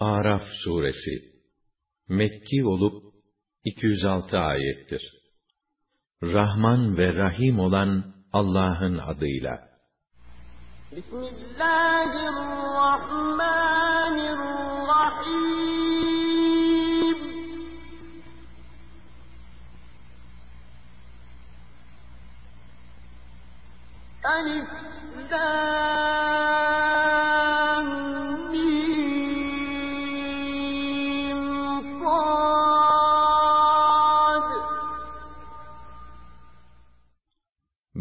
Araf suresi Mekki olup 206 ayettir. Rahman ve Rahim olan Allah'ın adıyla. Bismillahirrahmanirrahim. Alif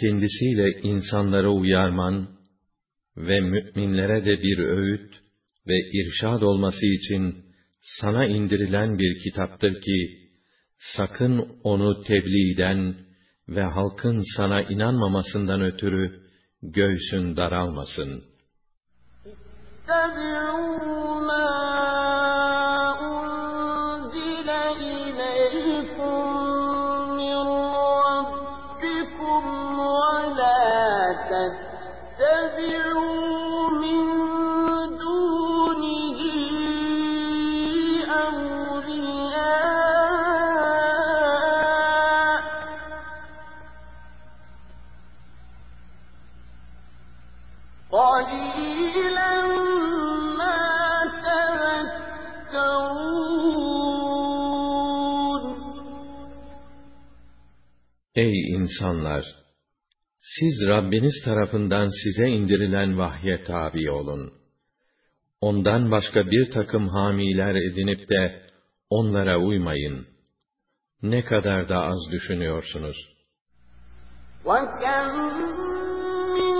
kendisiyle insanlara uyarman ve müminlere de bir öğüt ve irşad olması için sana indirilen bir kitaptır ki, sakın onu tebliğden ve halkın sana inanmamasından ötürü göğsün daralmasın. İstemiyorum. insanlar! Siz Rabbiniz tarafından size indirilen vahye tabi olun. Ondan başka bir takım hamiler edinip de onlara uymayın. Ne kadar da az düşünüyorsunuz. وكم من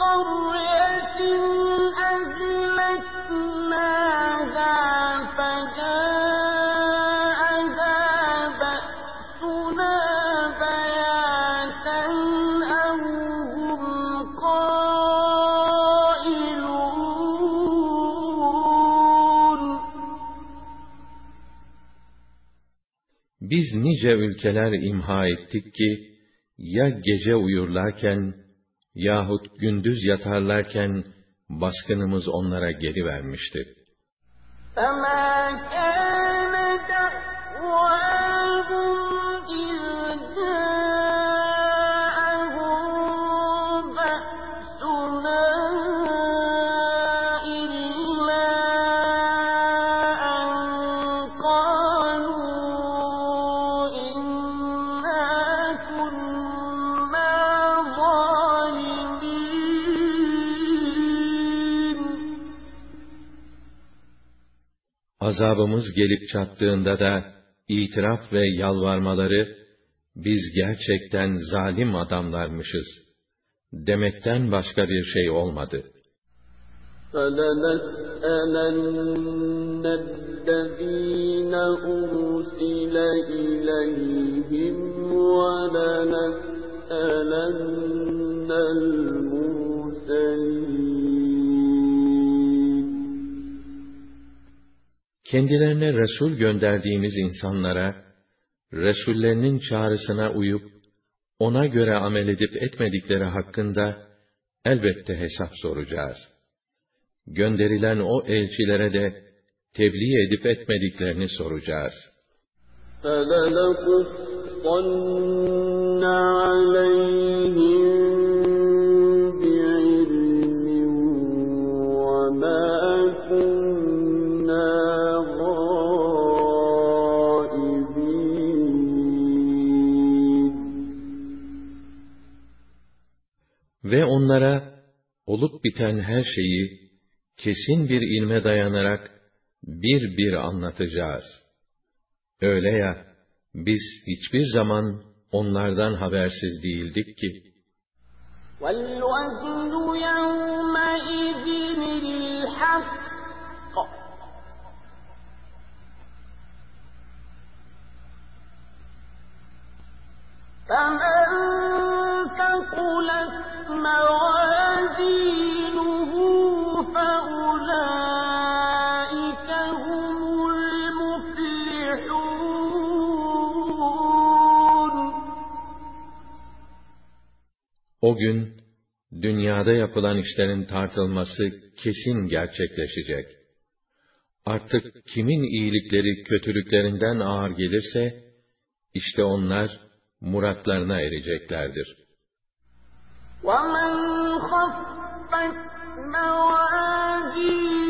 قرية Biz nice ülkeler imha ettik ki, ya gece uyurlarken, yahut gündüz yatarlarken, baskınımız onlara gelivermişti. فما كان دعواهم إذ Azabımız gelip çattığında da itiraf ve yalvarmaları biz gerçekten zalim adamlarmışız demekten başka bir şey olmadı. فَلَنَسْأَلَنَّ الَّذِينَ أُرْسِلَ إِلَيْهِمْ وَلَنَسْأَلَنَّ Kendilerine Resul gönderdiğimiz insanlara, Resullerinin çağrısına uyup, ona göre amel edip etmedikleri hakkında, elbette hesap soracağız. Gönderilen o elçilere de, tebliğ edip etmediklerini soracağız. فَلَنَقُصَّنَّ عَلَيْهِم Ve onlara, olup biten her şeyi, kesin bir ilme dayanarak, bir bir anlatacağız. Öyle ya, Biz hiçbir zaman onlardan habersiz değildik ki, والوزن يومئذ الحق فمن ثقلت o gün dünyada yapılan işlerin tartılması kesin gerçekleşecek. Artık kimin iyilikleri kötülüklerinden ağır gelirse işte onlar muratlarına ereceklerdir. ومن خفت موازينه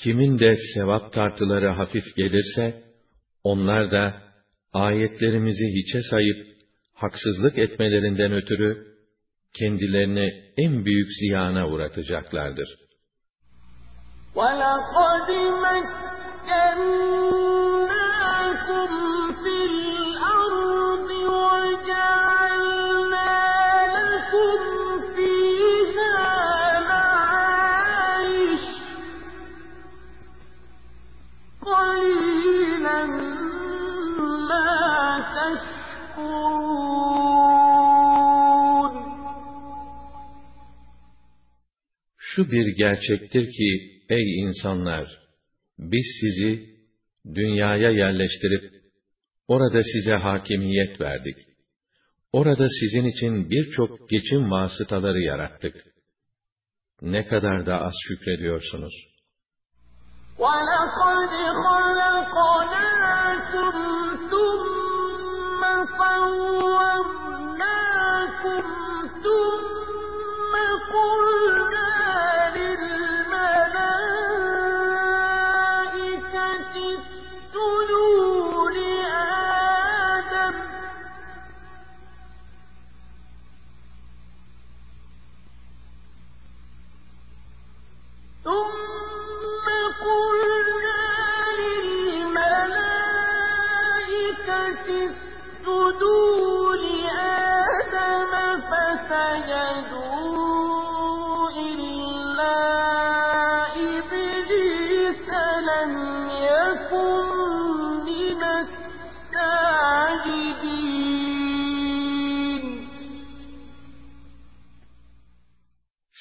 Kimin de sevap tartıları hafif gelirse, onlar da ayetlerimizi hiçe sayıp, haksızlık etmelerinden ötürü, kendilerini en büyük ziyana uğratacaklardır. ولقد مكناكم Şu bir gerçektir ki, ey insanlar, biz sizi dünyaya yerleştirip, orada size hakimiyet verdik. Orada sizin için birçok geçim vasıtaları yarattık. Ne kadar da az şükrediyorsunuz. ولقد خلقناكم ثم صورناكم ثم قلنا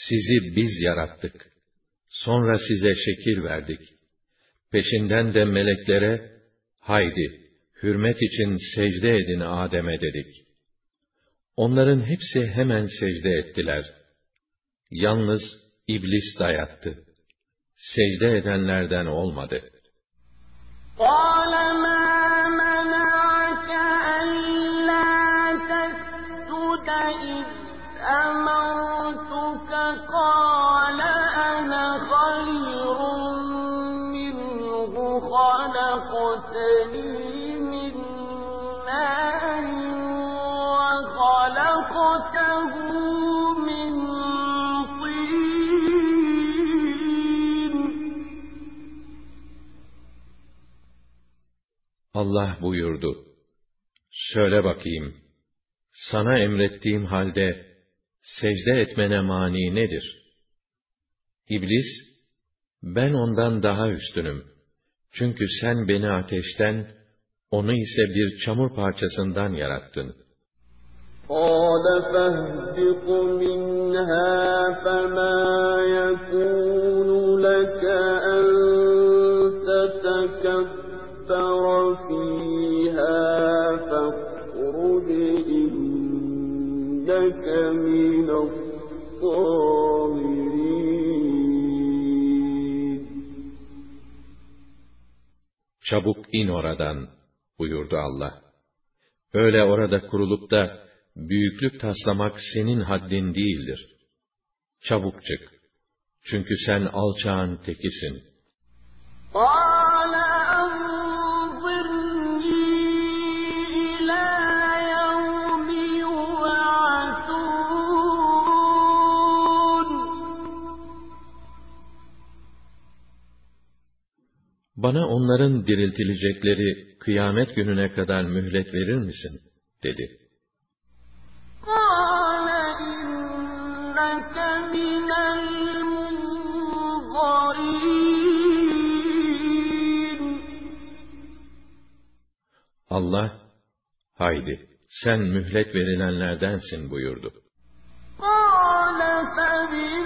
Sizi biz yarattık. Sonra size şekil verdik. Peşinden de meleklere, haydi, hürmet için secde edin Adem'e dedik. Onların hepsi hemen secde ettiler. Yalnız iblis dayattı. Secde edenlerden olmadı. قال ما Allah buyurdu. Söyle bakayım, sana emrettiğim halde secde etmene mani nedir? İblis, ben ondan daha üstünüm. Çünkü sen beni ateşten, onu ise bir çamur parçasından yarattın. قال فاهبط منها فما يكون çabuk in oradan buyurdu Allah. Öyle orada kurulup da büyüklük taslamak senin haddin değildir. Çabuk çık. Çünkü sen alçağın tekisin. Aa! Bana onların diriltilecekleri kıyamet gününe kadar mühlet verir misin? dedi. قال إنك من المنظرين Allah, haydi sen mühlet verilenlerdensin buyurdu. قال فبما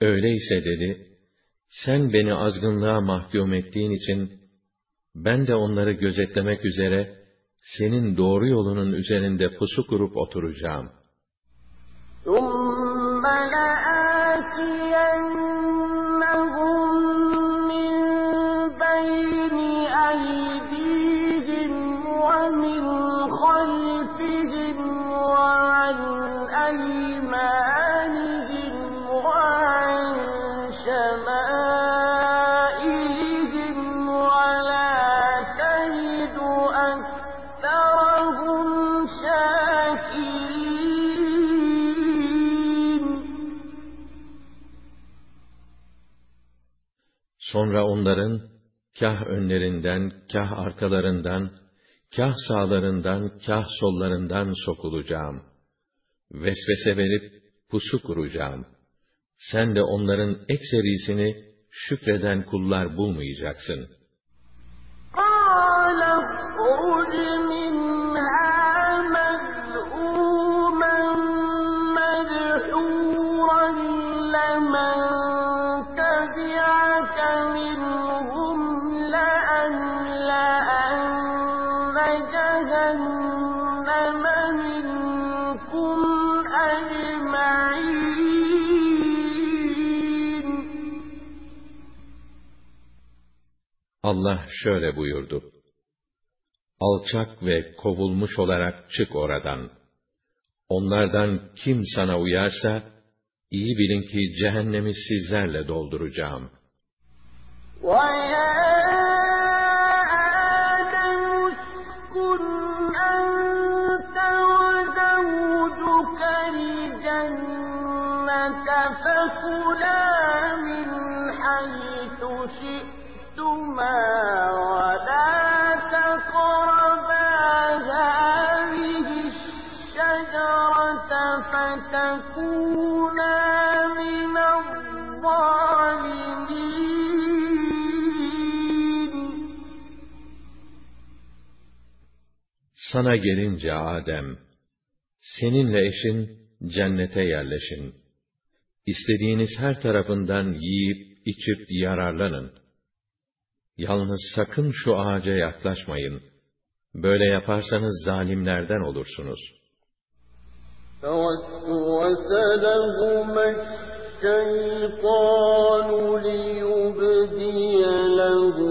Öyleyse dedi, sen beni azgınlığa mahkum ettiğin için, ben de onları gözetlemek üzere, senin doğru yolunun üzerinde pusu kurup oturacağım. ثم لآتينهم Sonra onların, kah önlerinden, kah arkalarından, kah sağlarından, kah sollarından sokulacağım. Vesvese verip pusu kuracağım. Sen de onların ekserisini şükreden kullar bulmayacaksın. Allah şöyle buyurdu. Alçak ve kovulmuş olarak çık oradan. Onlardan kim sana uyarsa, iyi bilin ki cehennemi sizlerle dolduracağım. ويا آدم اسكن أنت وزوجك الجنة فكلا من حيث شئتما sana gelince Adem, seninle eşin cennete yerleşin. İstediğiniz her tarafından yiyip içip yararlanın.'' Yalnız sakın şu ağaca yaklaşmayın. Böyle yaparsanız zalimlerden olursunuz. فوسوس لهما الشيطان ليبدي لهما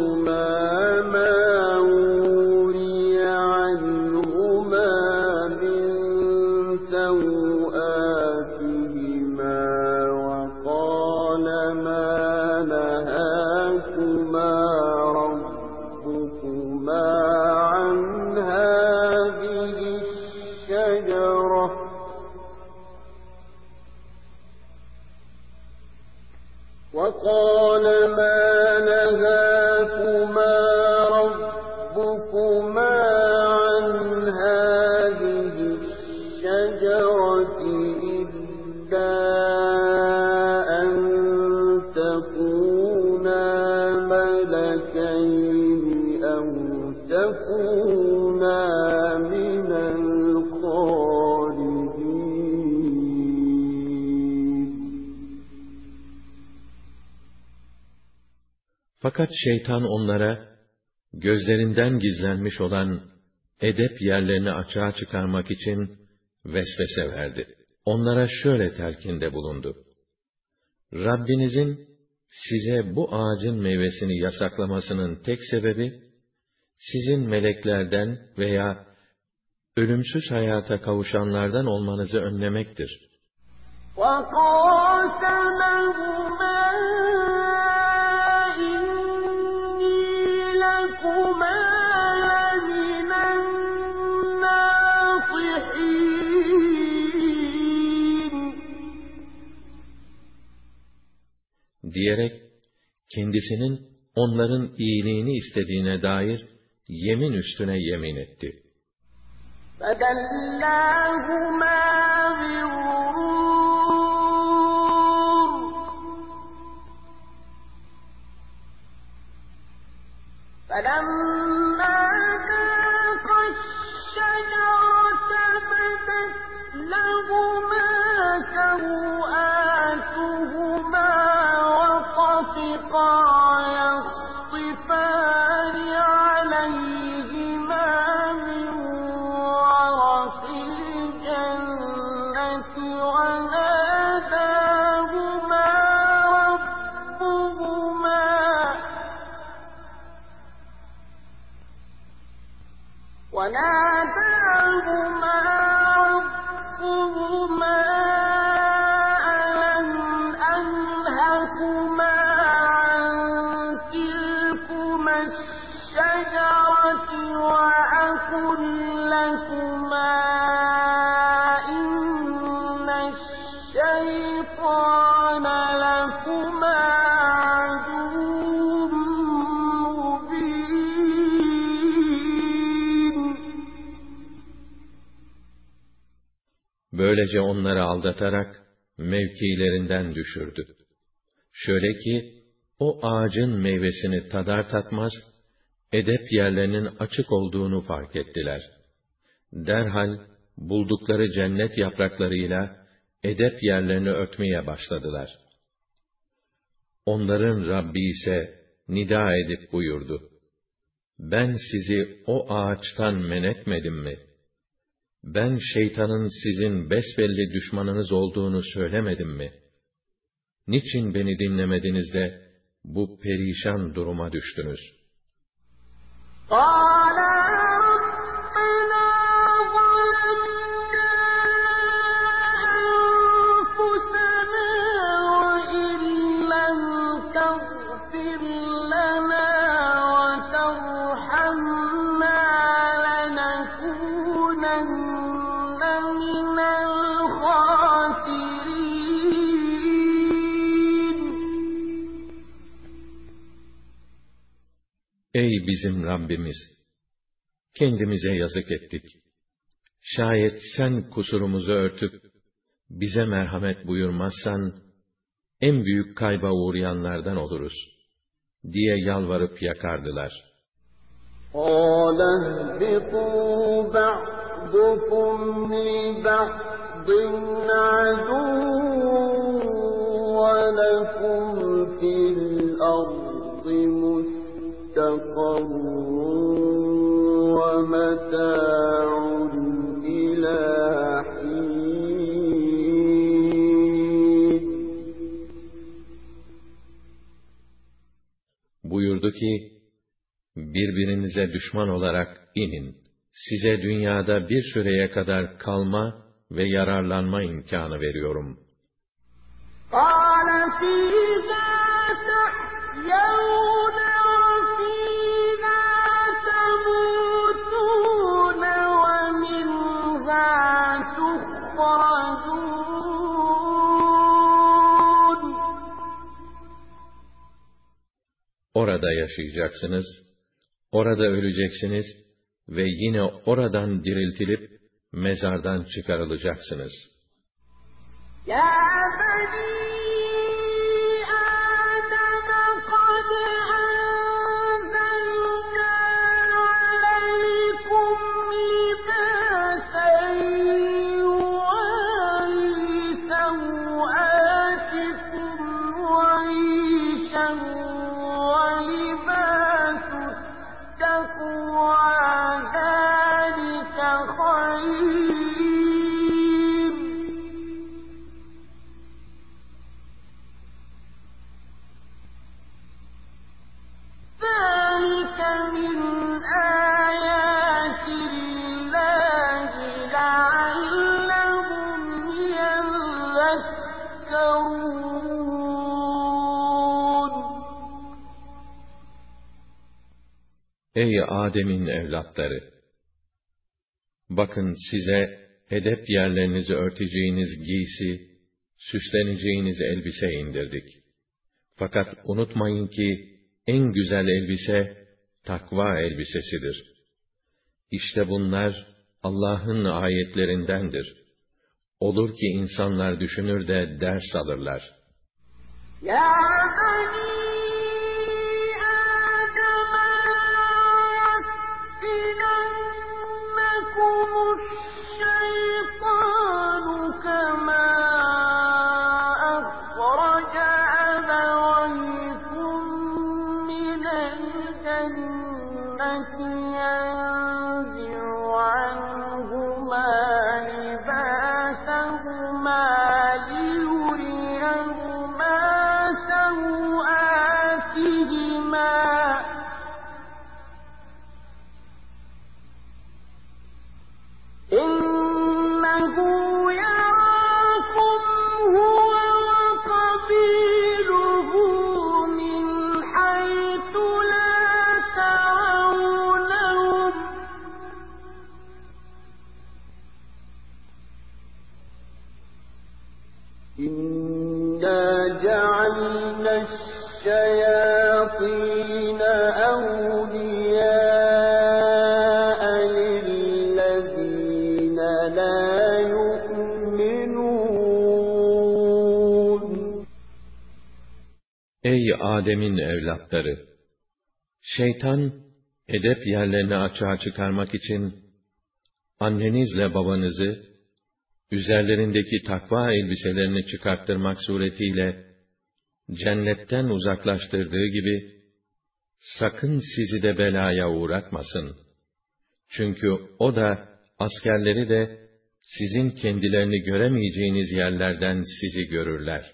Fakat şeytan onlara, gözlerinden gizlenmiş olan edep yerlerini açığa çıkarmak için vesvese verdi. Onlara şöyle telkinde bulundu. Rabbinizin size bu ağacın meyvesini yasaklamasının tek sebebi, sizin meleklerden veya ölümsüz hayata kavuşanlardan olmanızı önlemektir. وَقَاسَمَهُمَا diyerek kendisinin onların iyiliğini istediğine dair yemin üstüne yemin etti. فَدَلَّاهُمَا بِغُرُورٍ فَلَمَّا ذَاقَا الشَّجَرَةَ بَدَتْ لَهُمَا سَوْآتُهُمَا Böylece onları aldatarak mevkilerinden düşürdü. Şöyle ki, o ağacın meyvesini tadar tatmaz, edep yerlerinin açık olduğunu fark ettiler. Derhal, buldukları cennet yapraklarıyla edep yerlerini örtmeye başladılar. Onların Rabbi ise nida edip buyurdu. Ben sizi o ağaçtan men etmedim mi? Ben şeytanın sizin besbelli düşmanınız olduğunu söylemedim mi? Niçin beni dinlemediniz de bu perişan duruma düştünüz? قَالَا Ey bizim Rabbimiz! Kendimize yazık ettik. Şayet sen kusurumuzu örtüp, bize merhamet buyurmazsan, en büyük kayba uğrayanlardan oluruz, diye yalvarıp yakardılar. قَالَ اهْبِطُوا بَعْضُكُمْ لِبَعْضٍ عَدُوٌّ وَلَكُمْ فِي Buyurdu ki, birbirinize düşman olarak inin. Size dünyada bir süreye kadar kalma ve yararlanma imkanı veriyorum. قَالَ فِيهَا Orada yaşayacaksınız, orada öleceksiniz ve yine oradan diriltilip mezardan çıkarılacaksınız. Ya bani قَدْ Adem'in evlatları! Bakın size edep yerlerinizi örteceğiniz giysi, süsleneceğiniz elbise indirdik. Fakat unutmayın ki en güzel elbise takva elbisesidir. İşte bunlar Allah'ın ayetlerindendir. Olur ki insanlar düşünür de ders alırlar. Ya bani Adem'in evlatları! Şeytan, edep yerlerini açığa çıkarmak için, annenizle babanızı, üzerlerindeki takva elbiselerini çıkarttırmak suretiyle, cennetten uzaklaştırdığı gibi, sakın sizi de belaya uğratmasın. Çünkü o da, askerleri de, sizin kendilerini göremeyeceğiniz yerlerden sizi görürler.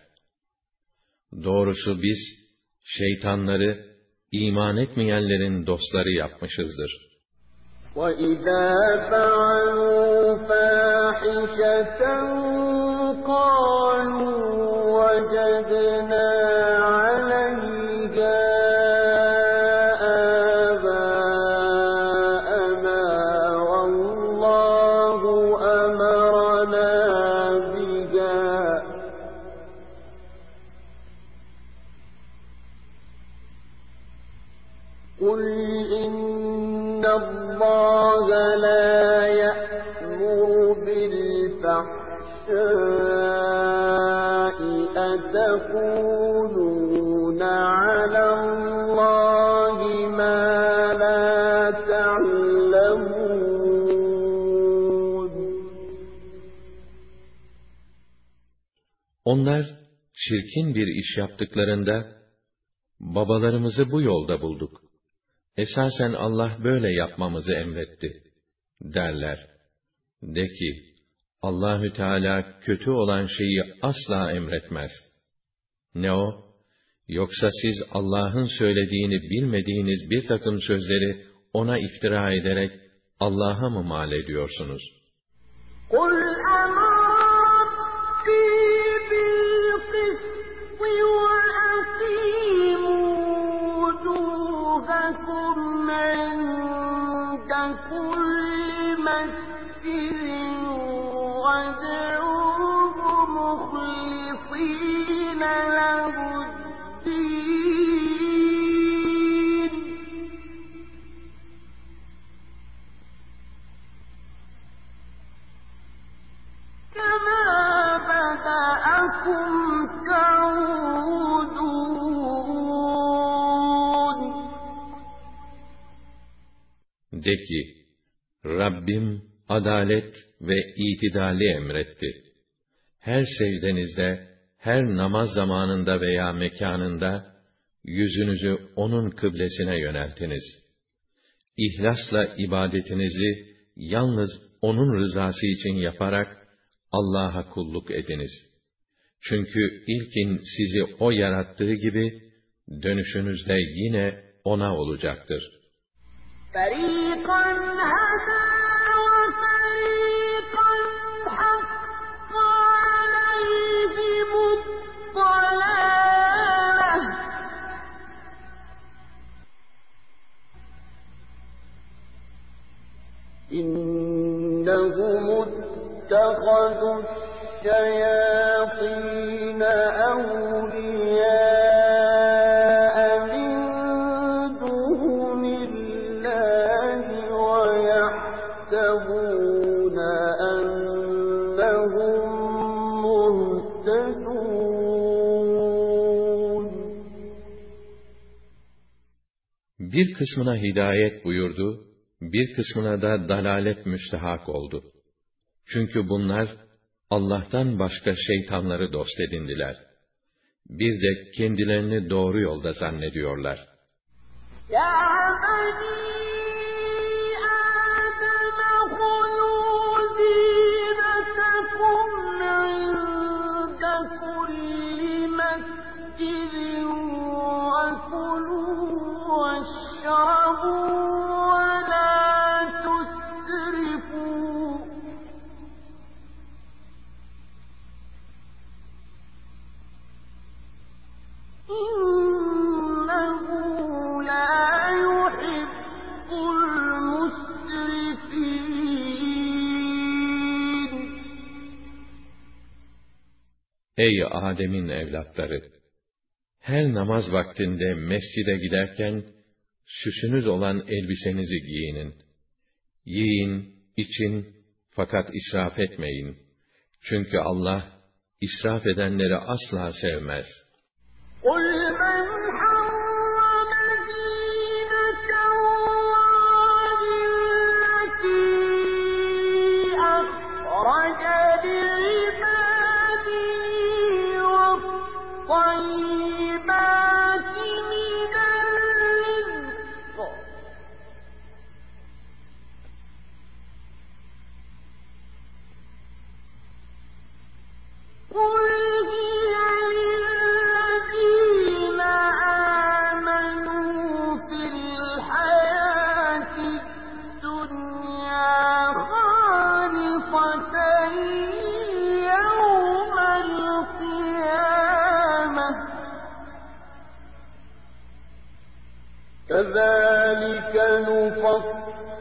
Doğrusu biz, şeytanları iman etmeyenlerin dostları yapmışızdır. وَإِذَا فَعَلُوا فَاحِشَةً çirkin bir iş yaptıklarında, babalarımızı bu yolda bulduk. Esasen Allah böyle yapmamızı emretti, derler. De ki, Allahü Teala kötü olan şeyi asla emretmez. Ne o? Yoksa siz Allah'ın söylediğini bilmediğiniz bir takım sözleri ona iftira ederek Allah'a mı mal ediyorsunuz? قُلْ De ki, Rabbim adalet ve itidali emretti. Her secdenizde, her namaz zamanında veya mekanında, yüzünüzü O'nun kıblesine yöneltiniz. İhlasla ibadetinizi, yalnız O'nun rızası için yaparak, Allah'a kulluk ediniz. Çünkü ilkin sizi O yarattığı gibi, dönüşünüzde yine O'na olacaktır.'' فريقا هدى وفريقا حق عليهم الضلالة. إنهم اتخذوا الشياطين أولى bir kısmına hidayet buyurdu, bir kısmına da dalalet müstehak oldu. Çünkü bunlar Allah'tan başka şeytanları dost edindiler. Bir de kendilerini doğru yolda zannediyorlar. Ya bani Adem'in evlatları! Her namaz vaktinde mescide giderken, süsünüz olan elbisenizi giyinin. Yiyin, için, fakat israf etmeyin. Çünkü Allah, israf edenleri asla sevmez. قل من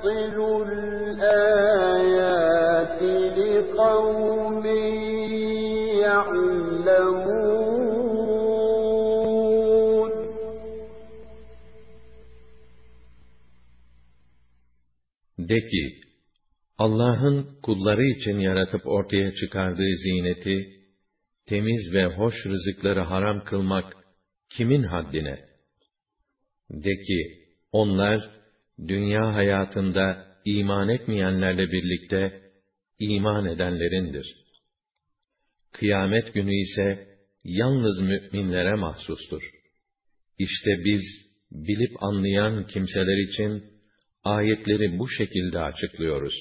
نفصل الآيات لقوم يعلمون De ki, Allah'ın kulları için yaratıp ortaya çıkardığı zineti, temiz ve hoş rızıkları haram kılmak kimin haddine? De ki, onlar, dünya hayatında iman etmeyenlerle birlikte, iman edenlerindir. Kıyamet günü ise, yalnız müminlere mahsustur. İşte biz, bilip anlayan kimseler için, ayetleri bu şekilde açıklıyoruz.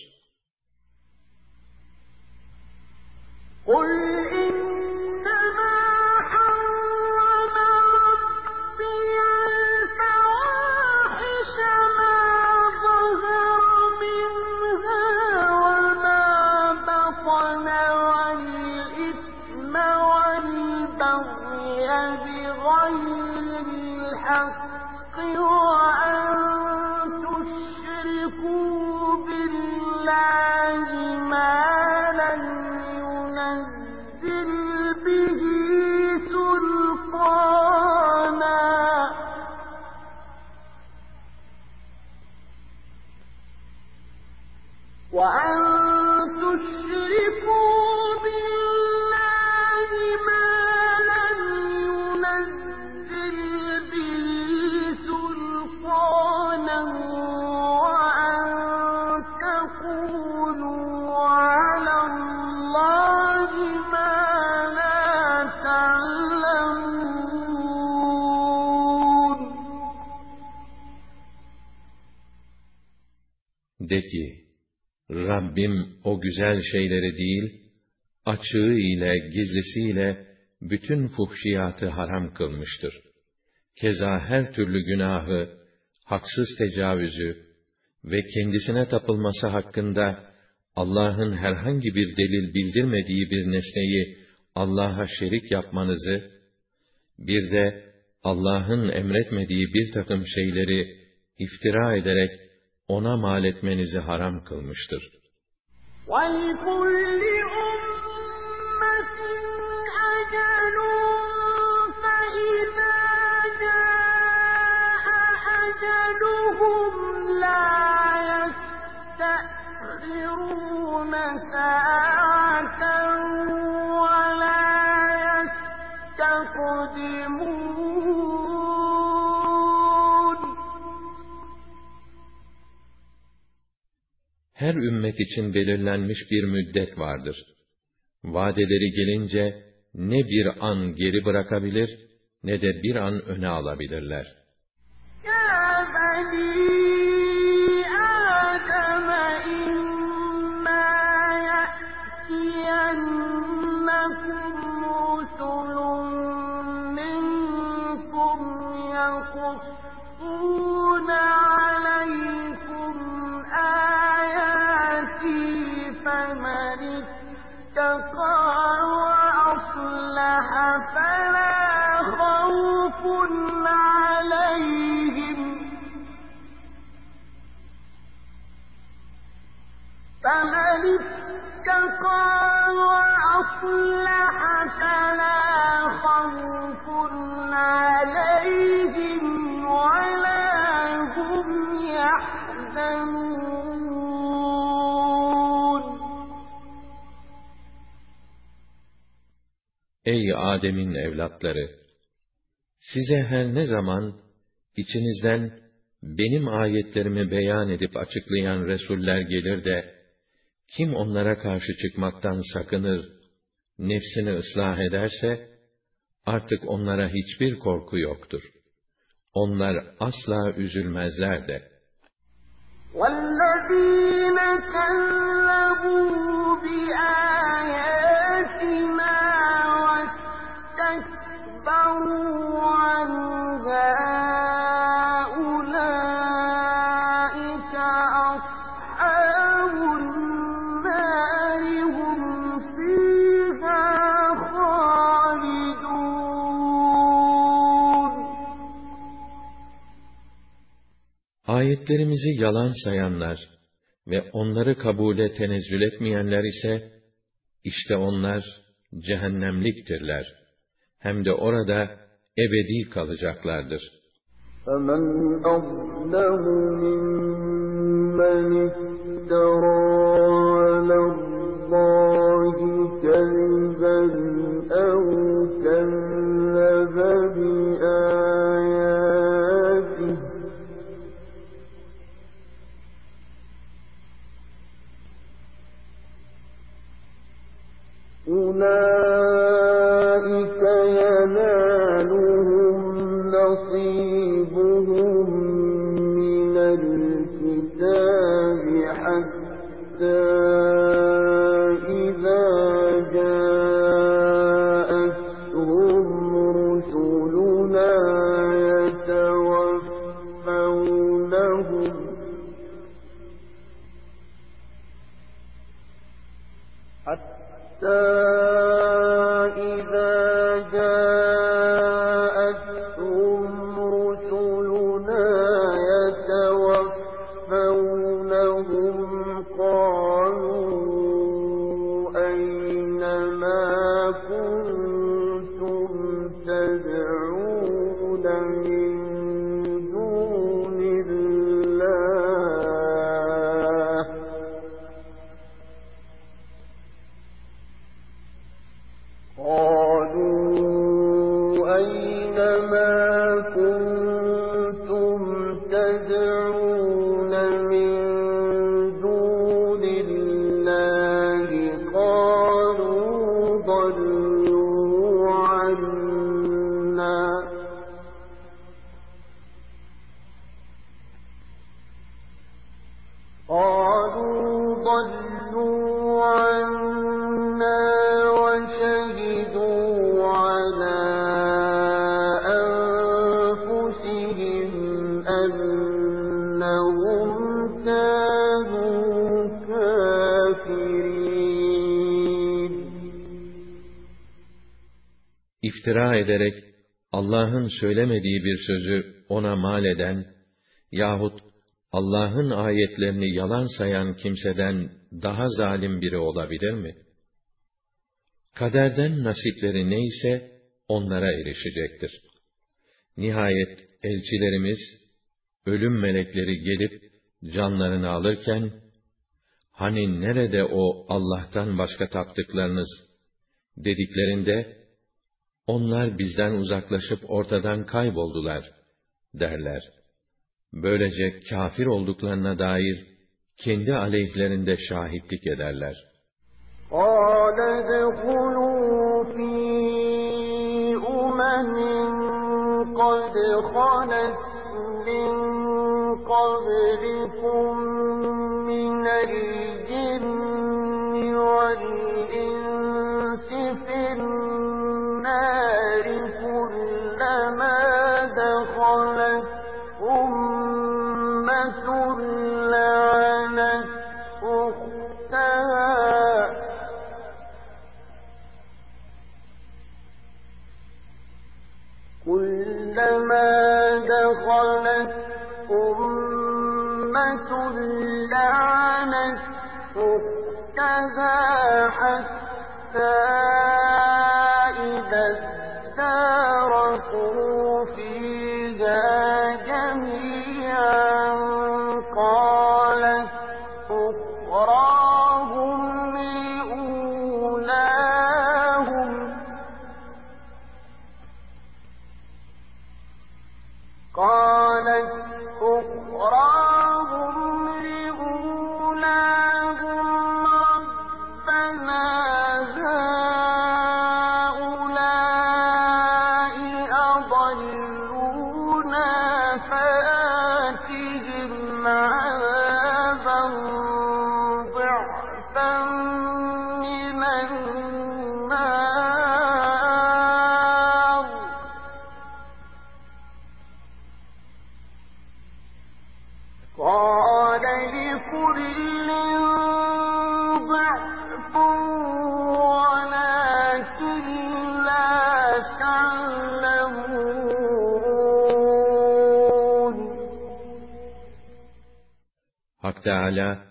De ki, Rabbim o güzel şeyleri değil, açığı ile gizlisiyle bütün fuhşiyatı haram kılmıştır. Keza her türlü günahı, haksız tecavüzü ve kendisine tapılması hakkında Allah'ın herhangi bir delil bildirmediği bir nesneyi Allah'a şerik yapmanızı, bir de Allah'ın emretmediği bir takım şeyleri iftira ederek ona mal etmenizi haram kılmıştır. وَلِكُلِّ أُمَّةٍ أَجَلٌ أجلهم لا يستأخرون ساعة her ümmet için belirlenmiş bir müddet vardır. Vadeleri gelince ne bir an geri bırakabilir ne de bir an öne alabilirler. Ya beni Adem, imma Ey Adem'in evlatları! Size her ne zaman içinizden benim ayetlerimi beyan edip açıklayan resuller gelir de, kim onlara karşı çıkmaktan sakınır, nefsini ıslah ederse, artık onlara hiçbir korku yoktur. Onlar asla üzülmezler de. والذين كذبوا Ayetlerimizi yalan sayanlar ve onları kabule tenezzül etmeyenler ise, işte onlar cehennemliktirler. Hem de orada ebedi kalacaklardır. فمن أظلم ممن افترى على الله كذبا İftira ederek Allah'ın söylemediği bir sözü ona mal eden yahut Allah'ın ayetlerini yalan sayan kimseden daha zalim biri olabilir mi? Kaderden nasipleri neyse onlara erişecektir. Nihayet elçilerimiz, ölüm melekleri gelip canlarını alırken, hani nerede o Allah'tan başka taptıklarınız dediklerinde, onlar bizden uzaklaşıp ortadan kayboldular derler. Böylece kafir olduklarına dair kendi aleyhlerinde şahitlik ederler. قال ادخلوا في أمم قد خلت من قبلكم من حتى Teâlâ,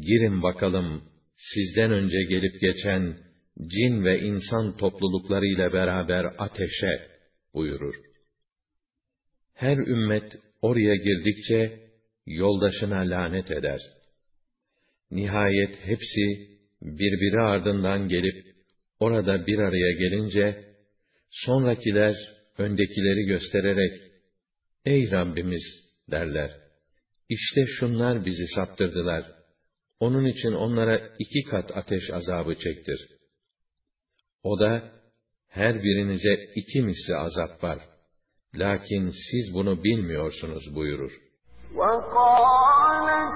girin bakalım sizden önce gelip geçen cin ve insan topluluklarıyla beraber ateşe buyurur. Her ümmet oraya girdikçe yoldaşına lanet eder. Nihayet hepsi birbiri ardından gelip orada bir araya gelince sonrakiler öndekileri göstererek Ey Rabbimiz derler. İşte şunlar bizi saptırdılar. Onun için onlara iki kat ateş azabı çektir. O da, her birinize iki misli azap var. Lakin siz bunu bilmiyorsunuz buyurur. وقالت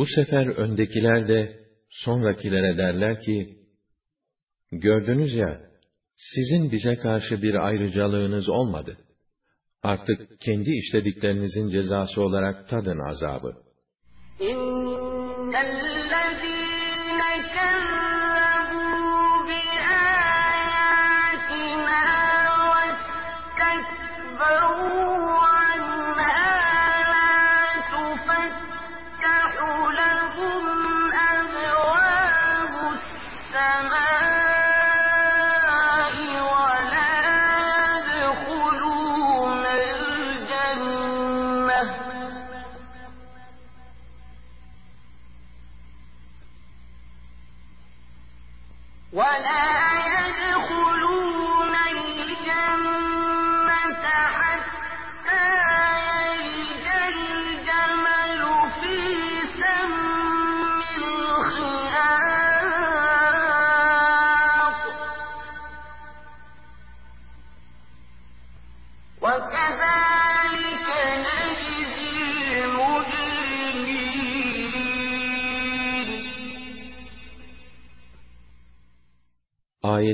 Bu sefer öndekiler de sonrakilere derler ki, Gördünüz ya, sizin bize karşı bir ayrıcalığınız olmadı. Artık kendi işlediklerinizin cezası olarak tadın azabı. إن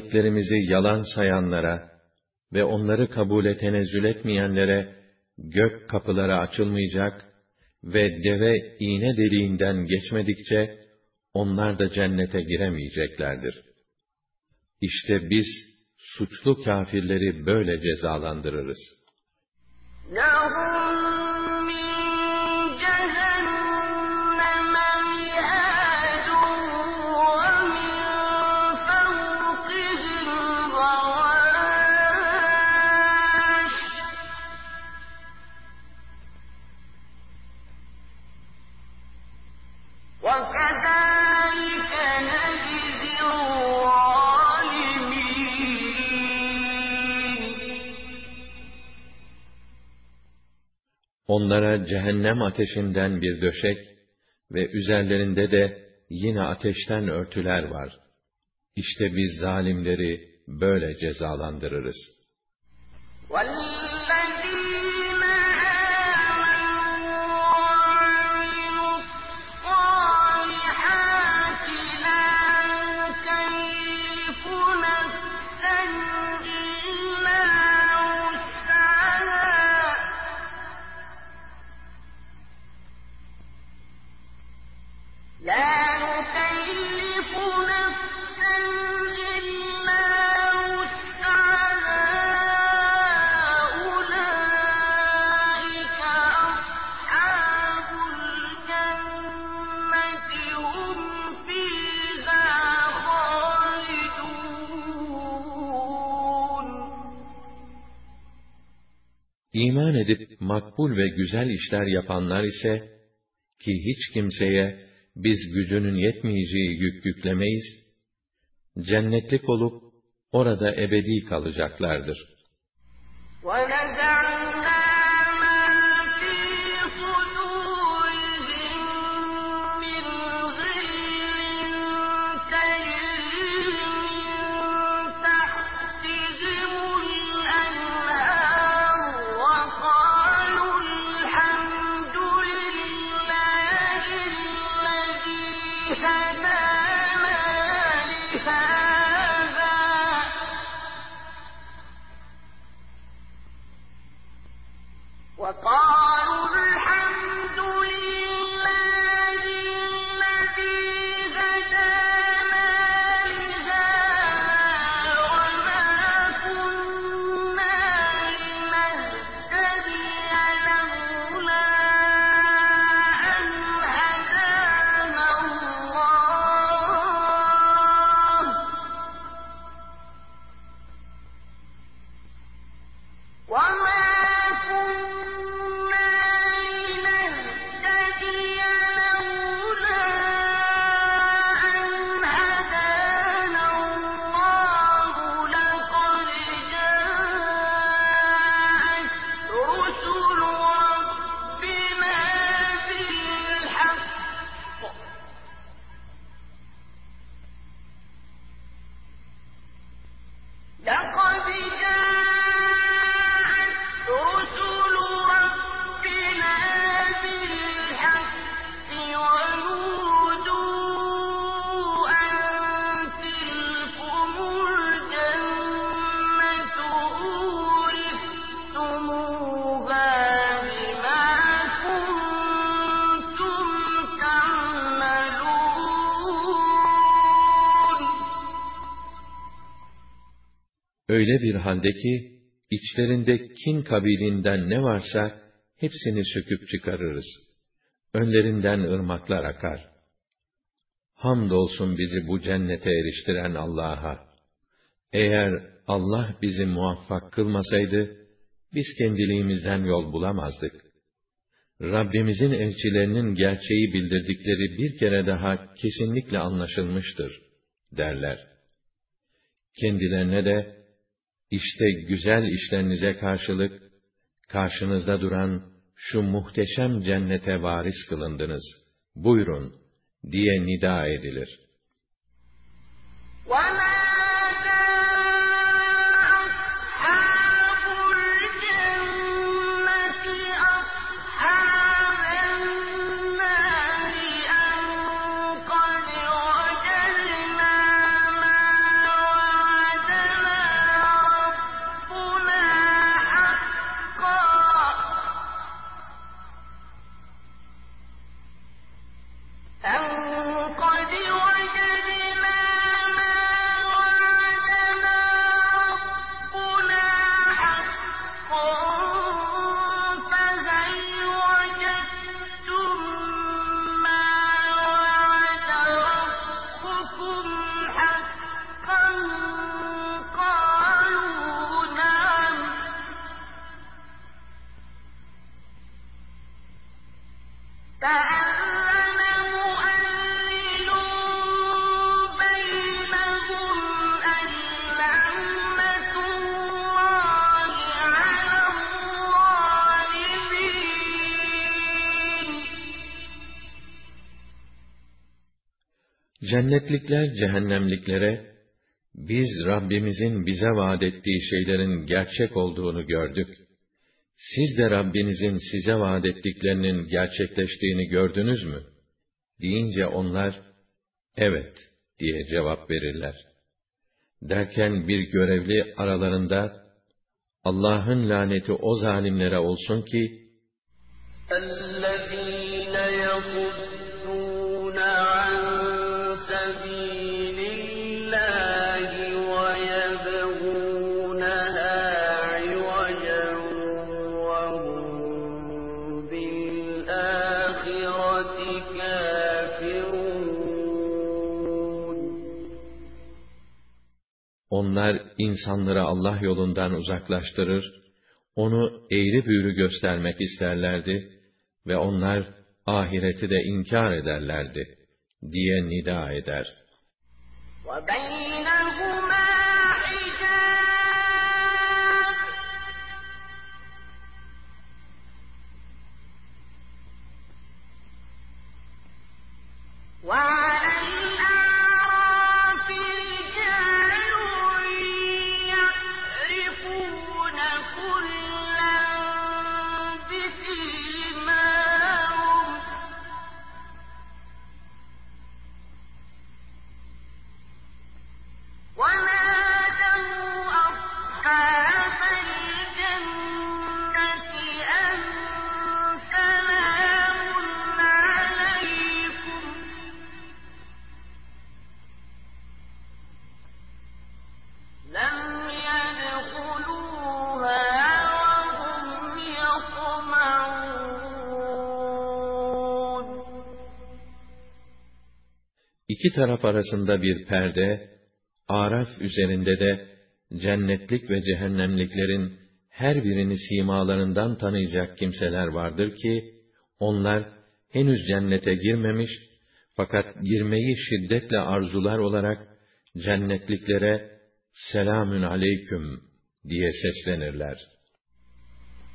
ayetlerimizi yalan sayanlara ve onları kabule tenezzül etmeyenlere gök kapıları açılmayacak ve deve iğne deliğinden geçmedikçe onlar da cennete giremeyeceklerdir. İşte biz suçlu kafirleri böyle cezalandırırız. Onlara cehennem ateşinden bir döşek ve üzerlerinde de yine ateşten örtüler var. İşte biz zalimleri böyle cezalandırırız. والذين edip makbul ve güzel işler yapanlar ise, ki hiç kimseye biz gücünün yetmeyeceği yük yüklemeyiz, cennetlik olup orada ebedi kalacaklardır. ونزعنا Öyle bir halde ki, içlerinde kin kabilinden ne varsa, hepsini söküp çıkarırız. Önlerinden ırmaklar akar. Hamdolsun bizi bu cennete eriştiren Allah'a. Eğer Allah bizi muvaffak kılmasaydı, biz kendiliğimizden yol bulamazdık. Rabbimizin elçilerinin gerçeği bildirdikleri bir kere daha kesinlikle anlaşılmıştır, derler. Kendilerine de, işte güzel işlerinize karşılık, karşınızda duran şu muhteşem cennete varis kılındınız. Buyurun, diye nida edilir. ونادى Cennetlikler cehennemliklere, biz Rabbimizin bize vaat ettiği şeylerin gerçek olduğunu gördük. Siz de Rabbinizin size vaat ettiklerinin gerçekleştiğini gördünüz mü? Deyince onlar, evet diye cevap verirler. Derken bir görevli aralarında, Allah'ın laneti o zalimlere olsun ki, onlar insanları Allah yolundan uzaklaştırır, onu eğri büğrü göstermek isterlerdi ve onlar ahireti de inkar ederlerdi diye nida eder. وبينهما İki taraf arasında bir perde, Araf üzerinde de cennetlik ve cehennemliklerin her birini simalarından tanıyacak kimseler vardır ki, onlar henüz cennete girmemiş, fakat girmeyi şiddetle arzular olarak cennetliklere selamün aleyküm diye seslenirler.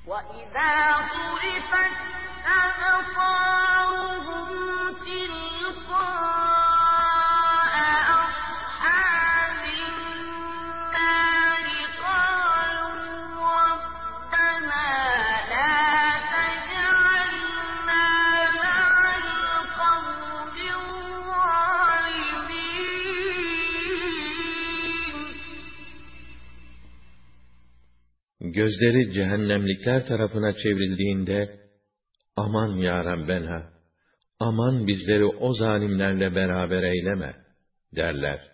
وَإِذَا Gözleri cehennemlikler tarafına çevrildiğinde, aman ya Rabbena, aman bizleri o zalimlerle beraber eyleme, derler.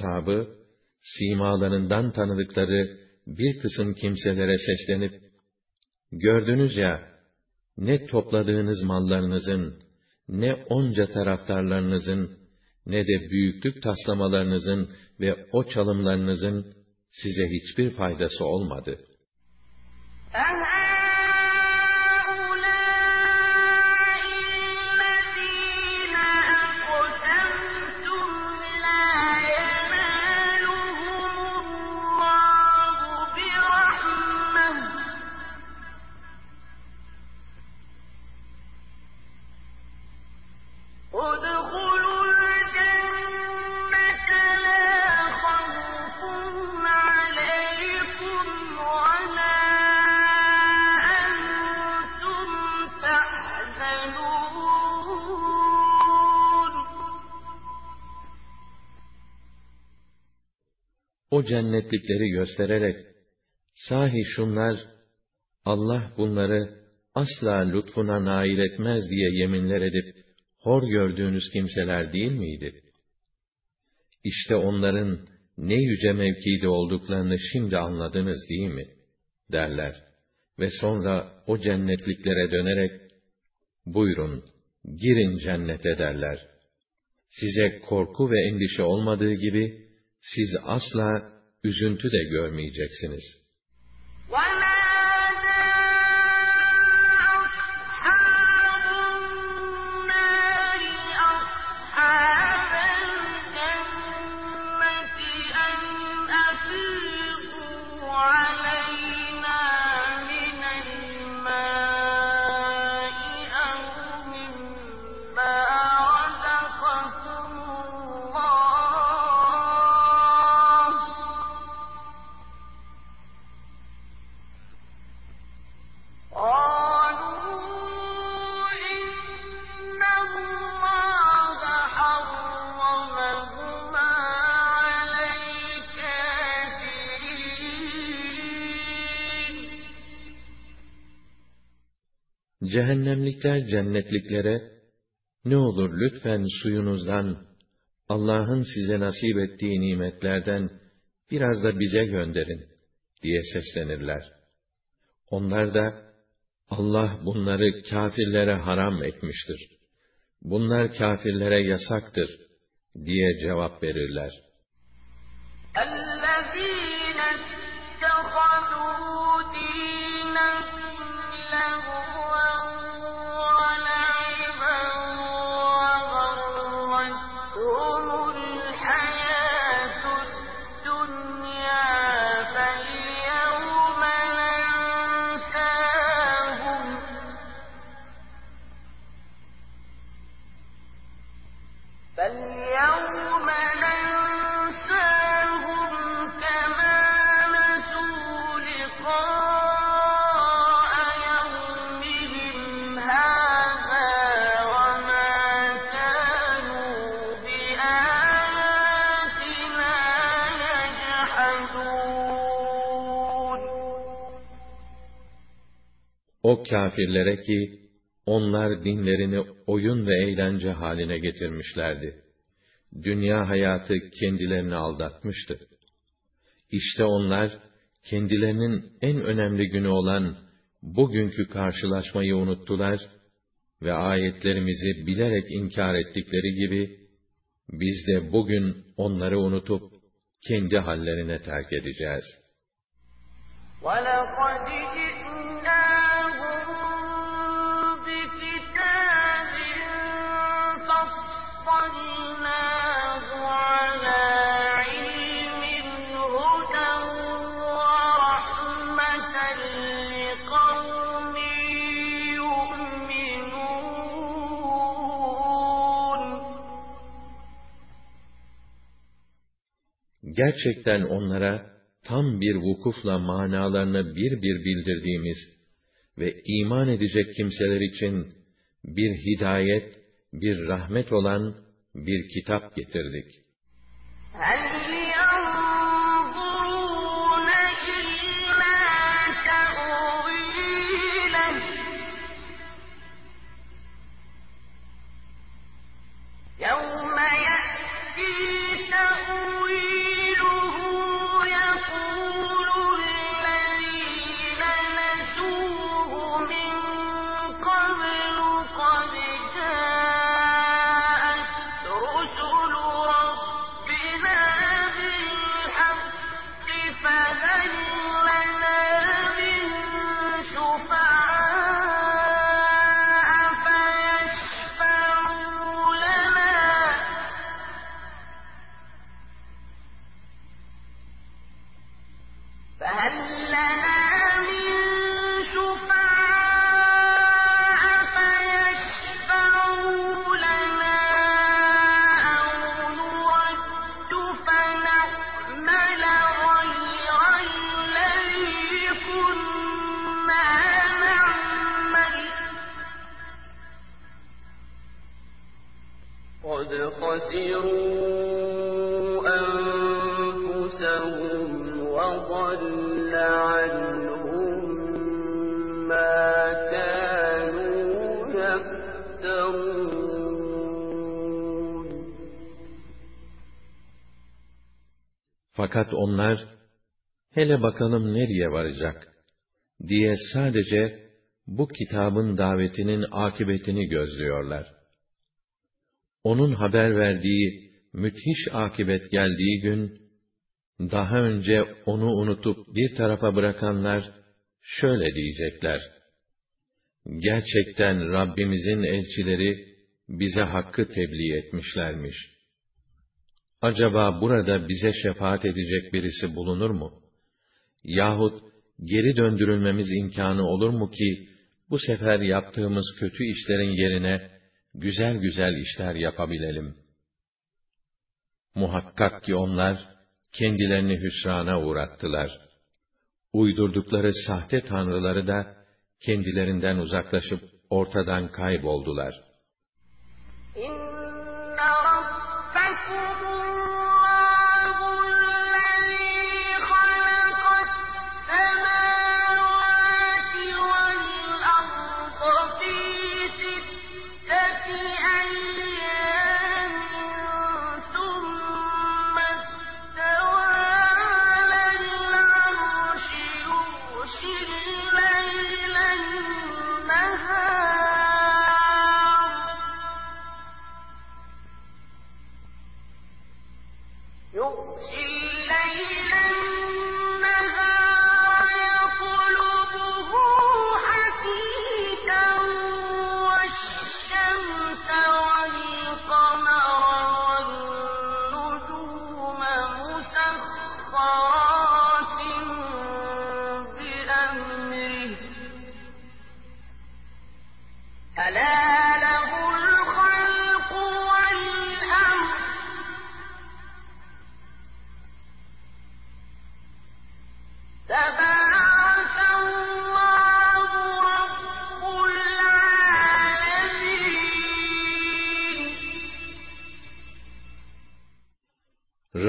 ashabı, simalarından tanıdıkları bir kısım kimselere seslenip, Gördünüz ya, ne topladığınız mallarınızın, ne onca taraftarlarınızın, ne de büyüklük taslamalarınızın ve o çalımlarınızın size hiçbir faydası olmadı. Aha! O cennetlikleri göstererek, sahi şunlar, Allah bunları asla lütfuna nail etmez diye yeminler edip, hor gördüğünüz kimseler değil miydi? İşte onların ne yüce mevkide olduklarını şimdi anladınız değil mi? derler. Ve sonra o cennetliklere dönerek, buyurun, girin cennete derler. Size korku ve endişe olmadığı gibi, siz asla üzüntü de görmeyeceksiniz. Wow! Cehennemlikler cennetliklere, ne olur lütfen suyunuzdan, Allah'ın size nasip ettiği nimetlerden biraz da bize gönderin, diye seslenirler. Onlar da, Allah bunları kâfirlere haram etmiştir. Bunlar kâfirlere yasaktır, diye cevap verirler. الذين اتخذوا دينهم لهوا O kâfirlere ki, onlar dinlerini oyun ve eğlence haline getirmişlerdi. Dünya hayatı kendilerini aldatmıştı. İşte onlar, kendilerinin en önemli günü olan bugünkü karşılaşmayı unuttular ve ayetlerimizi bilerek inkar ettikleri gibi, biz de bugün onları unutup, kendi hallerine terk edeceğiz. ولقد Gerçekten onlara tam bir vukufla manalarını bir bir bildirdiğimiz ve iman edecek kimseler için bir hidayet, bir rahmet olan bir kitap getirdik. Fakat onlar, hele bakalım nereye varacak diye sadece bu kitabın davetinin akıbetini gözlüyorlar. Onun haber verdiği müthiş akibet geldiği gün, daha önce onu unutup bir tarafa bırakanlar, şöyle diyecekler. Gerçekten Rabbimizin elçileri, bize hakkı tebliğ etmişlermiş. Acaba burada bize şefaat edecek birisi bulunur mu? Yahut geri döndürülmemiz imkanı olur mu ki, bu sefer yaptığımız kötü işlerin yerine, güzel güzel işler yapabilelim. Muhakkak ki onlar, kendilerini hüsrana uğrattılar. Uydurdukları sahte tanrıları da, kendilerinden uzaklaşıp ortadan kayboldular.'' إن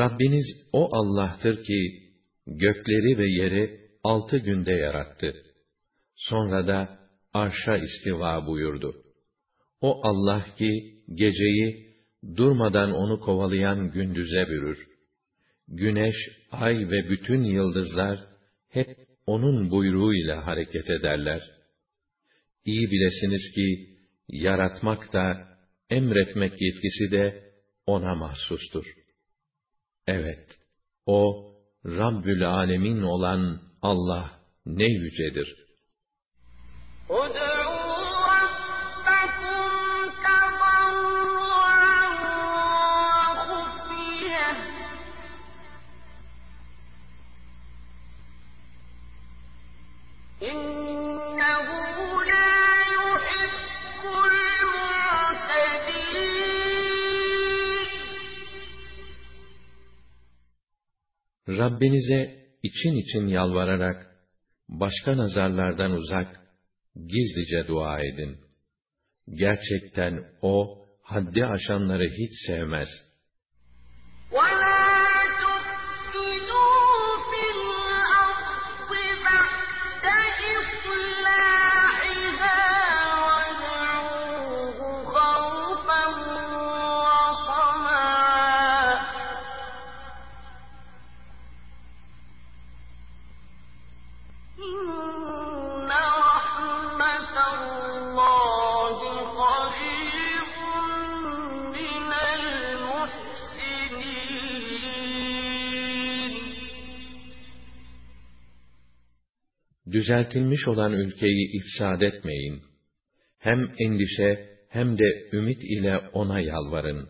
Rabbiniz o Allah'tır ki, gökleri ve yeri altı günde yarattı. Sonra da arşa istiva buyurdu. O Allah ki, geceyi durmadan onu kovalayan gündüze bürür. Güneş, ay ve bütün yıldızlar hep onun buyruğuyla hareket ederler. İyi bilesiniz ki, yaratmak da, emretmek yetkisi de ona mahsustur. Evet, o Rabbül Alemin olan Allah ne yücedir. Ud'u إن Rabbinize için için yalvararak, başka nazarlardan uzak, gizlice dua edin. Gerçekten O, haddi aşanları hiç sevmez. Düzeltilmiş olan ülkeyi ifsad etmeyin. Hem endişe hem de ümit ile ona yalvarın.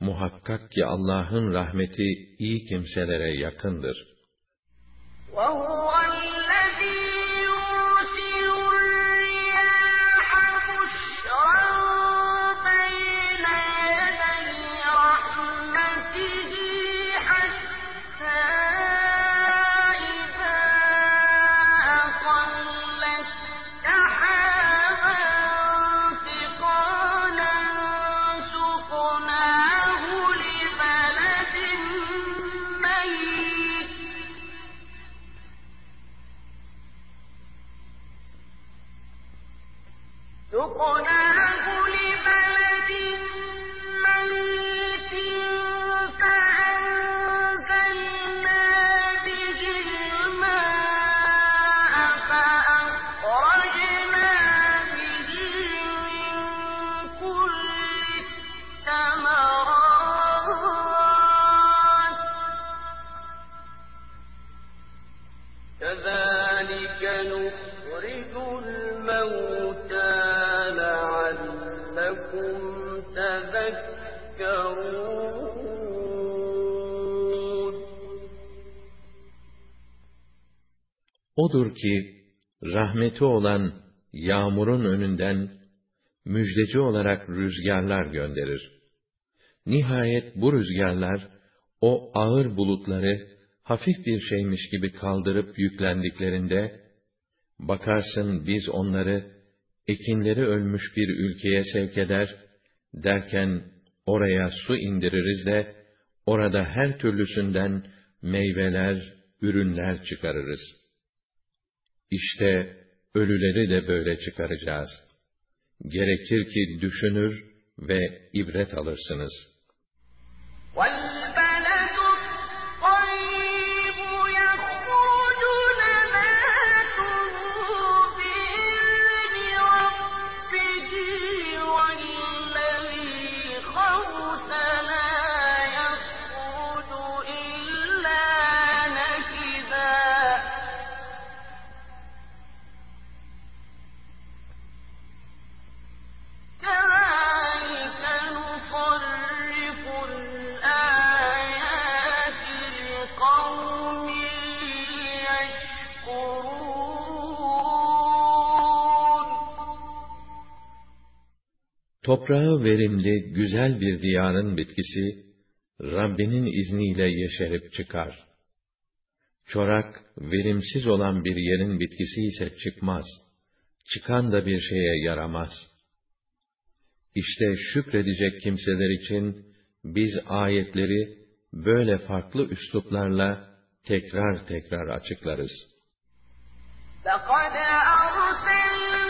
Muhakkak ki Allah'ın rahmeti iyi kimselere yakındır. وهو الذي Odur ki, rahmeti olan yağmurun önünden müjdeci olarak rüzgarlar gönderir. Nihayet bu rüzgarlar, o ağır bulutları hafif bir şeymiş gibi kaldırıp yüklendiklerinde, bakarsın biz onları ekinleri ölmüş bir ülkeye sevk eder, derken oraya su indiririz de, orada her türlüsünden meyveler, ürünler çıkarırız. İşte ölüleri de böyle çıkaracağız. Gerekir ki düşünür ve ibret alırsınız.'' Toprağı verimli, güzel bir diyarın bitkisi, Rabbinin izniyle yeşerip çıkar. Çorak, verimsiz olan bir yerin bitkisi ise çıkmaz. Çıkan da bir şeye yaramaz. İşte şükredecek kimseler için, biz ayetleri böyle farklı üsluplarla tekrar tekrar açıklarız. لَقَدْ أَرْسَلْنَا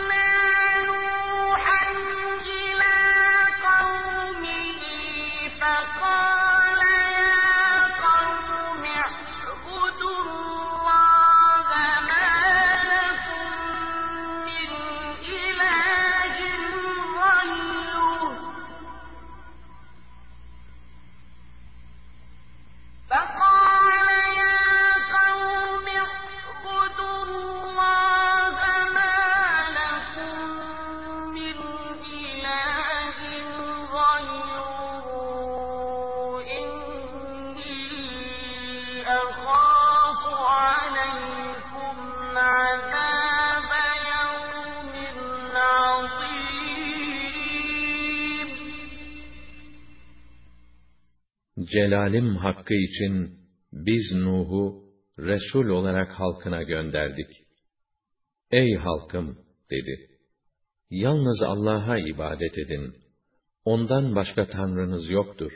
Celalim hakkı için biz Nuh'u Resul olarak halkına gönderdik. Ey halkım dedi. Yalnız Allah'a ibadet edin. Ondan başka tanrınız yoktur.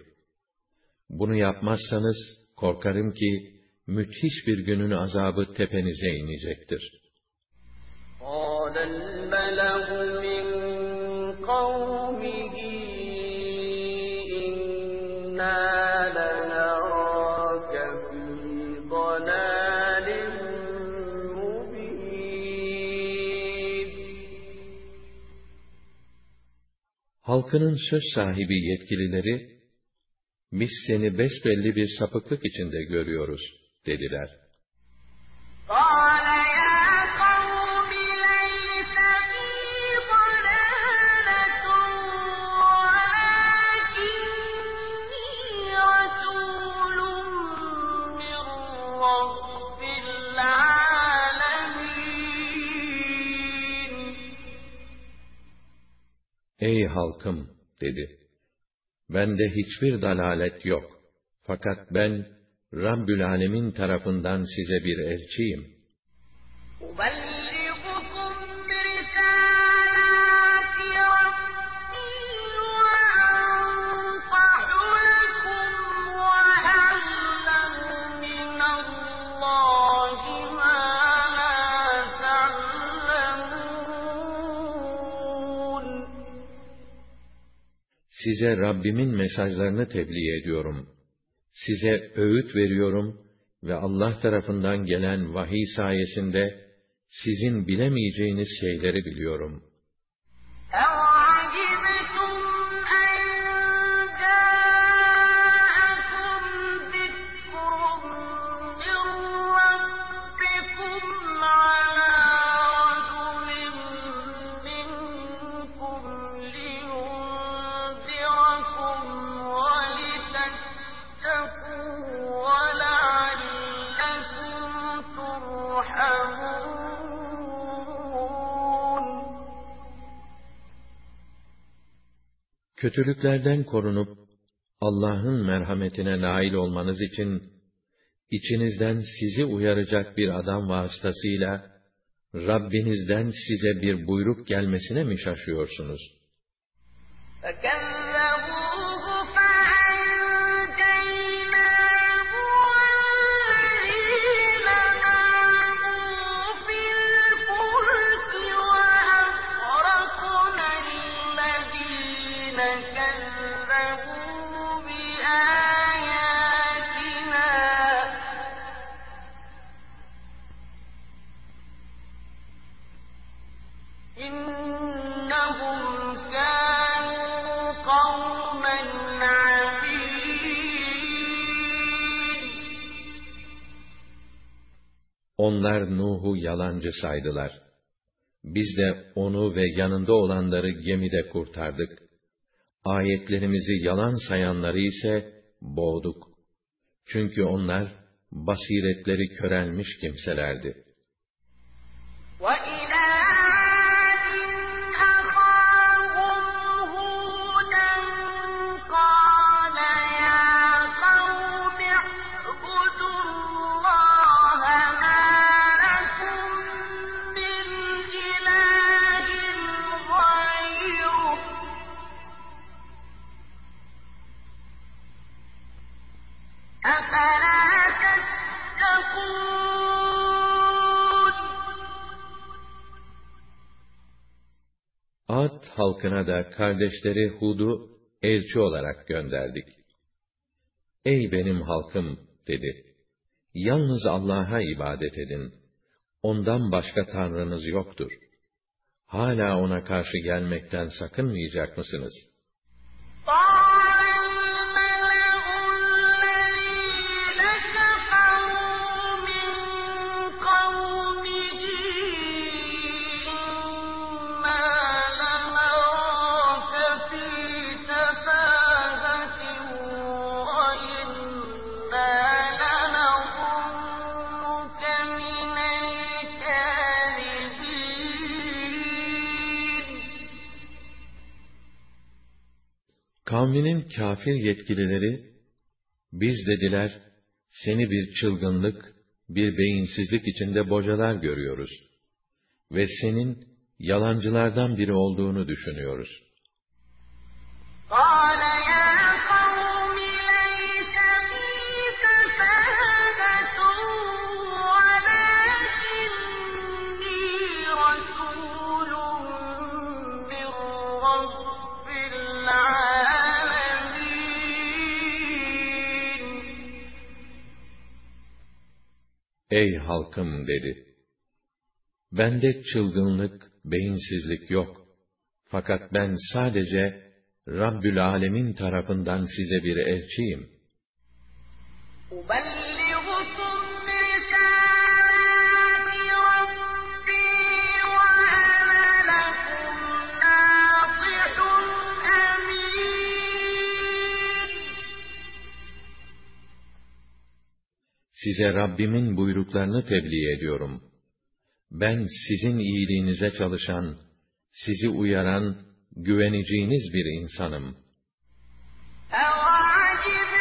Bunu yapmazsanız korkarım ki müthiş bir günün azabı tepenize inecektir. قَالَ الْمَلَأُ halkının söz sahibi yetkilileri, biz seni besbelli bir sapıklık içinde görüyoruz, dediler. Ey halkım dedi. Bende hiçbir dalalet yok. Fakat ben Rabbül Alemin tarafından size bir elçiyim. Size Rabbimin mesajlarını tebliğ ediyorum. Size öğüt veriyorum ve Allah tarafından gelen vahiy sayesinde sizin bilemeyeceğiniz şeyleri biliyorum. Kötülüklerden korunup, Allah'ın merhametine nail olmanız için, içinizden sizi uyaracak bir adam vasıtasıyla, Rabbinizden size bir buyruk gelmesine mi şaşıyorsunuz? فكذبوه Onlar Nuh'u yalancı saydılar. Biz de onu ve yanında olanları gemide kurtardık. Ayetlerimizi yalan sayanları ise boğduk. Çünkü onlar basiretleri körelmiş kimselerdi. Halkına da kardeşleri Hud'u elçi olarak gönderdik. Ey benim halkım dedi. Yalnız Allah'a ibadet edin. Ondan başka tanrınız yoktur. Hala ona karşı gelmekten sakınmayacak mısınız? Kavminin kafir yetkilileri, biz dediler, seni bir çılgınlık, bir beyinsizlik içinde bocalar görüyoruz. Ve senin yalancılardan biri olduğunu düşünüyoruz. قال Ey halkım dedi. Bende çılgınlık, beyinsizlik yok. Fakat ben sadece Rabbül Alemin tarafından size bir elçiyim. Size Rabbimin buyruklarını tebliğ ediyorum. Ben sizin iyiliğinize çalışan, sizi uyaran, güveneceğiniz bir insanım. أَوَعَجِبْتُمْ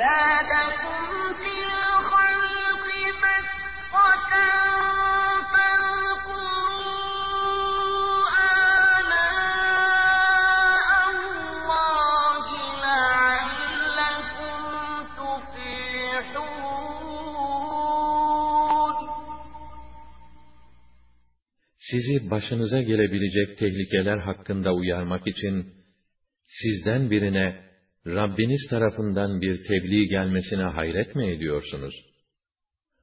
وزادكم في الخلق بسطة فاذكروا آلاء الله لعلكم تفلحون sizi başınıza gelebilecek tehlikeler hakkında uyarmak için, sizden birine Rabbiniz tarafından bir tebliğ gelmesine hayret mi ediyorsunuz?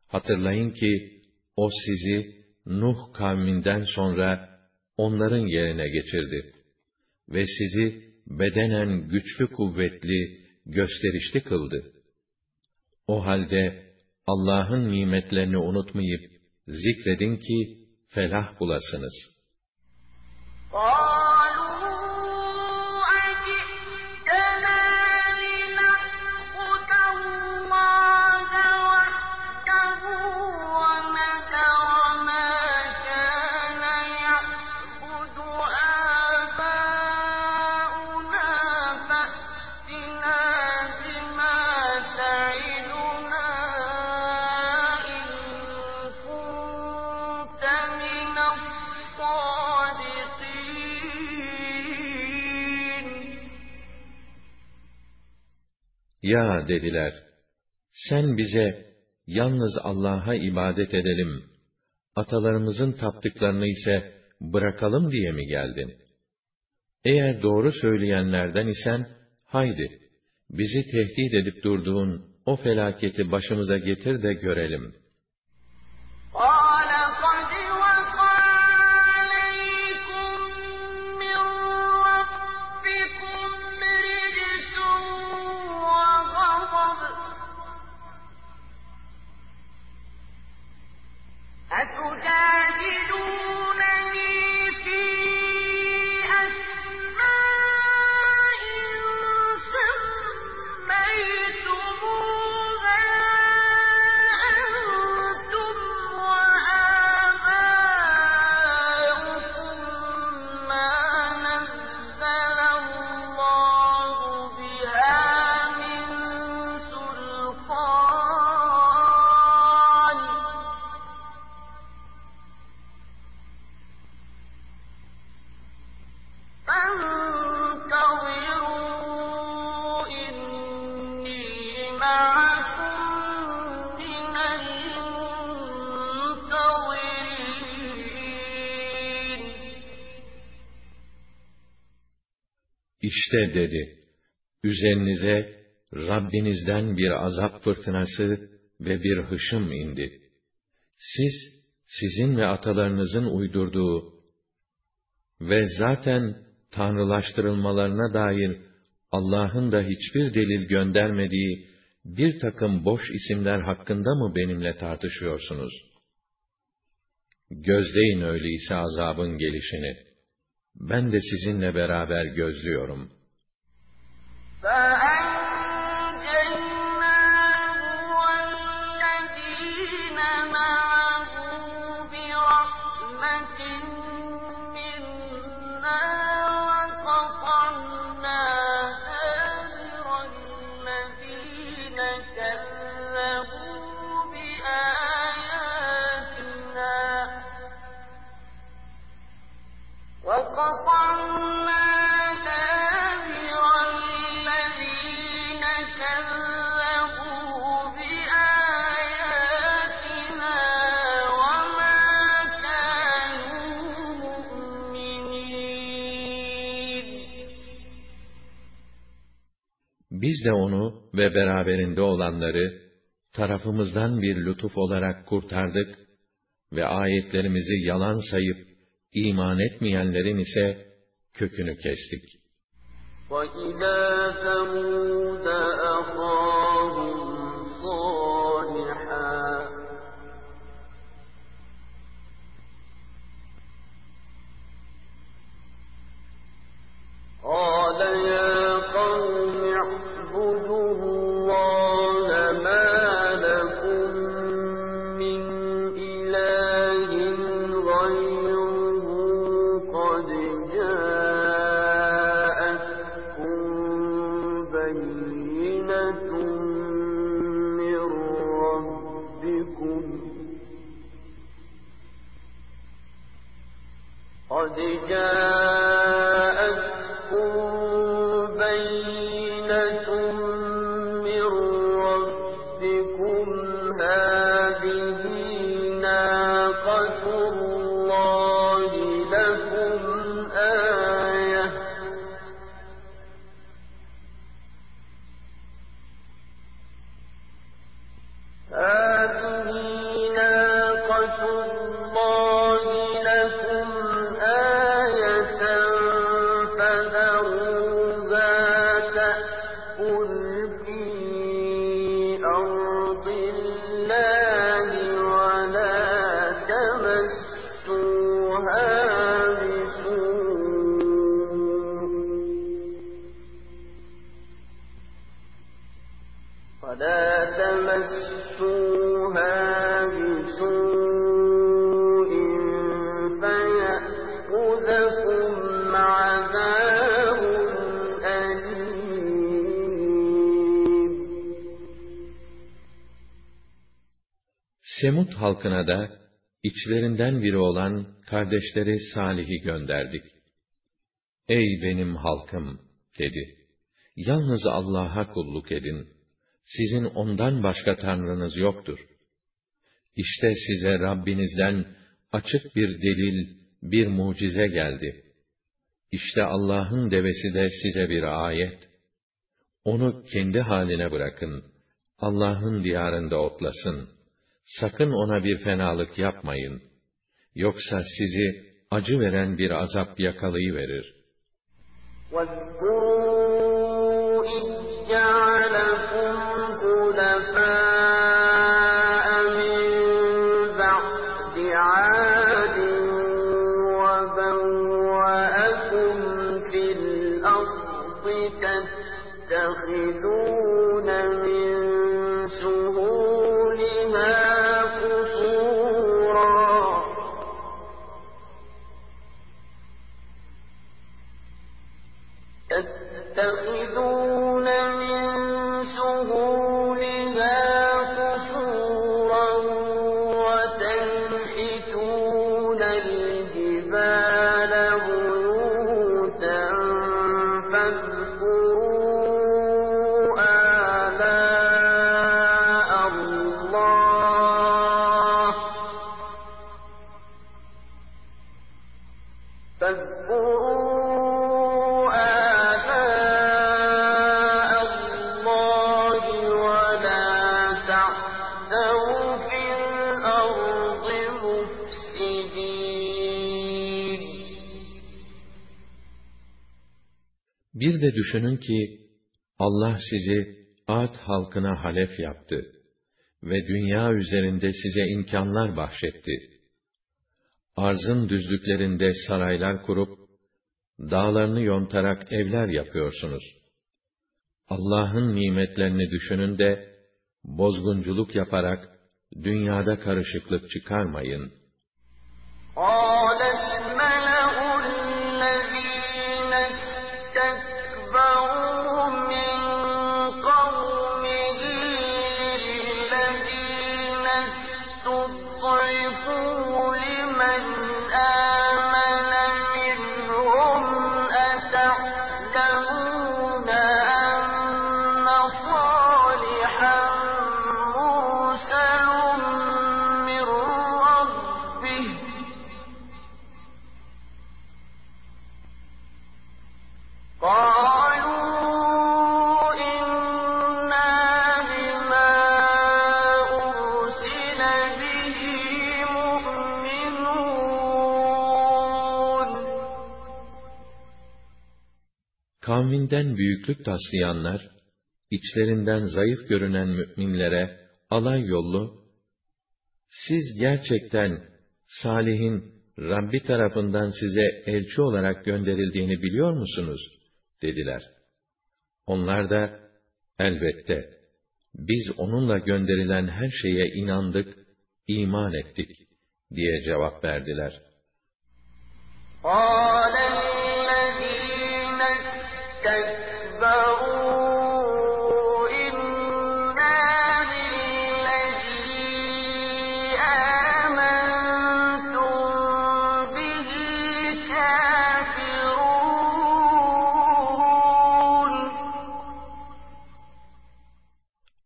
Hatırlayın ki, O sizi Nuh kavminden sonra onların yerine geçirdi ve sizi bedenen güçlü kuvvetli, gösterişli kıldı. O halde Allah'ın nimetlerini unutmayıp zikredin ki felah bulasınız. Aa! Ya dediler, sen bize yalnız Allah'a ibadet edelim, atalarımızın taptıklarını ise bırakalım diye mi geldin? Eğer doğru söyleyenlerden isen, haydi, bizi tehdit edip durduğun o felaketi başımıza getir de görelim. İşte dedi, üzerinize Rabbinizden bir azap fırtınası ve bir hışım indi. Siz, sizin ve atalarınızın uydurduğu ve zaten tanrılaştırılmalarına dair Allah'ın da hiçbir delil göndermediği bir takım boş isimler hakkında mı benimle tartışıyorsunuz? Gözleyin öyleyse azabın gelişini. Ben de sizinle beraber gözlüyorum. فأن Biz de onu ve beraberinde olanları tarafımızdan bir lütuf olarak kurtardık ve ayetlerimizi yalan sayıp iman etmeyenlerin ise kökünü kestik. وإلى ثمود أخاهم Semut halkına da içlerinden biri olan kardeşleri Salih'i gönderdik. Ey benim halkım dedi. Yalnız Allah'a kulluk edin. Sizin ondan başka tanrınız yoktur. İşte size Rabbinizden açık bir delil, bir mucize geldi. İşte Allah'ın devesi de size bir ayet. Onu kendi haline bırakın. Allah'ın diyarında otlasın Sakın ona bir fenalık yapmayın. Yoksa sizi acı veren bir azap yakalayıverir. واذكروا إذ جعلكم de düşünün ki Allah sizi Ad halkına halef yaptı ve dünya üzerinde size imkanlar bahşetti. Arzın düzlüklerinde saraylar kurup, dağlarını yontarak evler yapıyorsunuz. Allah'ın nimetlerini düşünün de, bozgunculuk yaparak dünyada karışıklık çıkarmayın. Aa! Kavminden büyüklük taslayanlar, içlerinden zayıf görünen müminlere alay yollu, siz gerçekten Salih'in Rabbi tarafından size elçi olarak gönderildiğini biliyor musunuz? dediler. Onlar da, elbette, biz onunla gönderilen her şeye inandık, iman ettik, diye cevap verdiler. قال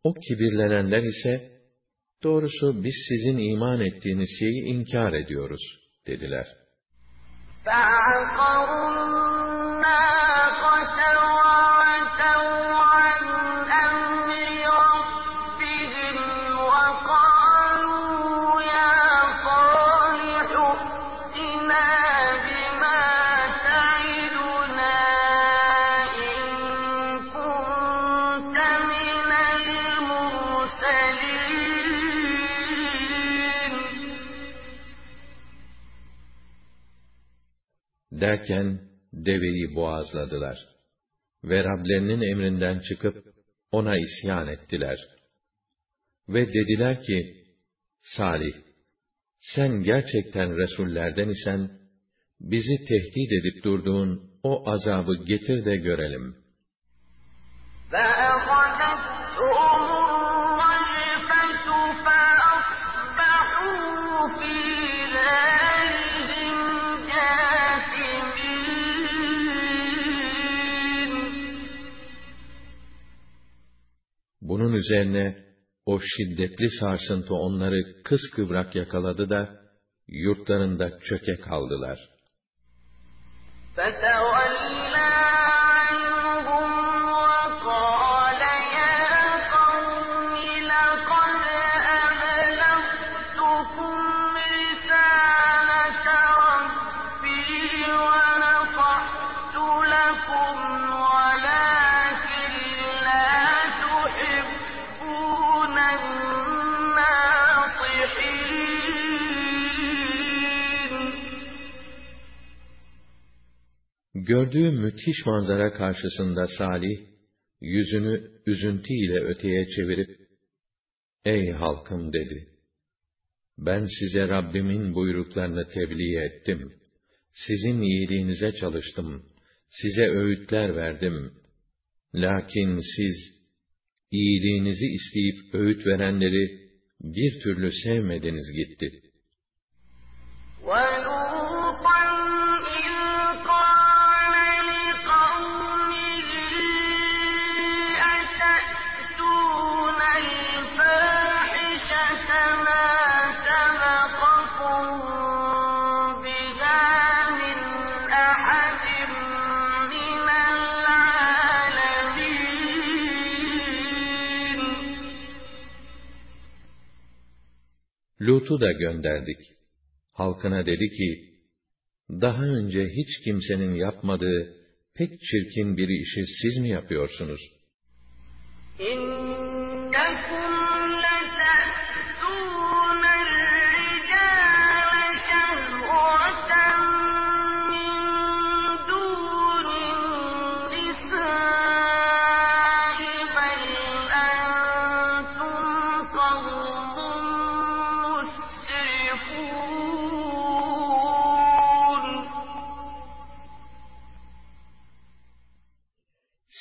O kibirlenenler ise, doğrusu biz sizin iman ettiğiniz şeyi inkar ediyoruz, dediler. فعقروا Derken deveyi boğazladılar. Ve Rablerinin emrinden çıkıp ona isyan ettiler. Ve dediler ki, Salih, sen gerçekten Resullerden isen, bizi tehdit edip durduğun o azabı getir de görelim. فَأَخَذَتْهُمُ Bunun üzerine o şiddetli sarsıntı onları kıskıvrak yakaladı da yurtlarında çöke kaldılar. فَتَوَلَّىٰ Gördüğü müthiş manzara karşısında Salih, yüzünü üzüntüyle öteye çevirip, Ey halkım dedi. Ben size Rabbimin buyruklarını tebliğ ettim. Sizin iyiliğinize çalıştım. Size öğütler verdim. Lakin siz, iyiliğinizi isteyip öğüt verenleri bir türlü sevmediniz gitti. وَنُ Lut'u da gönderdik. Halkına dedi ki, daha önce hiç kimsenin yapmadığı pek çirkin bir işi siz mi yapıyorsunuz? İn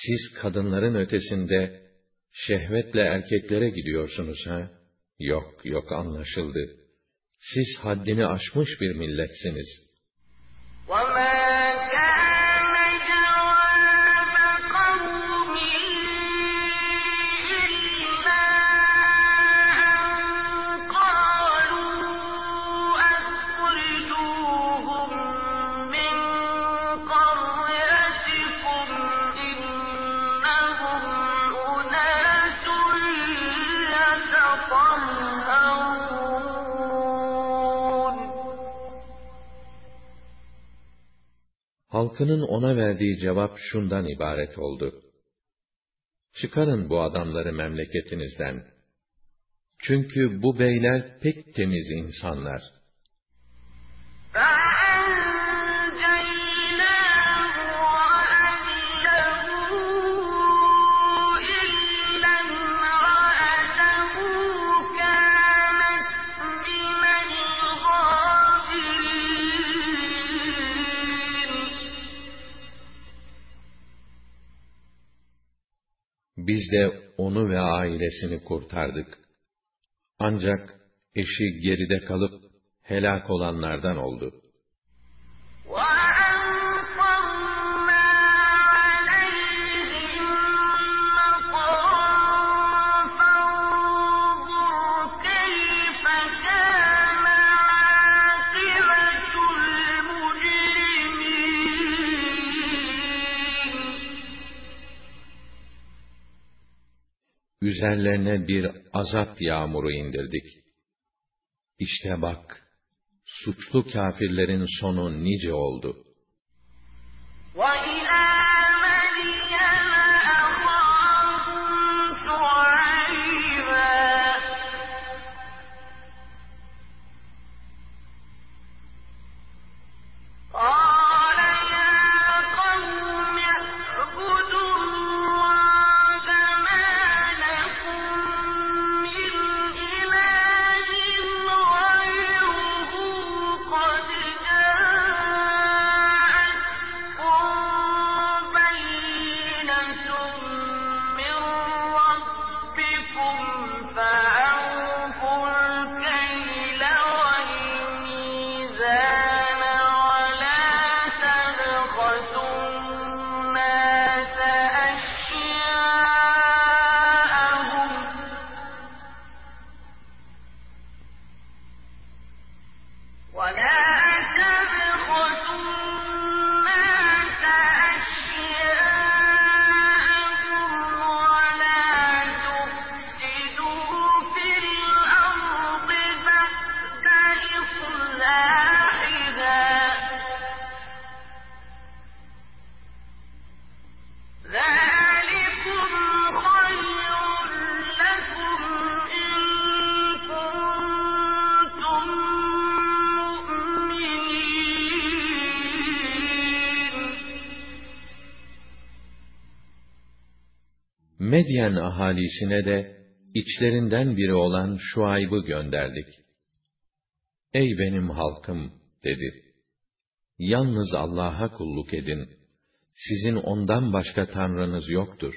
Siz kadınların ötesinde şehvetle erkeklere gidiyorsunuz ha? Yok, yok anlaşıldı. Siz haddini aşmış bir milletsiniz. Halkının ona verdiği cevap şundan ibaret oldu. Çıkarın bu adamları memleketinizden. Çünkü bu beyler pek temiz insanlar. Biz de onu ve ailesini kurtardık. Ancak eşi geride kalıp helak olanlardan oldu. Üzerlerine bir azap yağmuru indirdik. İşte bak, suçlu kâfirlerin sonu nice oldu. Medyen ahalisine de içlerinden biri olan Şuayb'ı gönderdik. Ey benim halkım dedi. Yalnız Allah'a kulluk edin. Sizin ondan başka tanrınız yoktur.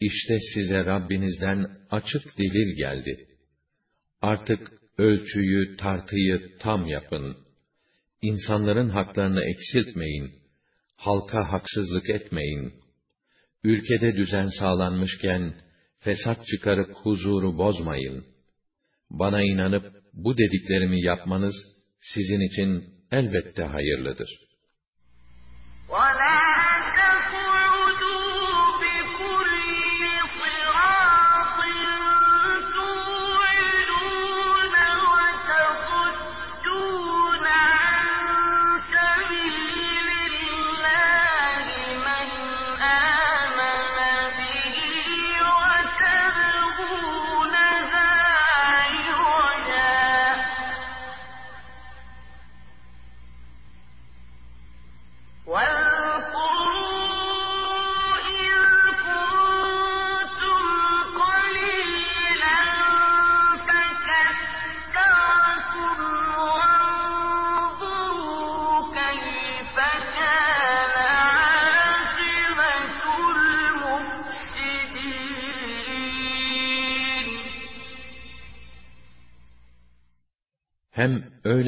İşte size Rabbinizden açık delil geldi. Artık ölçüyü, tartıyı tam yapın. İnsanların haklarını eksiltmeyin. Halka haksızlık etmeyin. Ülkede düzen sağlanmışken, fesat çıkarıp huzuru bozmayın. Bana inanıp bu dediklerimi yapmanız sizin için elbette hayırlıdır. وَلَا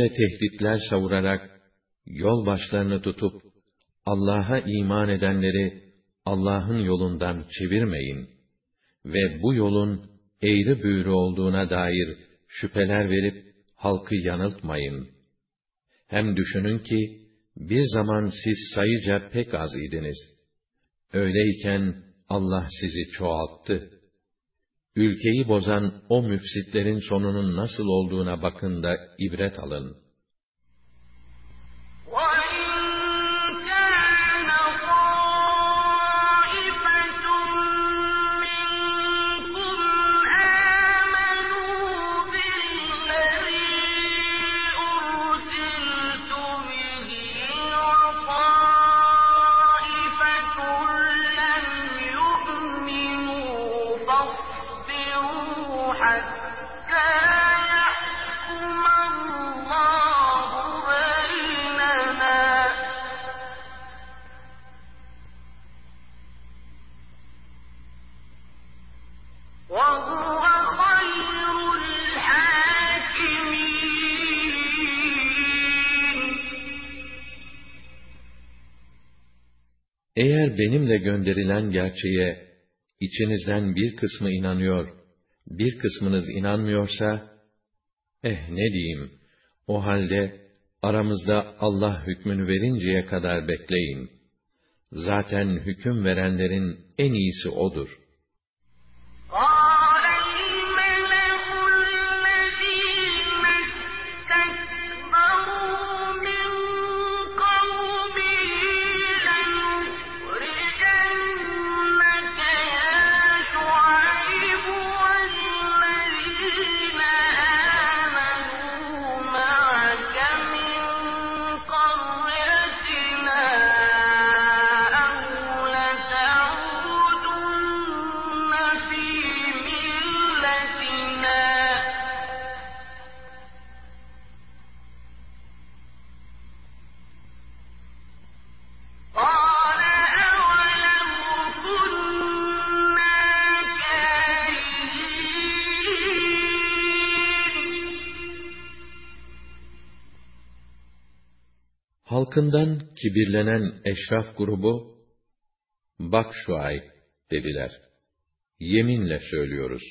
tehditler savurarak, yol başlarını tutup, Allah'a iman edenleri Allah'ın yolundan çevirmeyin ve bu yolun eğri büğrü olduğuna dair şüpheler verip halkı yanıltmayın. Hem düşünün ki, bir zaman siz sayıca pek az idiniz. Öyleyken Allah sizi çoğalttı. Ülkeyi bozan o müfsitlerin sonunun nasıl olduğuna bakın da ibret alın. Eğer benimle gönderilen gerçeğe içinizden bir kısmı inanıyor, bir kısmınız inanmıyorsa, eh ne diyeyim, o halde aramızda Allah hükmünü verinceye kadar bekleyin. Zaten hüküm verenlerin en iyisi O'dur. Halkından kibirlenen eşraf grubu, bak Şuayb dediler. Yeminle söylüyoruz.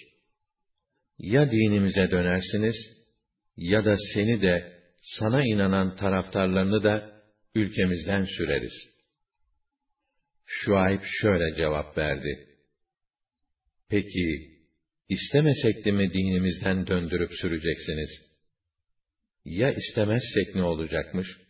Ya dinimize dönersiniz, ya da seni de, sana inanan taraftarlarını da ülkemizden süreriz. Şuayb şöyle cevap verdi. Peki, istemesek de mi dinimizden döndürüp süreceksiniz? Ya istemezsek ne olacakmış?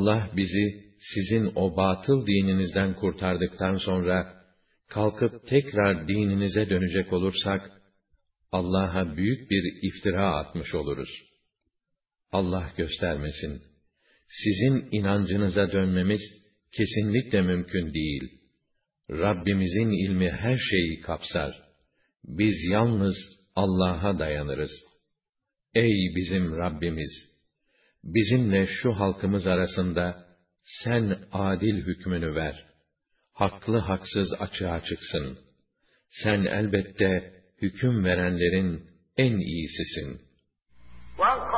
Allah bizi sizin o batıl dininizden kurtardıktan sonra kalkıp tekrar dininize dönecek olursak Allah'a büyük bir iftira atmış oluruz. Allah göstermesin. Sizin inancınıza dönmemiz kesinlikle mümkün değil. Rabbimizin ilmi her şeyi kapsar. Biz yalnız Allah'a dayanırız. Ey bizim Rabbimiz! bizimle şu halkımız arasında sen adil hükmünü ver. Haklı haksız açığa çıksın. Sen elbette hüküm verenlerin en iyisisin. Wow.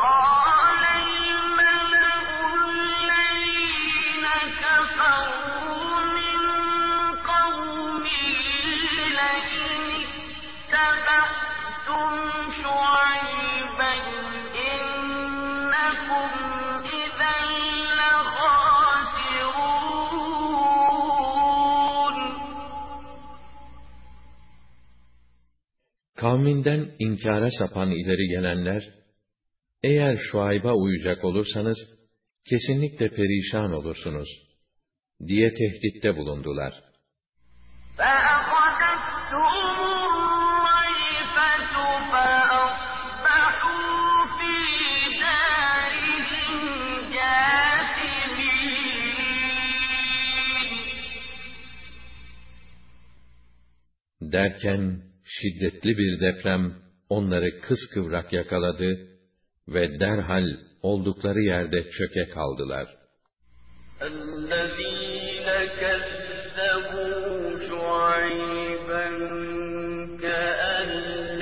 Tahminden inkara sapan ileri gelenler, eğer şuayba uyacak olursanız, kesinlikle perişan olursunuz, diye tehditte bulundular. Derken, şiddetli bir deprem onları kıskıvrak yakaladı ve derhal oldukları yerde çöke kaldılar. الذين كذبوا شعيبا كأن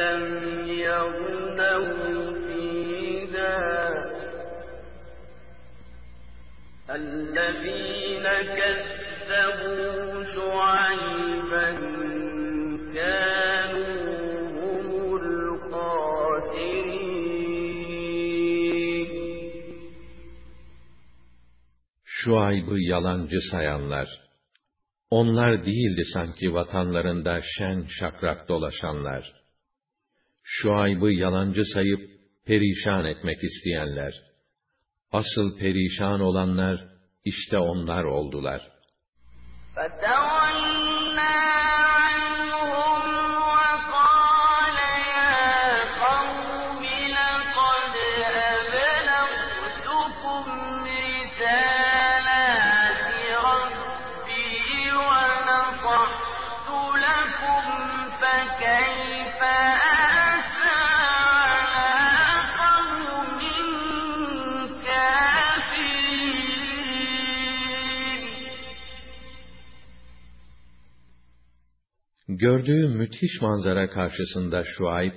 لم يغنوا فيها الذين كذبوا شعيبا Şuayb'ı yalancı sayanlar, onlar değildi sanki vatanlarında şen şakrak dolaşanlar. Şuayb'ı yalancı sayıp perişan etmek isteyenler. Asıl perişan olanlar işte onlar oldular. فتولى Gördüğü müthiş manzara karşısında Şuayb,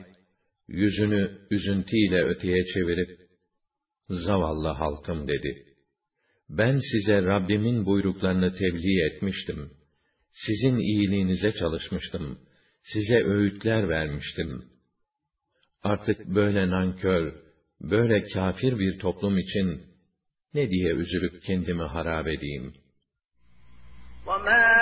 yüzünü üzüntüyle öteye çevirip, Zavallı halkım dedi. Ben size Rabbimin buyruklarını tebliğ etmiştim. Sizin iyiliğinize çalışmıştım. Size öğütler vermiştim. Artık böyle nankör, böyle kafir bir toplum için ne diye üzülüp kendimi harap edeyim?'' وما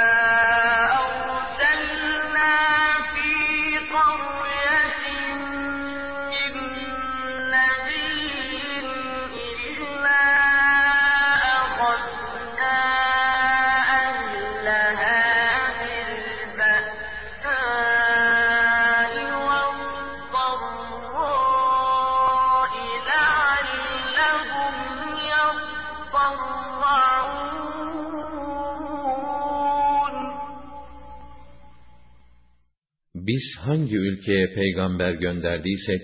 Biz hangi ülkeye peygamber gönderdiysek,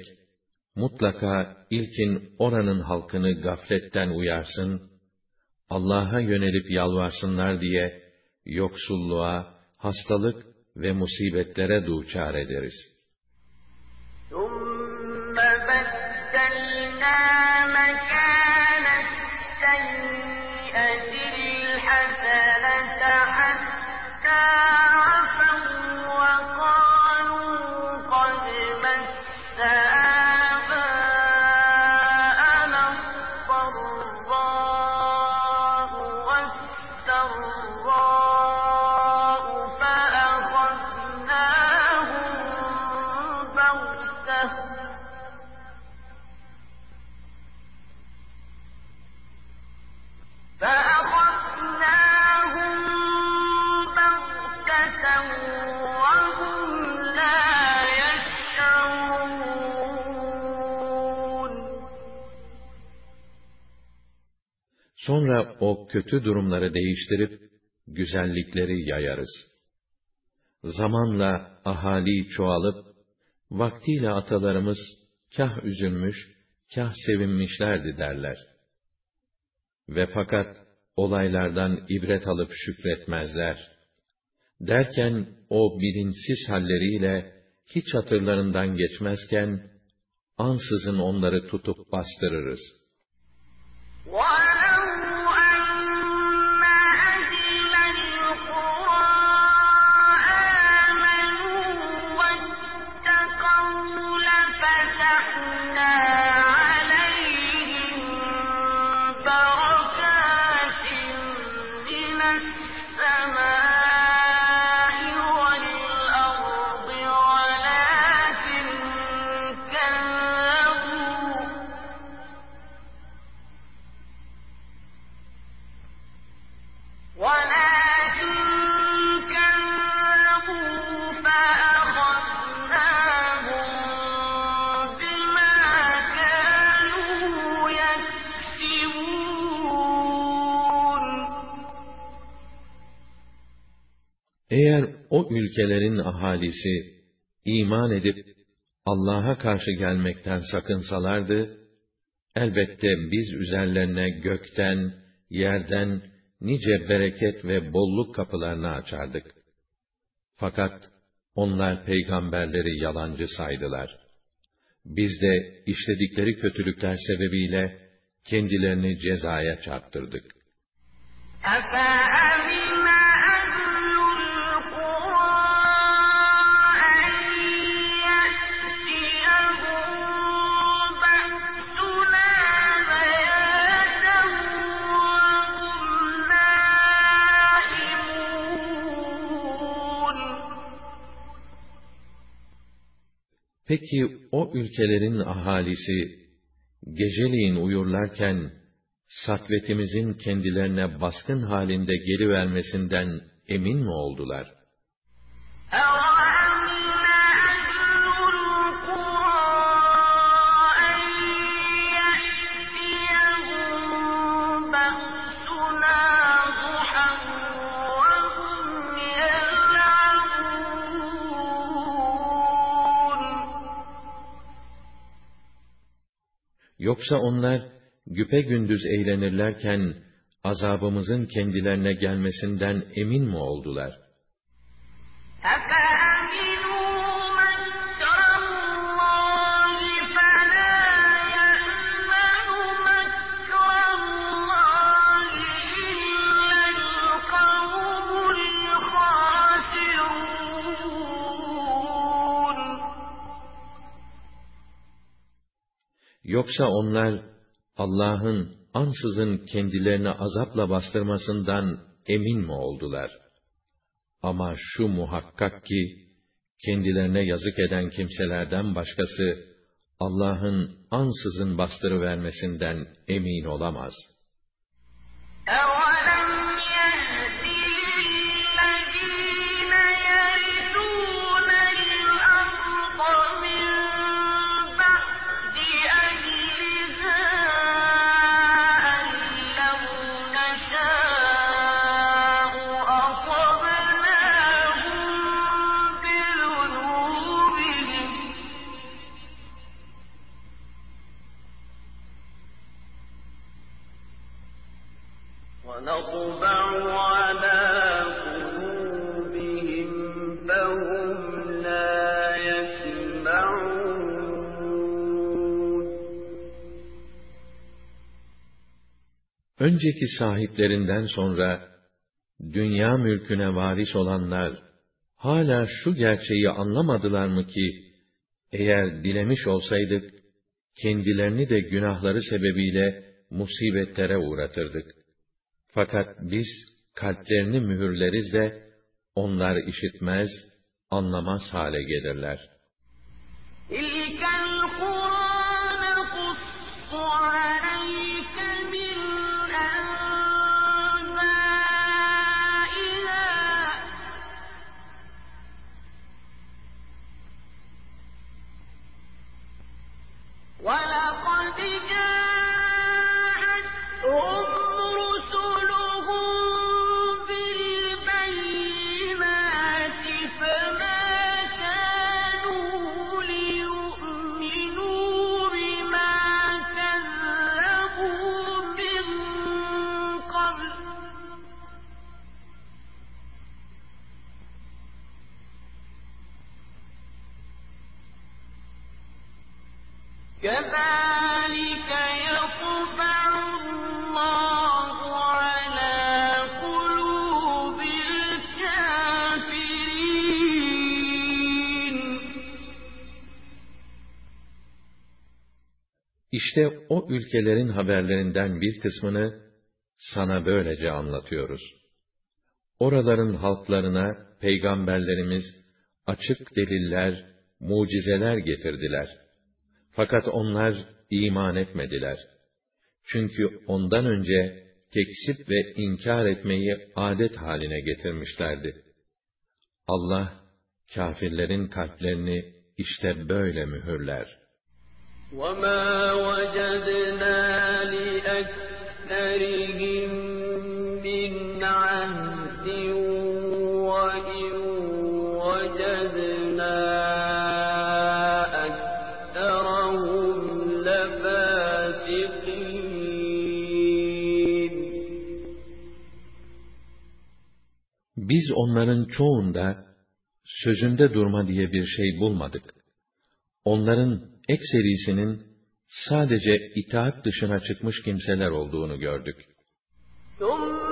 mutlaka ilkin oranın halkını gafletten uyarsın, Allah'a yönelip yalvarsınlar diye, yoksulluğa, hastalık ve musibetlere duçar ederiz.'' Sonra o kötü durumları değiştirip, güzellikleri yayarız. Zamanla ahali çoğalıp, vaktiyle atalarımız kah üzülmüş, kah sevinmişlerdi derler. Ve fakat olaylardan ibret alıp şükretmezler. Derken o bilinçsiz halleriyle hiç hatırlarından geçmezken, ansızın onları tutup bastırırız. وَعَلَى Ülkelerin ahalisi iman edip Allah'a karşı gelmekten sakınsalardı, elbette biz üzerlerine gökten, yerden nice bereket ve bolluk kapılarını açardık. Fakat onlar peygamberleri yalancı saydılar. Biz de işledikleri kötülükler sebebiyle kendilerini cezaya çarptırdık. Peki o ülkelerin ahalisi geceliğin uyurlarken sakvetimizin kendilerine baskın halinde geri vermesinden emin mi oldular? Yoksa onlar güpe gündüz eğlenirlerken azabımızın kendilerine gelmesinden emin mi oldular? Yoksa onlar Allah'ın ansızın kendilerini azapla bastırmasından emin mi oldular? Ama şu muhakkak ki, kendilerine yazık eden kimselerden başkası, Allah'ın ansızın bastırıvermesinden emin olamaz. Önceki sahiplerinden sonra dünya mülküne varis olanlar hala şu gerçeği anlamadılar mı ki eğer dilemiş olsaydık kendilerini de günahları sebebiyle musibetlere uğratırdık. Fakat biz kalplerini mühürleriz de onlar işitmez, anlamaz hale gelirler. تلك القرى نقص عليك ولقد İşte o ülkelerin haberlerinden bir kısmını sana böylece anlatıyoruz. Oraların halklarına peygamberlerimiz açık deliller, mucizeler getirdiler. Fakat onlar iman etmediler. Çünkü ondan önce tekzip ve inkar etmeyi adet haline getirmişlerdi. Allah kâfirlerin kalplerini işte böyle mühürler. وما وجدنا لأكثرهم من عهد وإن وجدنا أكثرهم لفاسقين Biz onların çoğunda sözünde durma diye bir şey bulmadık. Onların ekserisinin sadece itaat dışına çıkmış kimseler olduğunu gördük. ثم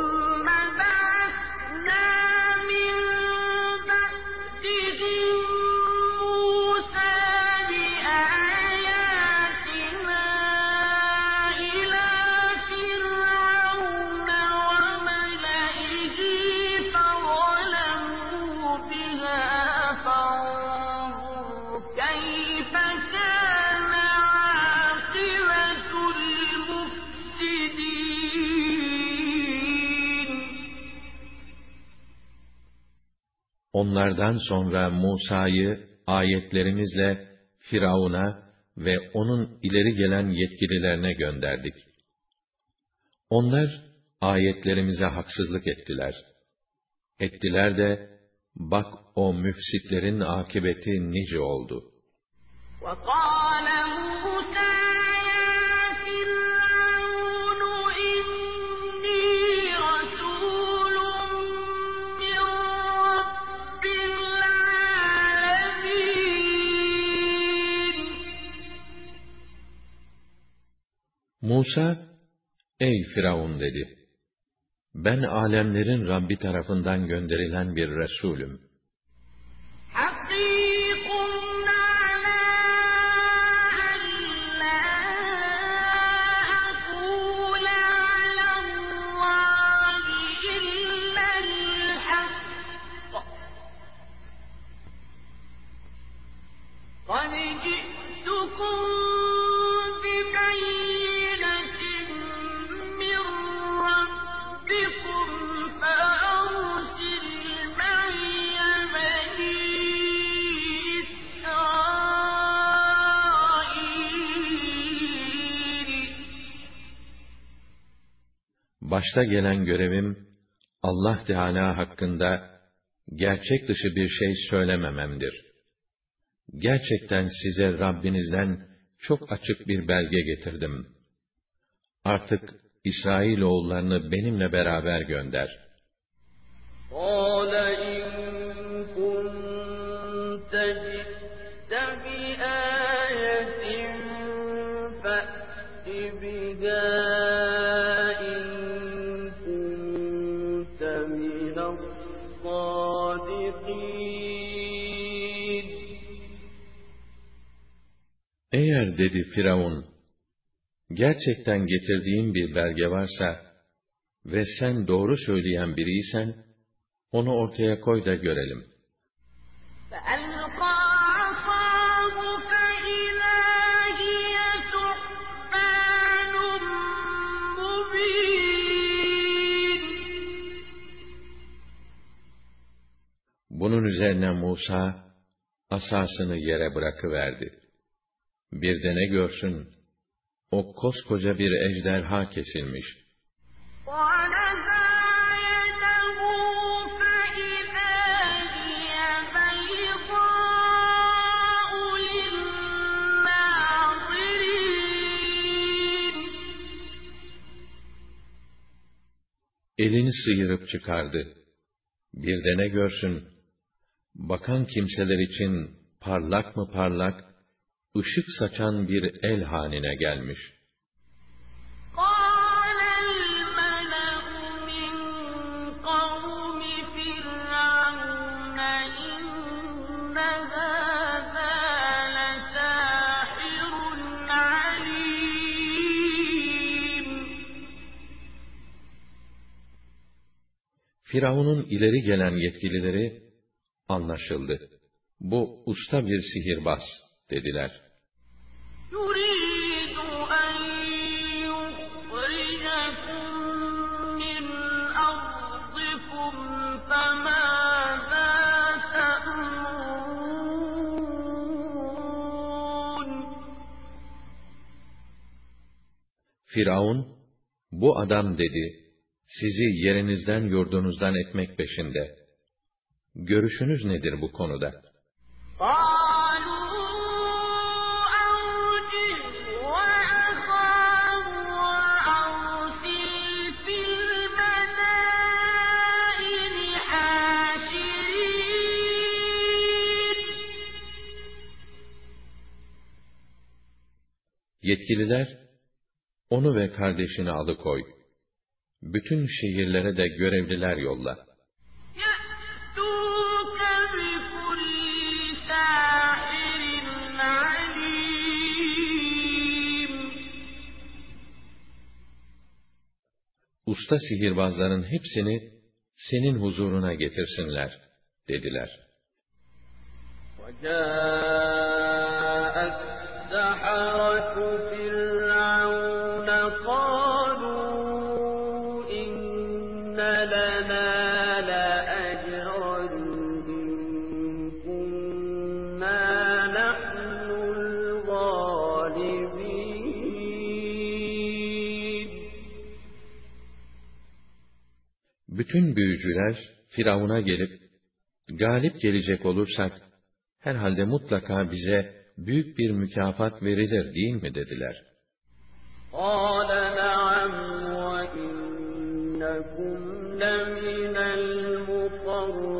Onlardan sonra Musa'yı ayetlerimizle Firavun'a ve onun ileri gelen yetkililerine gönderdik. Onlar ayetlerimize haksızlık ettiler. Ettiler de bak o müfsitlerin akıbeti nice oldu. وقال موسى Musa, ey Firavun dedi. Ben alemlerin Rabbi tarafından gönderilen bir Resulüm. Başta gelen görevim, Allah Teala hakkında gerçek dışı bir şey söylemememdir. Gerçekten size Rabbinizden çok açık bir belge getirdim. Artık İsrail oğullarını benimle beraber gönder. قال Eğer dedi Firavun, gerçekten getirdiğim bir belge varsa ve sen doğru söyleyen biriysen, onu ortaya koy da görelim. Bunun üzerine Musa asasını yere bırakıverdi. Bir de ne görsün, o koskoca bir ejderha kesilmiş. Elini sıyırıp çıkardı. Bir de ne görsün, bakan kimseler için parlak mı parlak, ışık saçan bir el haline gelmiş. Firavun'un ileri gelen yetkilileri, anlaşıldı. Bu usta bir sihirbaz, dediler. Firavun, bu adam dedi, sizi yerinizden yurdunuzdan etmek peşinde. Görüşünüz nedir bu konuda? Yetkililer, onu ve kardeşini alıkoy. Bütün şehirlere de görevliler yolla. يأتوك بكل ساحر عليم Usta sihirbazların hepsini senin huzuruna getirsinler, dediler. وجاء السحرة Bütün büyücüler Firavun'a gelip, galip gelecek olursak, herhalde mutlaka bize büyük bir mükafat verilir değil mi dediler. قال نعم وإنكم لمن المقربين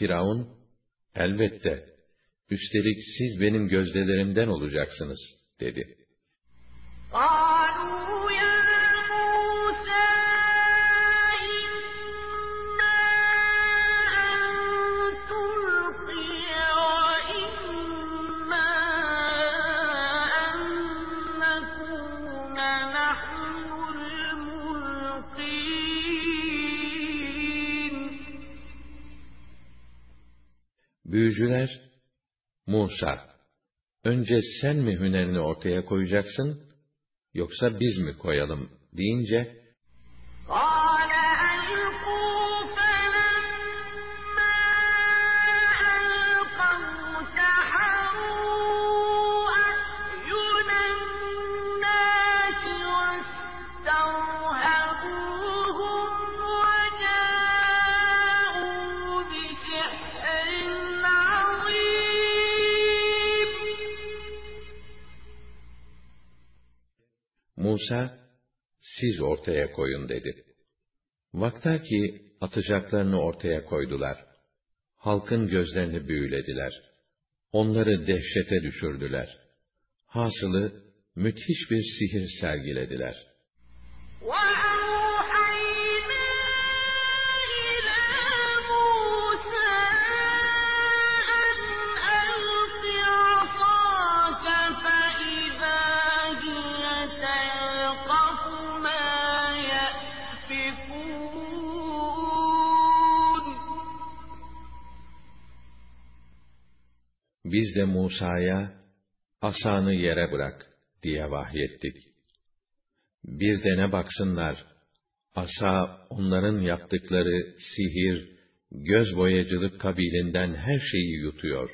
Firavun, elbette, üstelik siz benim gözdelerimden olacaksınız, dedi. Büyücüler, Musa, önce sen mi hünerini ortaya koyacaksın, yoksa biz mi koyalım deyince, Musa, siz ortaya koyun dedi. Vakta ki atacaklarını ortaya koydular. Halkın gözlerini büyülediler. Onları dehşete düşürdüler. Hasılı müthiş bir sihir sergilediler. Wow! Biz de Musa'ya, asanı yere bırak diye vahyettik. Bir de ne baksınlar, asa onların yaptıkları sihir, göz boyacılık kabilinden her şeyi yutuyor.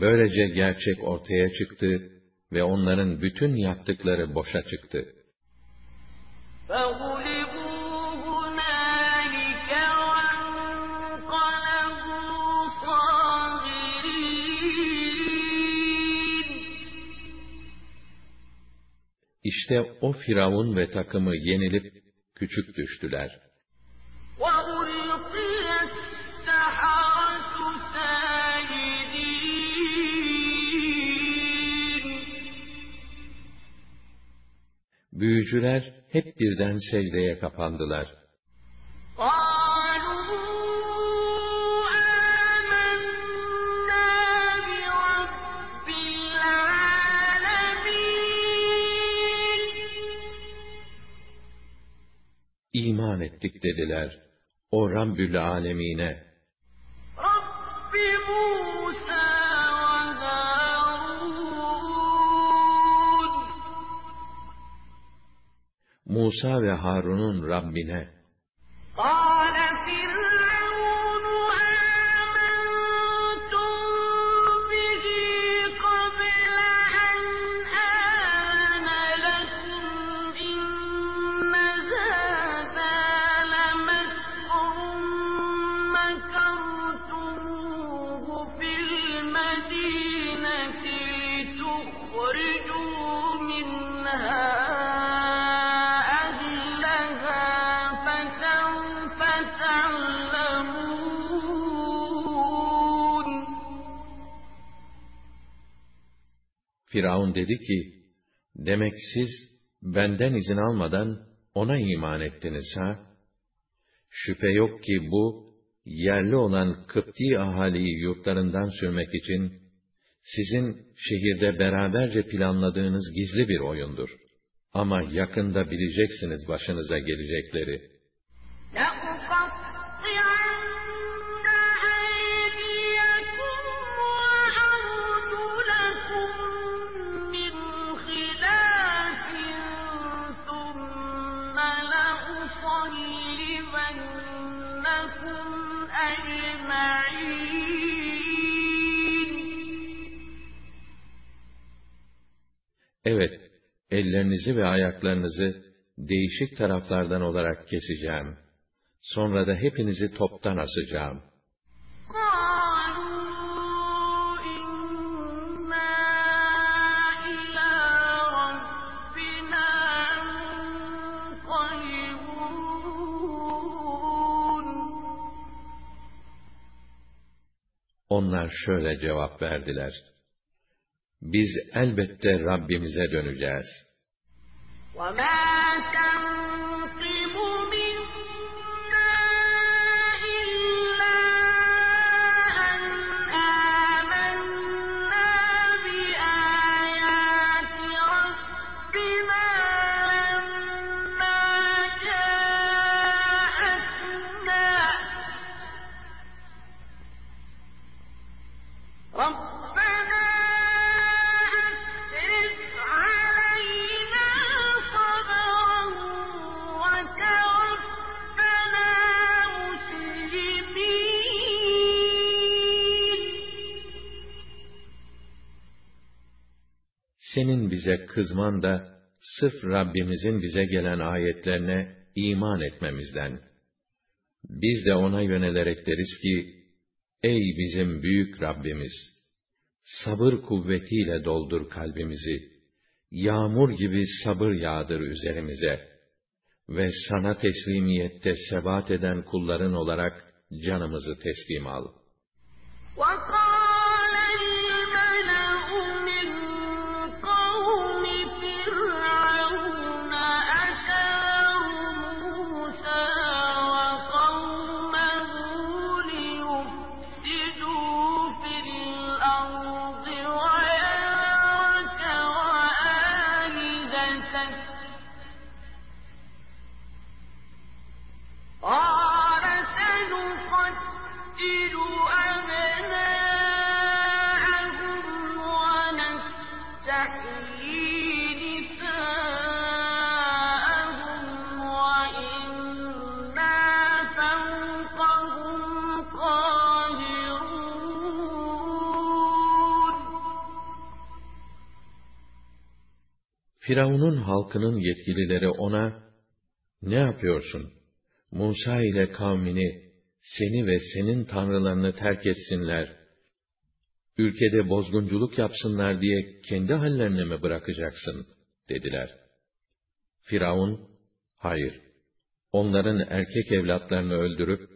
Böylece gerçek ortaya çıktı ve onların bütün yaptıkları boşa çıktı. İşte o Firavun ve takımı yenilip küçük düştüler. büyücüler hep birden secdeye kapandılar. Aa! iman ettik dediler. O Rabbül Alemine, Musa ve Harun'un Rabbine, Firavun dedi ki, demek siz benden izin almadan ona iman ettiniz ha? Şüphe yok ki bu, yerli olan Kıpti ahaliyi yurtlarından sürmek için, sizin şehirde beraberce planladığınız gizli bir oyundur. Ama yakında bileceksiniz başınıza gelecekleri. Evet, ellerinizi ve ayaklarınızı değişik taraflardan olarak keseceğim. Sonra da hepinizi toptan asacağım. Onlar şöyle cevap verdiler Biz elbette Rabbimize döneceğiz. وَمَا bize kızman da sırf Rabbimizin bize gelen ayetlerine iman etmemizden. Biz de ona yönelerek deriz ki, Ey bizim büyük Rabbimiz! Sabır kuvvetiyle doldur kalbimizi. Yağmur gibi sabır yağdır üzerimize. Ve sana teslimiyette sebat eden kulların olarak canımızı teslim al. Firavun'un halkının yetkilileri ona, ne yapıyorsun? Musa ile kavmini, seni ve senin tanrılarını terk etsinler, ülkede bozgunculuk yapsınlar diye kendi hallerine mi bırakacaksın? dediler. Firavun, hayır, onların erkek evlatlarını öldürüp,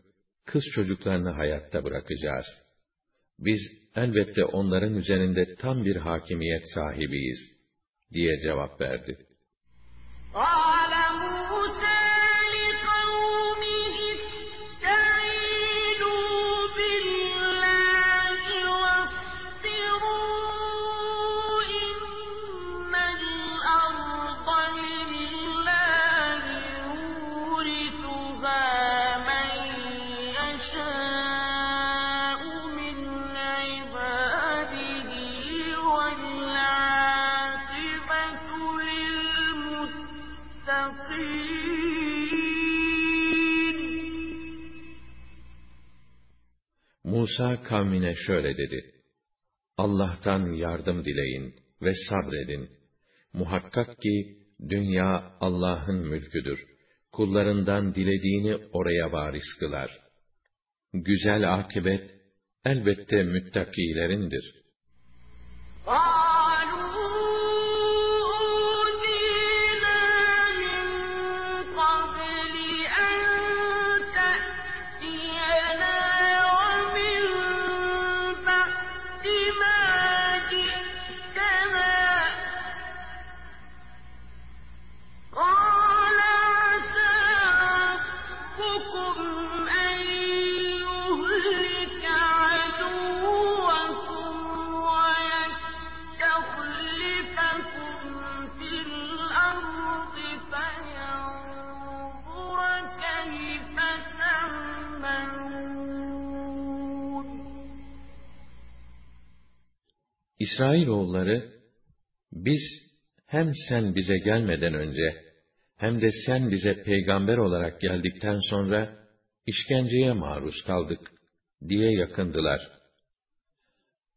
kız çocuklarını hayatta bırakacağız. Biz elbette onların üzerinde tam bir hakimiyet sahibiyiz, diye cevap verdi. Aa! Musa kavmine şöyle dedi. Allah'tan yardım dileyin ve sabredin. Muhakkak ki dünya Allah'ın mülküdür. Kullarından dilediğini oraya varis kılar. Güzel akibet elbette müttakilerindir. Aa! İsrailoğulları, biz hem sen bize gelmeden önce, hem de sen bize peygamber olarak geldikten sonra, işkenceye maruz kaldık, diye yakındılar.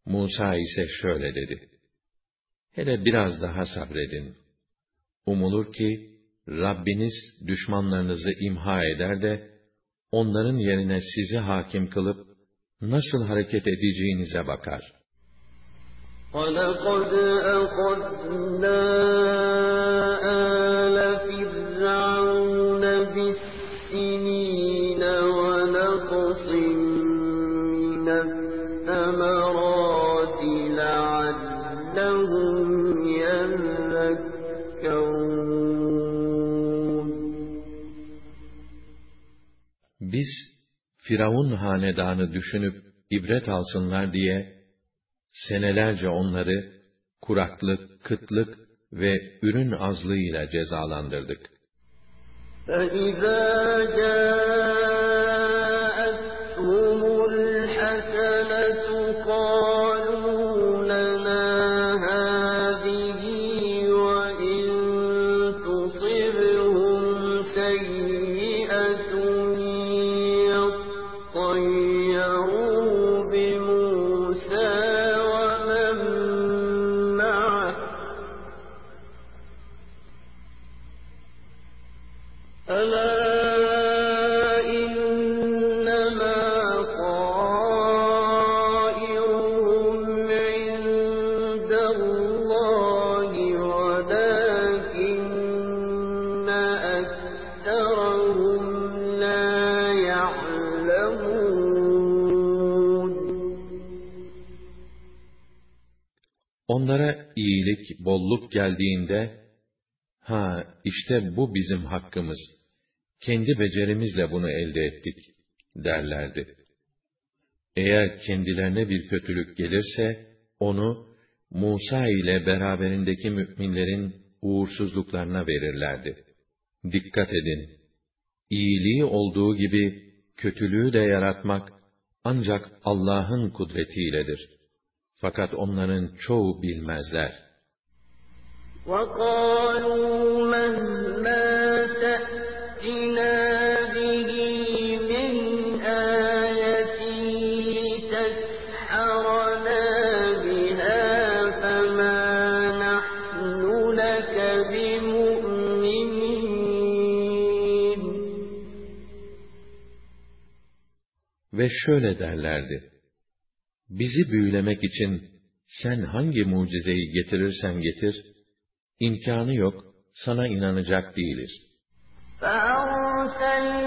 Musa ise şöyle dedi. Hele biraz daha sabredin. Umulur ki, Rabbiniz düşmanlarınızı imha eder de, onların yerine sizi hakim kılıp, nasıl hareket edeceğinize bakar.'' وَلَقَدْ أَخَذْنَا آلَ فِرْعَوْنَ بِالسِّنِينَ وَنَقْصٍ مِّنَ الثَّمَرَاتِ لَعَلَّهُمْ يَذَّكَّرُونَ Biz, Firavun hanedanı düşünüp ibret alsınlar diye, senelerce onları kuraklık, kıtlık ve ürün azlığıyla cezalandırdık. فَإِذَا جَاءَتْهُمُ iyilik, bolluk geldiğinde, ha işte bu bizim hakkımız, kendi becerimizle bunu elde ettik, derlerdi. Eğer kendilerine bir kötülük gelirse, onu, Musa ile beraberindeki müminlerin uğursuzluklarına verirlerdi. Dikkat edin! İyiliği olduğu gibi, kötülüğü de yaratmak, ancak Allah'ın kudretiyledir. Fakat onların çoğu bilmezler. وَقَالُوا مَهْمَا تَأْتِنَا بِهِ مِنْ آيَةٍ لِتَسْحَرَنَا بِهَا فَمَا نَحْنُ لَكَ بِمُؤْمِنِينَ Ve şöyle derlerdi. Bizi büyülemek için sen hangi mucizeyi getirirsen getir, imkanı yok, sana inanacak değiliz. فَأَرْسَلْنَا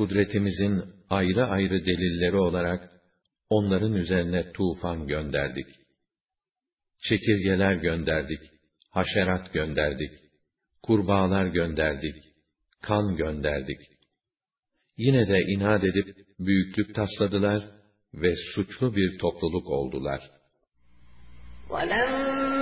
kudretimizin ayrı ayrı delilleri olarak onların üzerine tufan gönderdik. Çekirgeler gönderdik, haşerat gönderdik, kurbağalar gönderdik, kan gönderdik. Yine de inat edip büyüklük tasladılar ve suçlu bir topluluk oldular. ولما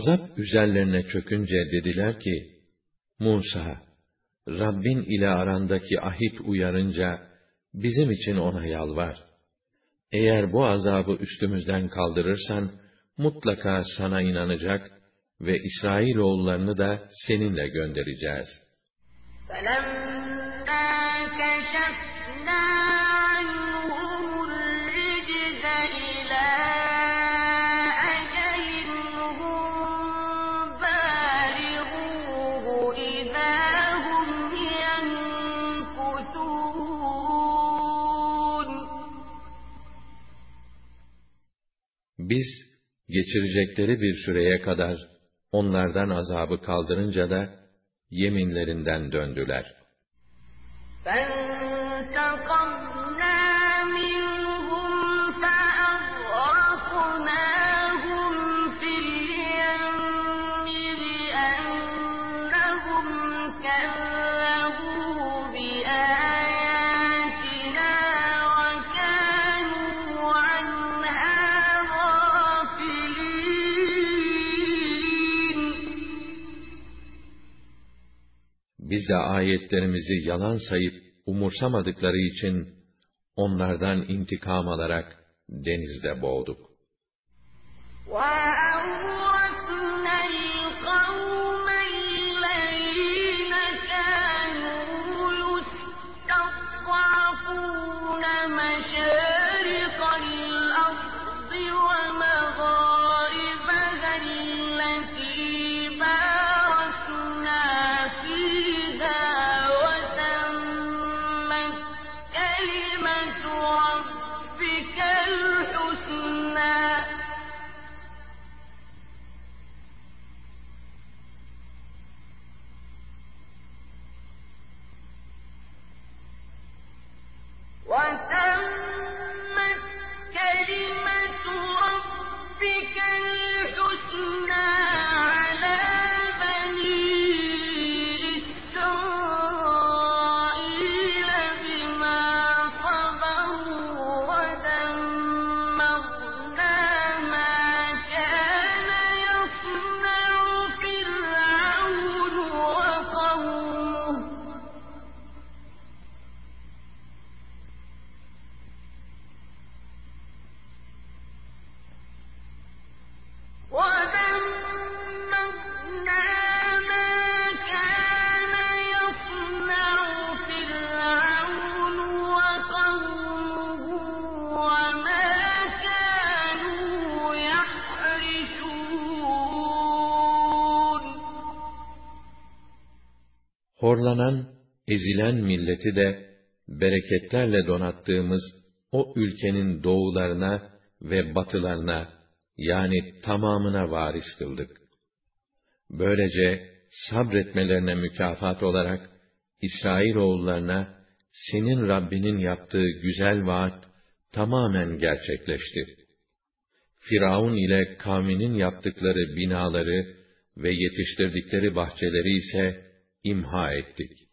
Azap üzerlerine çökünce dediler ki, Musa, Rabbin ile arandaki ahit uyarınca, bizim için ona yalvar. Eğer bu azabı üstümüzden kaldırırsan, mutlaka sana inanacak ve İsrailoğullarını da seninle göndereceğiz. فلما كشفنا Biz geçirecekleri bir süreye kadar onlardan azabı kaldırınca da yeminlerinden döndüler. Ben Biz de ayetlerimizi yalan sayıp umursamadıkları için onlardan intikam alarak denizde boğduk. وأورثنا Horlanan, ezilen milleti de bereketlerle donattığımız o ülkenin doğularına ve batılarına yani tamamına varis kıldık. Böylece sabretmelerine mükafat olarak İsrailoğullarına senin Rabbinin yaptığı güzel vaat tamamen gerçekleşti. Firavun ile kavminin yaptıkları binaları ve yetiştirdikleri bahçeleri ise imha ettik.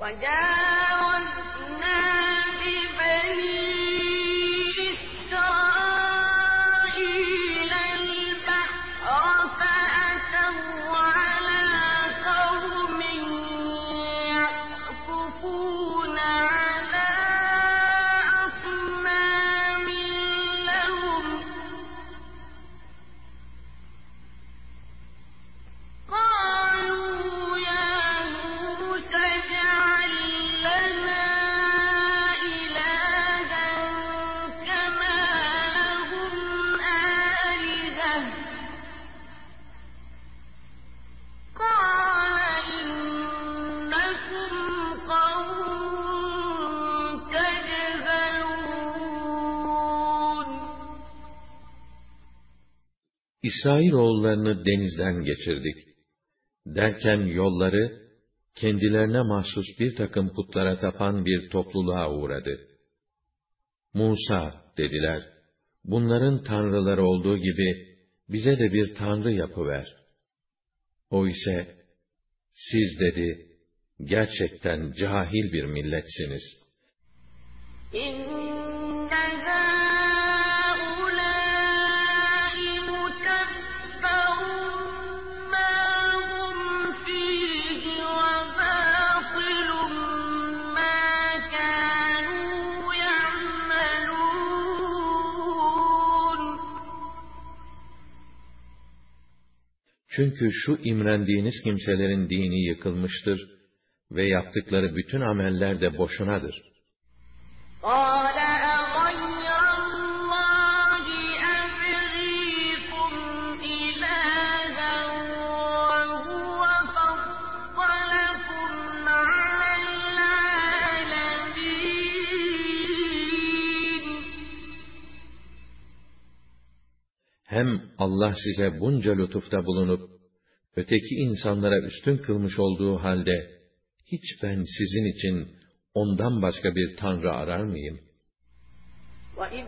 وجاوزنا ببني İsrailoğullarını denizden geçirdik. Derken yolları, kendilerine mahsus bir takım putlara tapan bir topluluğa uğradı. Musa, dediler, bunların tanrıları olduğu gibi, bize de bir tanrı yapıver. O ise, siz dedi, gerçekten cahil bir milletsiniz. إن Çünkü şu imrendiğiniz kimselerin dini yıkılmıştır ve yaptıkları bütün ameller de boşunadır. قال Hem Allah size bunca lütufta bulunup, öteki insanlara üstün kılmış olduğu halde, hiç ben sizin için ondan başka bir tanrı arar mıyım? وإذ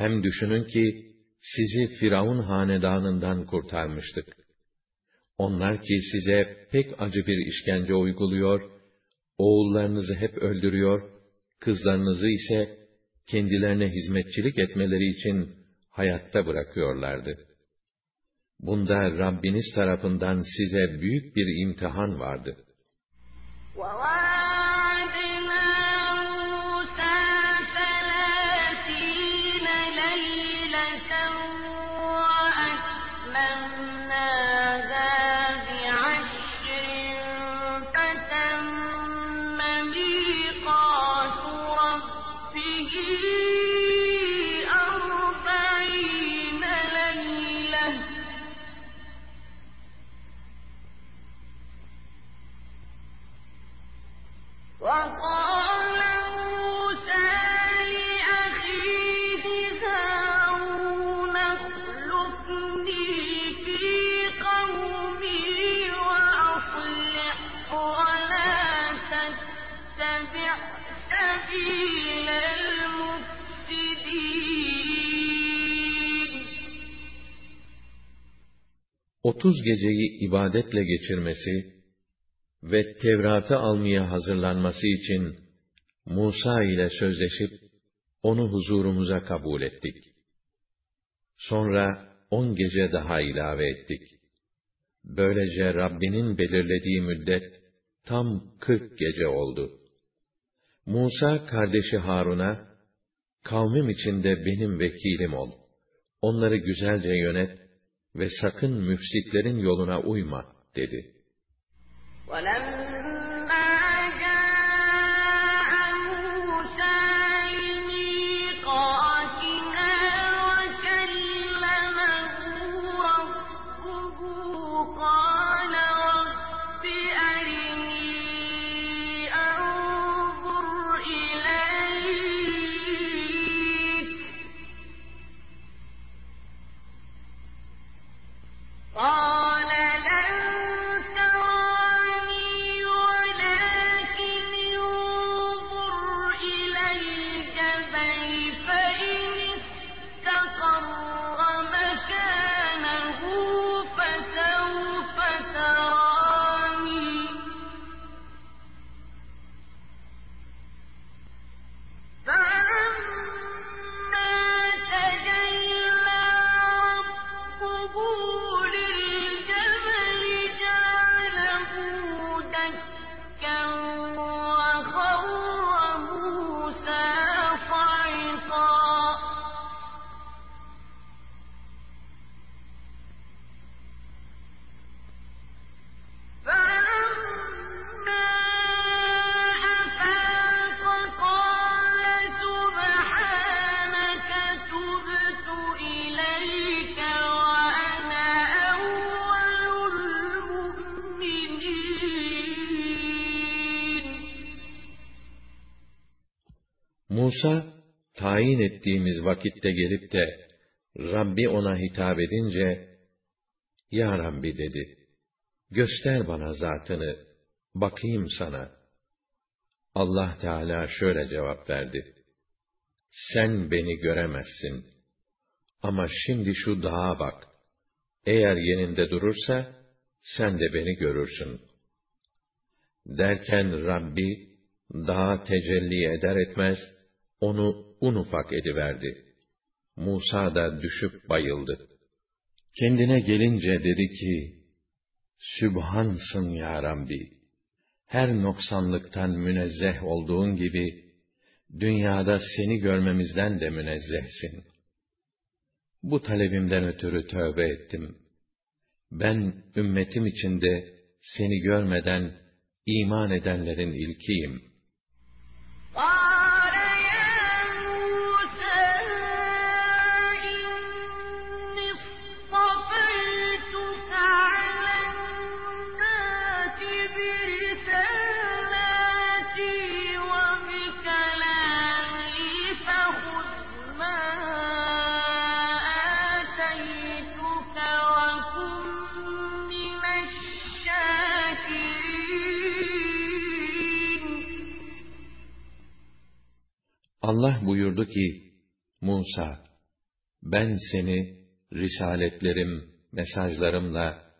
Hem düşünün ki, sizi Firavun hanedanından kurtarmıştık. Onlar ki size pek acı bir işkence uyguluyor, oğullarınızı hep öldürüyor, kızlarınızı ise kendilerine hizmetçilik etmeleri için hayatta bırakıyorlardı. Bunda Rabbiniz tarafından size büyük bir imtihan vardı. Wow. 30 geceyi ibadetle geçirmesi ve Tevrat'ı almaya hazırlanması için Musa ile sözleşip onu huzurumuza kabul ettik. Sonra on gece daha ilave ettik. Böylece Rabbinin belirlediği müddet tam kırk gece oldu. Musa kardeşi Harun'a, kavmim içinde benim vekilim ol. Onları güzelce yönet ve sakın müfsitlerin yoluna uyma, dedi. ولما ettiğimiz vakitte gelip de, Rabbi ona hitap edince, Ya Rabbi dedi, göster bana zatını, bakayım sana. Allah Teala şöyle cevap verdi, sen beni göremezsin. Ama şimdi şu dağa bak, eğer yeninde durursa, sen de beni görürsün. Derken Rabbi, dağa tecelli eder etmez, onu un ufak ediverdi. Musa da düşüp bayıldı. Kendine gelince dedi ki, Sübhansın ya Rabbi! Her noksanlıktan münezzeh olduğun gibi, dünyada seni görmemizden de münezzehsin. Bu talebimden ötürü tövbe ettim. Ben ümmetim içinde seni görmeden iman edenlerin ilkiyim. Aa! Allah buyurdu ki, Musa, ben seni risaletlerim, mesajlarımla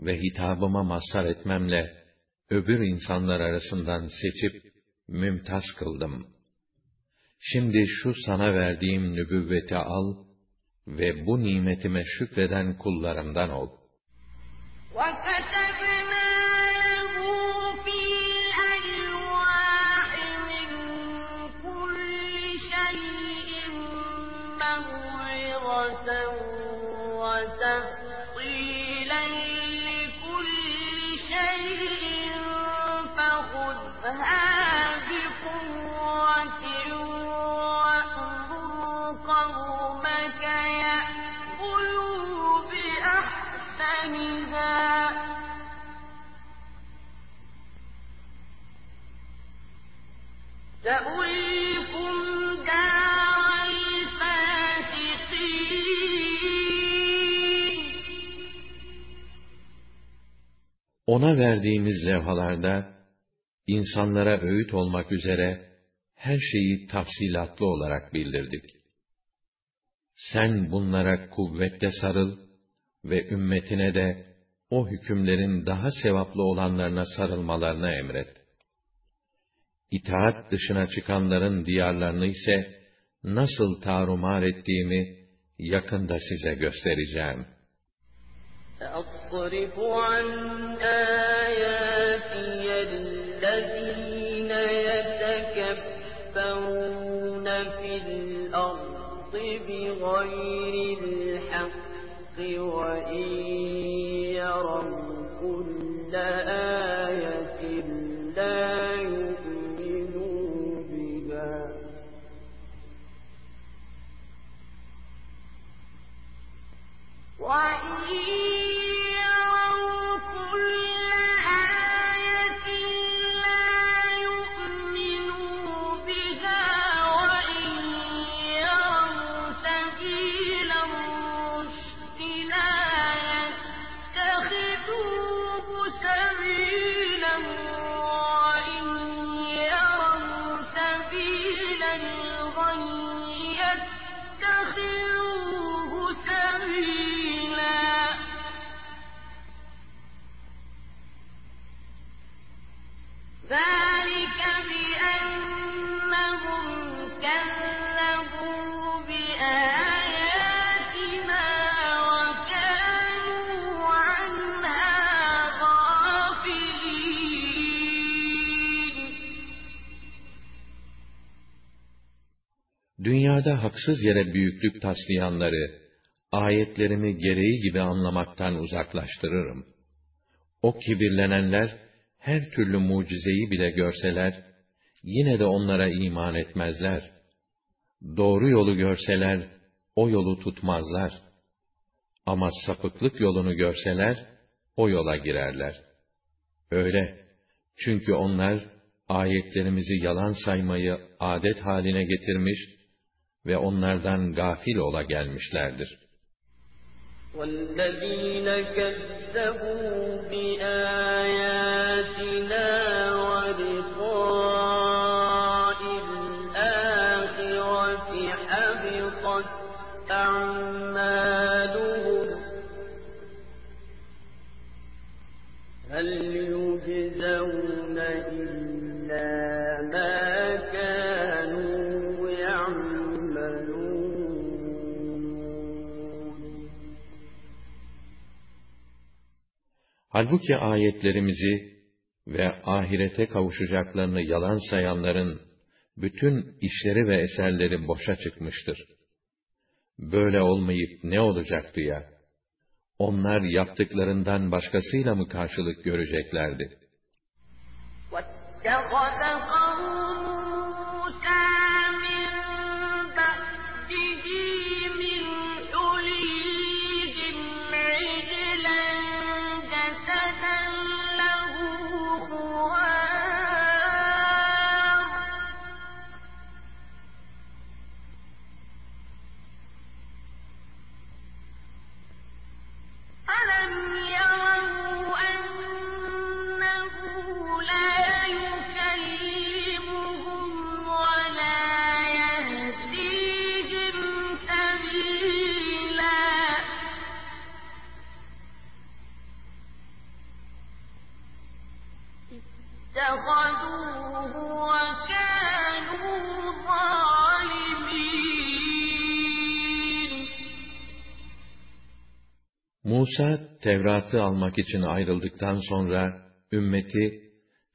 ve hitabıma mazhar etmemle öbür insanlar arasından seçip mümtaz kıldım. Şimdi şu sana verdiğim nübüvveti al ve bu nimetime şükreden kullarımdan ol. وكتبنا Ona verdiğimiz levhalarda, insanlara öğüt olmak üzere, her şeyi tafsilatlı olarak bildirdik. Sen bunlara kuvvetle sarıl ve ümmetine de o hükümlerin daha sevaplı olanlarına sarılmalarına emret İtaat dışına çıkanların diyarlarını ise nasıl tarumar ettiğimi yakında size göstereceğim. سأصرف عن آياتي الذين يتكبرون في الأرض بغير الحق وإن يروا كل آية وإن Dünyada haksız yere büyüklük taslayanları, ayetlerimi gereği gibi anlamaktan uzaklaştırırım. O kibirlenenler, her türlü mucizeyi bile görseler, yine de onlara iman etmezler. Doğru yolu görseler, o yolu tutmazlar. Ama sapıklık yolunu görseler, o yola girerler. Öyle. Çünkü onlar, ayetlerimizi yalan saymayı adet haline getirmiş ve onlardan gafil ola gelmişlerdir. والذين كذبوا بآياتنا Halbuki ayetlerimizi ve ahirete kavuşacaklarını yalan sayanların bütün işleri ve eserleri boşa çıkmıştır. Böyle olmayıp ne olacaktı ya? Onlar yaptıklarından başkasıyla mı karşılık göreceklerdi? واتخذ Musa, Tevrat'ı almak için ayrıldıktan sonra, ümmeti,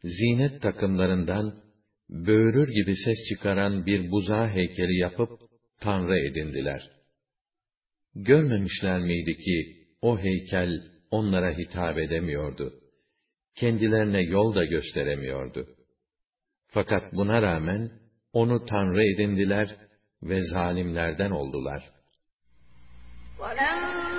zinet takımlarından, böğürür gibi ses çıkaran bir buzağı heykeli yapıp, tanrı edindiler. Görmemişler miydi ki, o heykel onlara hitap edemiyordu. Kendilerine yol da gösteremiyordu. Fakat buna rağmen, onu tanrı edindiler ve zalimlerden oldular. ولما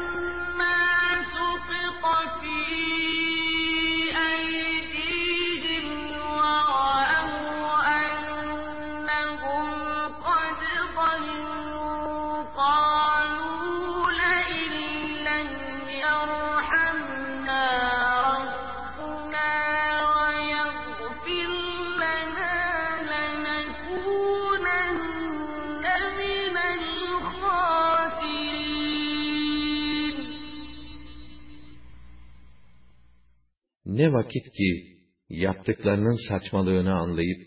Ne vakit ki yaptıklarının saçmalığını anlayıp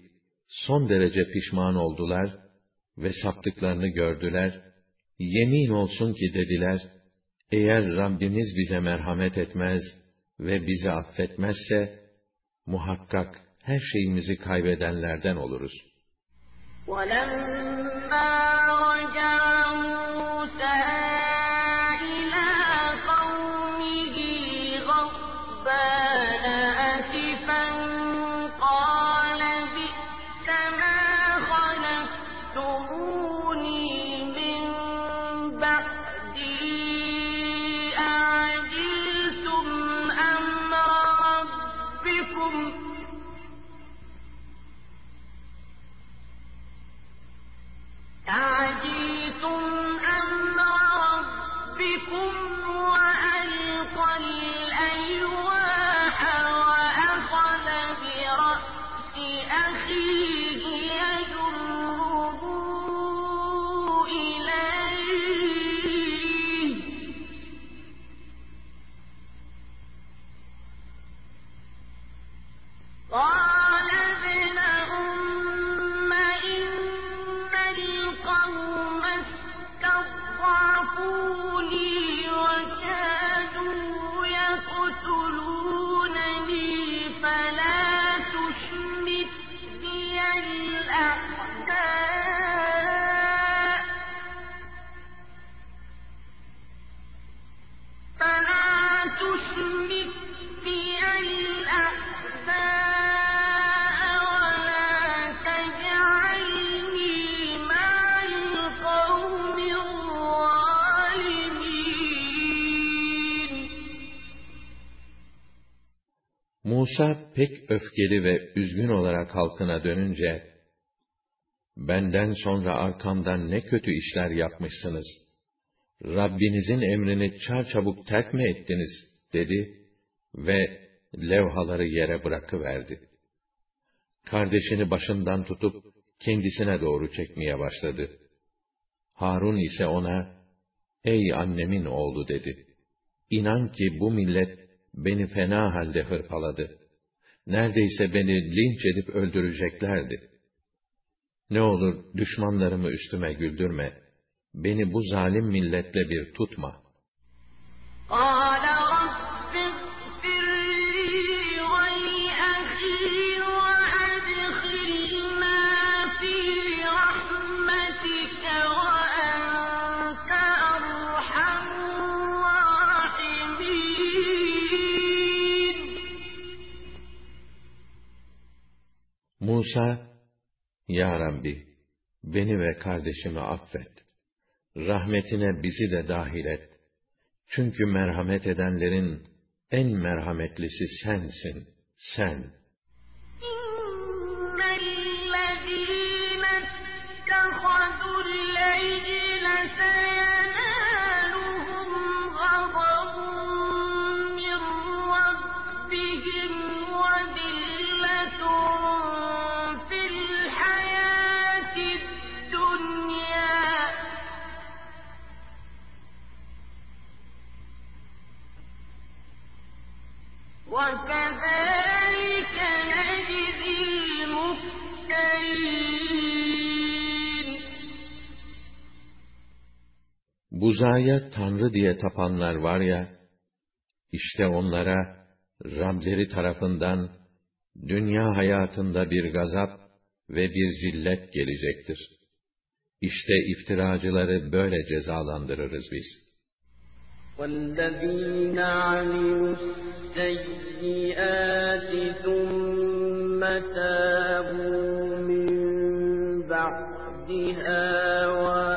son derece pişman oldular ve saptıklarını gördüler, yemin olsun ki dediler, eğer Rabbimiz bize merhamet etmez ve bizi affetmezse, muhakkak her şeyimizi kaybedenlerden oluruz. وَلَمَّا رَجَعَ Musa pek öfkeli ve üzgün olarak halkına dönünce, benden sonra arkamdan ne kötü işler yapmışsınız. Rabbinizin emrini çarçabuk terk mi ettiniz? dedi ve levhaları yere bırakıverdi. Kardeşini başından tutup kendisine doğru çekmeye başladı. Harun ise ona, Ey annemin oğlu dedi. İnan ki bu millet beni fena halde hırpaladı neredeyse beni linç edip öldüreceklerdi. Ne olur düşmanlarımı üstüme güldürme, beni bu zalim milletle bir tutma. Aa! Musa, Ya Rabbi, beni ve kardeşimi affet. Rahmetine bizi de dahil et. Çünkü merhamet edenlerin en merhametlisi sensin, sen. إِنَّ الَّذِينَ اتَّخَذُوا الْعِجْلَ سَيَنَالُهُمْ Buzaya tanrı diye tapanlar var ya, işte onlara Rableri tarafından dünya hayatında bir gazap ve bir zillet gelecektir. İşte iftiracıları böyle cezalandırırız biz. وَالَّذِينَ عَمِلُوا السَّيِّئَاتِ ثُمَّ تَابُوا مِن بَعْدِهَا وَآمَنُوا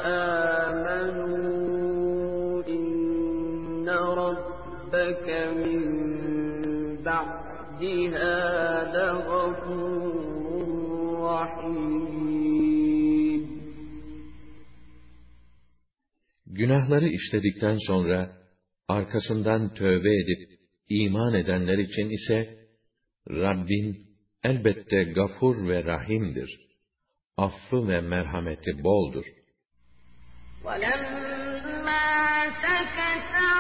Günahları işledikten sonra arkasından tövbe edip iman edenler için ise Rabbin elbette gafur ve rahimdir. Affı ve merhameti boldur. وَلَمَّا سَكَتَ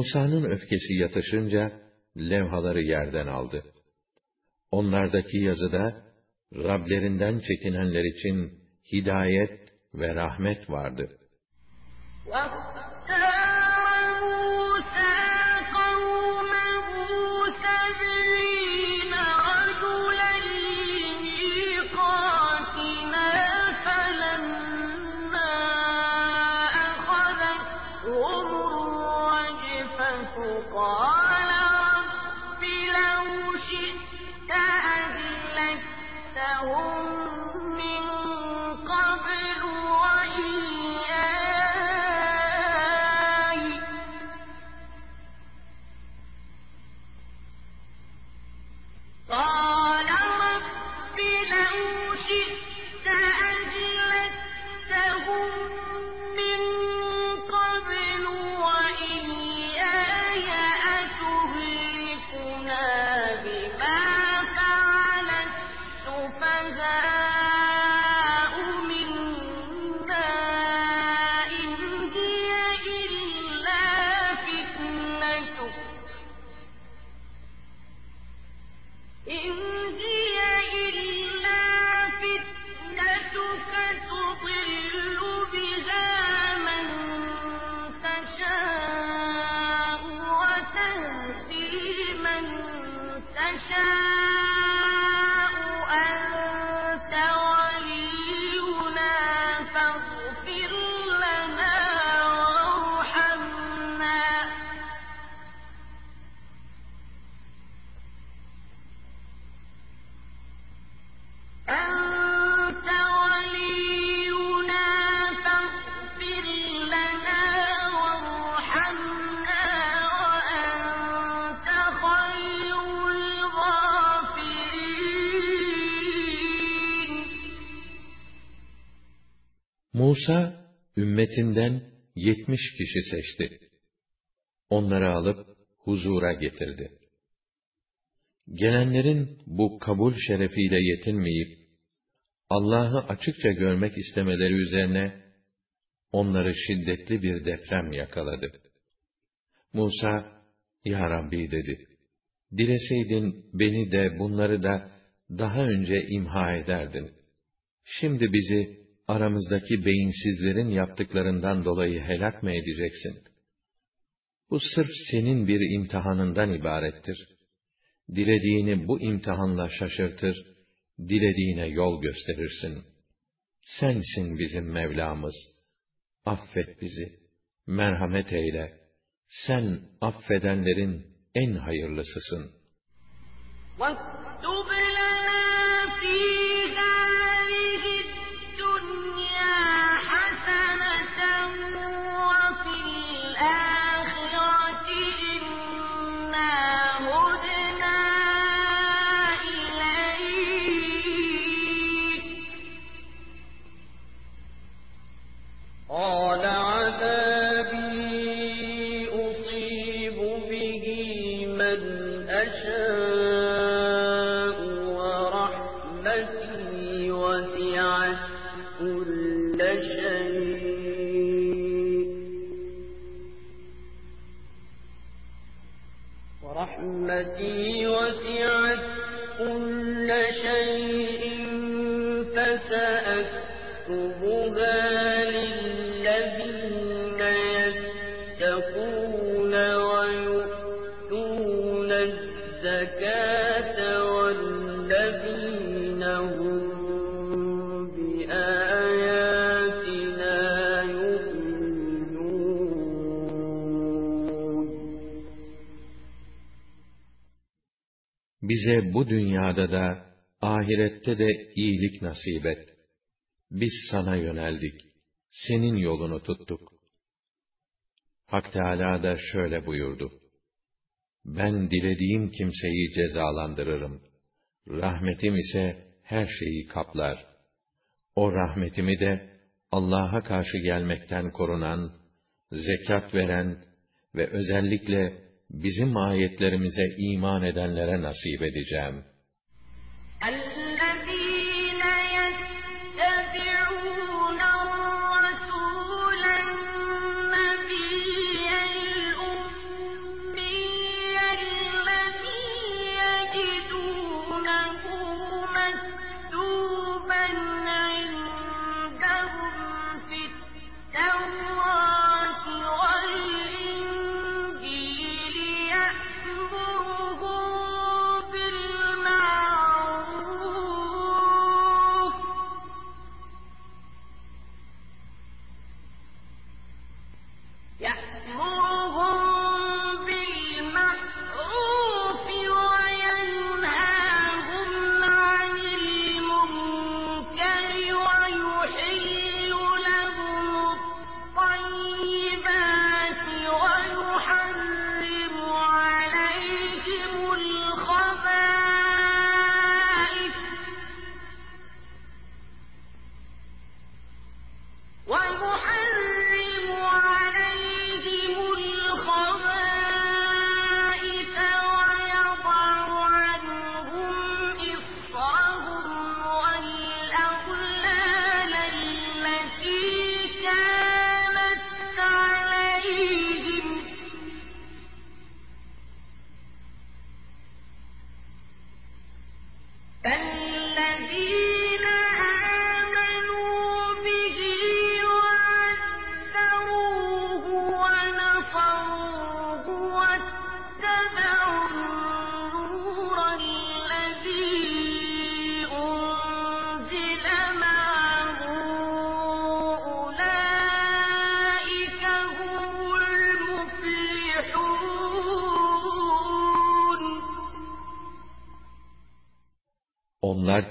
Musa'nın öfkesi yatışınca levhaları yerden aldı. Onlardaki yazıda Rablerinden çekinenler için hidayet ve rahmet vardı. واختار Musa, ümmetinden yetmiş kişi seçti. Onları alıp huzura getirdi. Gelenlerin bu kabul şerefiyle yetinmeyip, Allah'ı açıkça görmek istemeleri üzerine, onları şiddetli bir deprem yakaladı. Musa, Ya Rabbi dedi, dileseydin beni de bunları da daha önce imha ederdin. Şimdi bizi aramızdaki beyinsizlerin yaptıklarından dolayı helak mı edeceksin? Bu sırf senin bir imtihanından ibarettir. Dilediğini bu imtihanla şaşırtır, dilediğine yol gösterirsin. Sensin bizim Mevlamız. Affet bizi, merhamet eyle. Sen affedenlerin en hayırlısısın. What? Bize bu dünyada da, ahirette de iyilik nasip et. Biz sana yöneldik. Senin yolunu tuttuk. Hak Teâlâ da şöyle buyurdu. Ben dilediğim kimseyi cezalandırırım. Rahmetim ise her şeyi kaplar. O rahmetimi de Allah'a karşı gelmekten korunan, zekat veren ve özellikle bizim ayetlerimize iman edenlere nasip edeceğim. Allah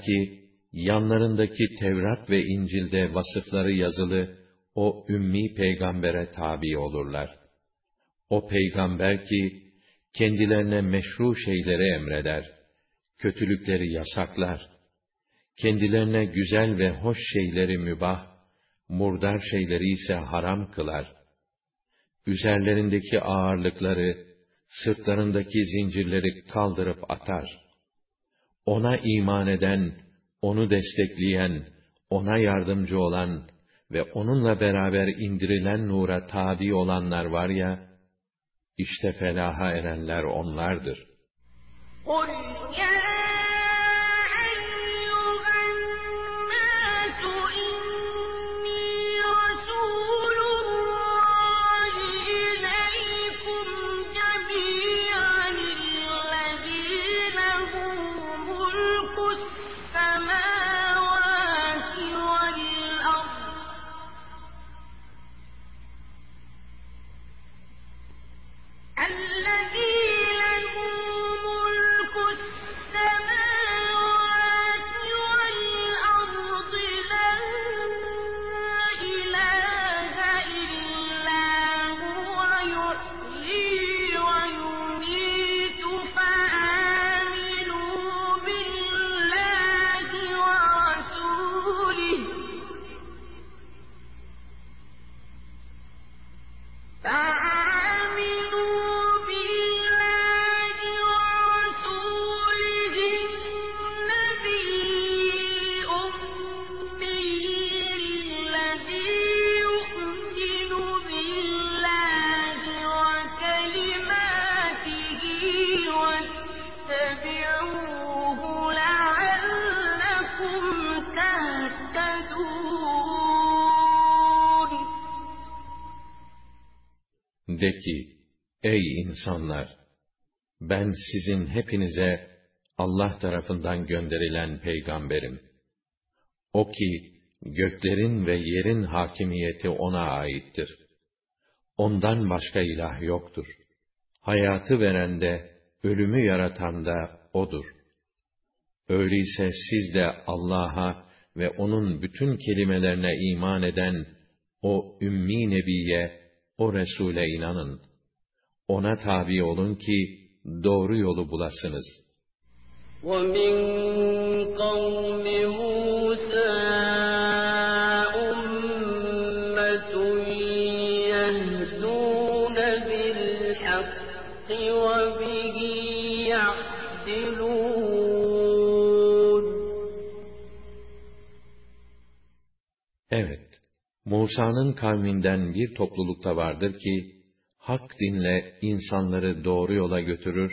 ki, yanlarındaki Tevrat ve İncil'de vasıfları yazılı o ümmi peygambere tabi olurlar. O peygamber ki, kendilerine meşru şeyleri emreder, kötülükleri yasaklar, kendilerine güzel ve hoş şeyleri mübah, murdar şeyleri ise haram kılar. Üzerlerindeki ağırlıkları, sırtlarındaki zincirleri kaldırıp atar. Ona iman eden, onu destekleyen, ona yardımcı olan ve onunla beraber indirilen nura tabi olanlar var ya, işte felaha erenler onlardır. قل De ki, ey insanlar! Ben sizin hepinize Allah tarafından gönderilen peygamberim. O ki, göklerin ve yerin hakimiyeti ona aittir. Ondan başka ilah yoktur. Hayatı veren de, ölümü yaratan da O'dur. Öyleyse siz de Allah'a ve O'nun bütün kelimelerine iman eden o Ümmi Nebiye, o Resul'e inanın. Ona tabi olun ki doğru yolu bulasınız. ومن قوم Musa'nın kavminden bir toplulukta vardır ki, hak dinle insanları doğru yola götürür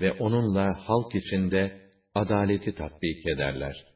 ve onunla halk içinde adaleti tatbik ederler.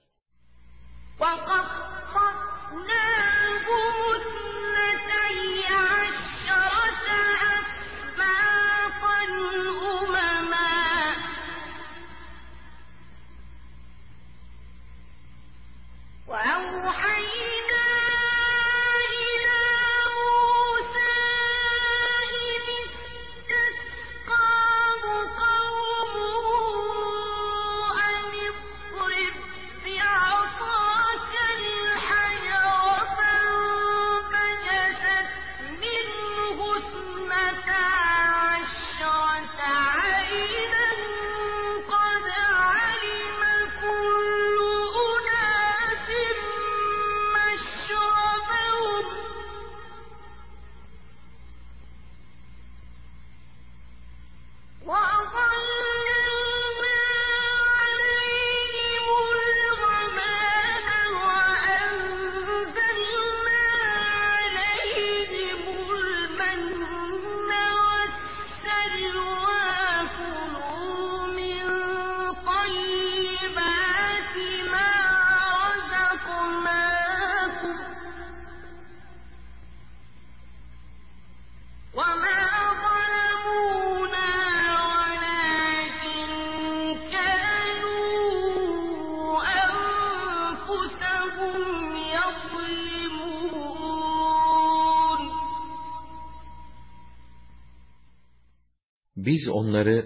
Onları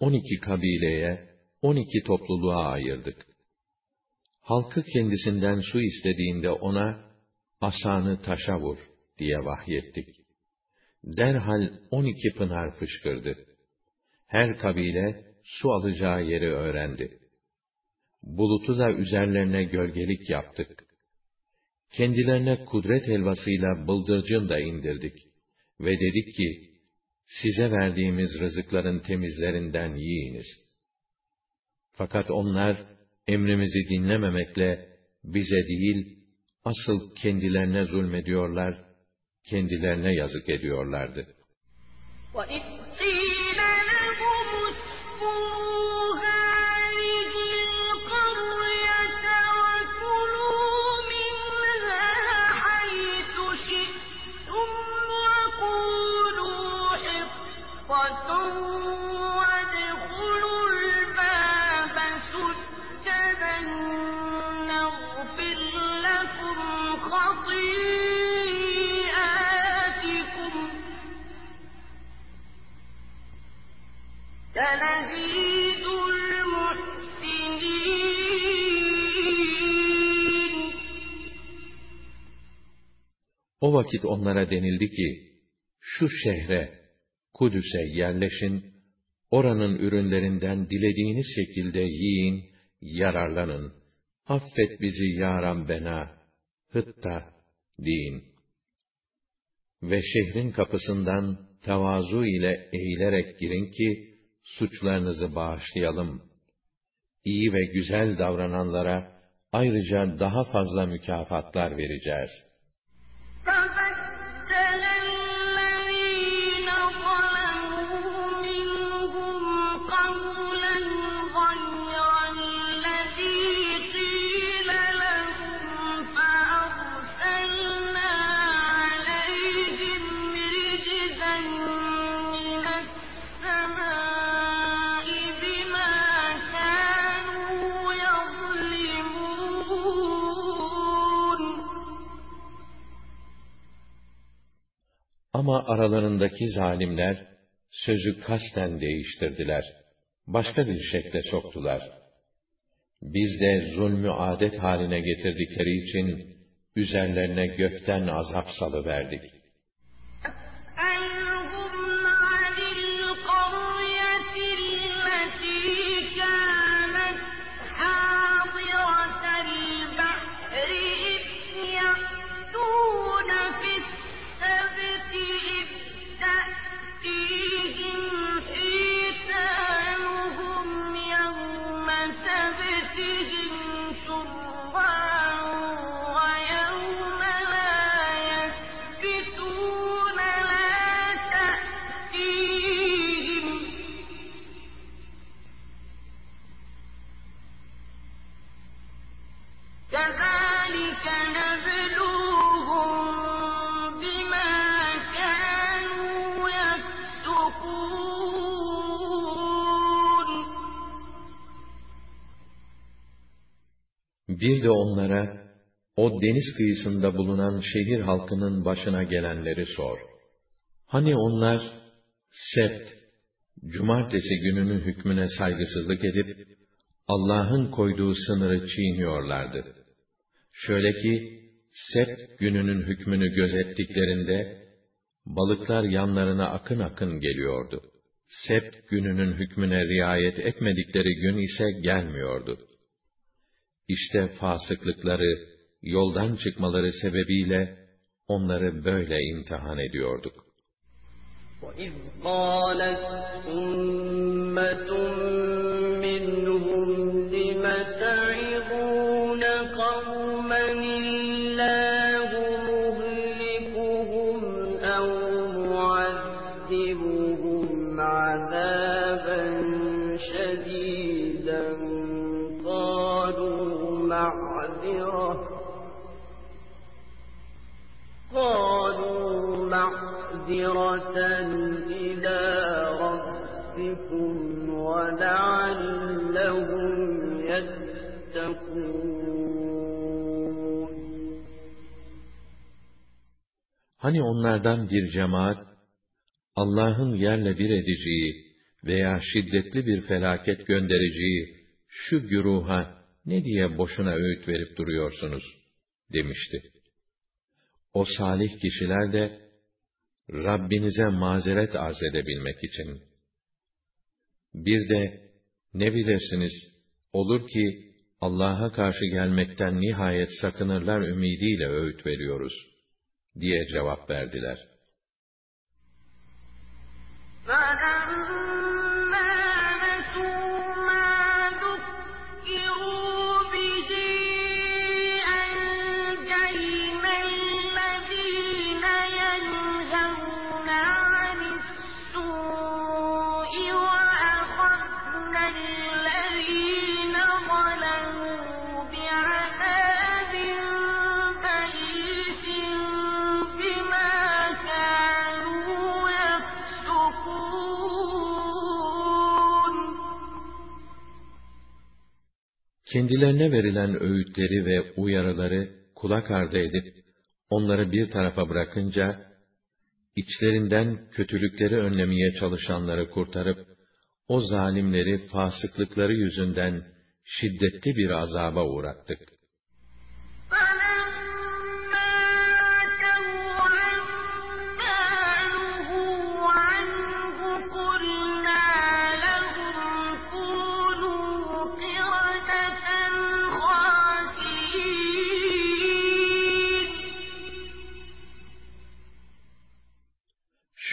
on iki kabileye, on iki topluluğa ayırdık. halkı kendisinden su istediğinde ona, asanı taşa vur diye vahyettik. Derhal on iki pınar fışkırdı. Her kabile su alacağı yeri öğrendi. Bulutu da üzerlerine gölgelik yaptık. Kendilerine kudret helvasıyla bıldırcın da indirdik. Ve dedik ki, size verdiğimiz rızıkların temizlerinden yiyiniz. Fakat onlar, emrimizi dinlememekle, bize değil, asıl kendilerine zulmediyorlar, kendilerine yazık ediyorlardı. وَإِذْ O vakit onlara denildi ki, şu şehre, Kudüs'e yerleşin, oranın ürünlerinden dilediğiniz şekilde yiyin, yararlanın. Affet bizi ya Rabbena, hıtta, deyin. Ve şehrin kapısından tevazu ile eğilerek girin ki, suçlarınızı bağışlayalım. İyi ve güzel davrananlara, ayrıca daha fazla mükafatlar vereceğiz. Aralarındaki zalimler, sözü kasten değiştirdiler. Başka bir şekle soktular. Biz de zulmü adet haline getirdikleri için, üzerlerine gökten azap salıverdik. Bir de onlara, o deniz kıyısında bulunan şehir halkının başına gelenleri sor. Hani onlar, sebt, cumartesi gününün hükmüne saygısızlık edip, Allah'ın koyduğu sınırı çiğniyorlardı. Şöyle ki, sebt gününün hükmünü gözettiklerinde, balıklar yanlarına akın akın geliyordu. Sebt gününün hükmüne riayet etmedikleri gün ise gelmiyordu. İşte fasıklıkları, yoldan çıkmaları sebebiyle onları böyle imtihan ediyorduk. وَإِذْ قَالَتْ أُمَّةٌ معذرة إلى ربكم ولعلهم يتقون Hani onlardan bir cemaat, Allah'ın yerle bir edeceği veya şiddetli bir felaket göndereceği şu güruha ne diye boşuna öğüt verip duruyorsunuz? demişti. O salih kişiler de, Rabbinize mazeret arz edebilmek için. Bir de, ne bilirsiniz, olur ki, Allah'a karşı gelmekten nihayet sakınırlar ümidiyle öğüt veriyoruz, diye cevap verdiler. فَلَمَّا Kendilerine verilen öğütleri ve uyarıları kulak ardı edip, onları bir tarafa bırakınca, içlerinden kötülükleri önlemeye çalışanları kurtarıp, o zalimleri fasıklıkları yüzünden şiddetli bir azaba uğrattık.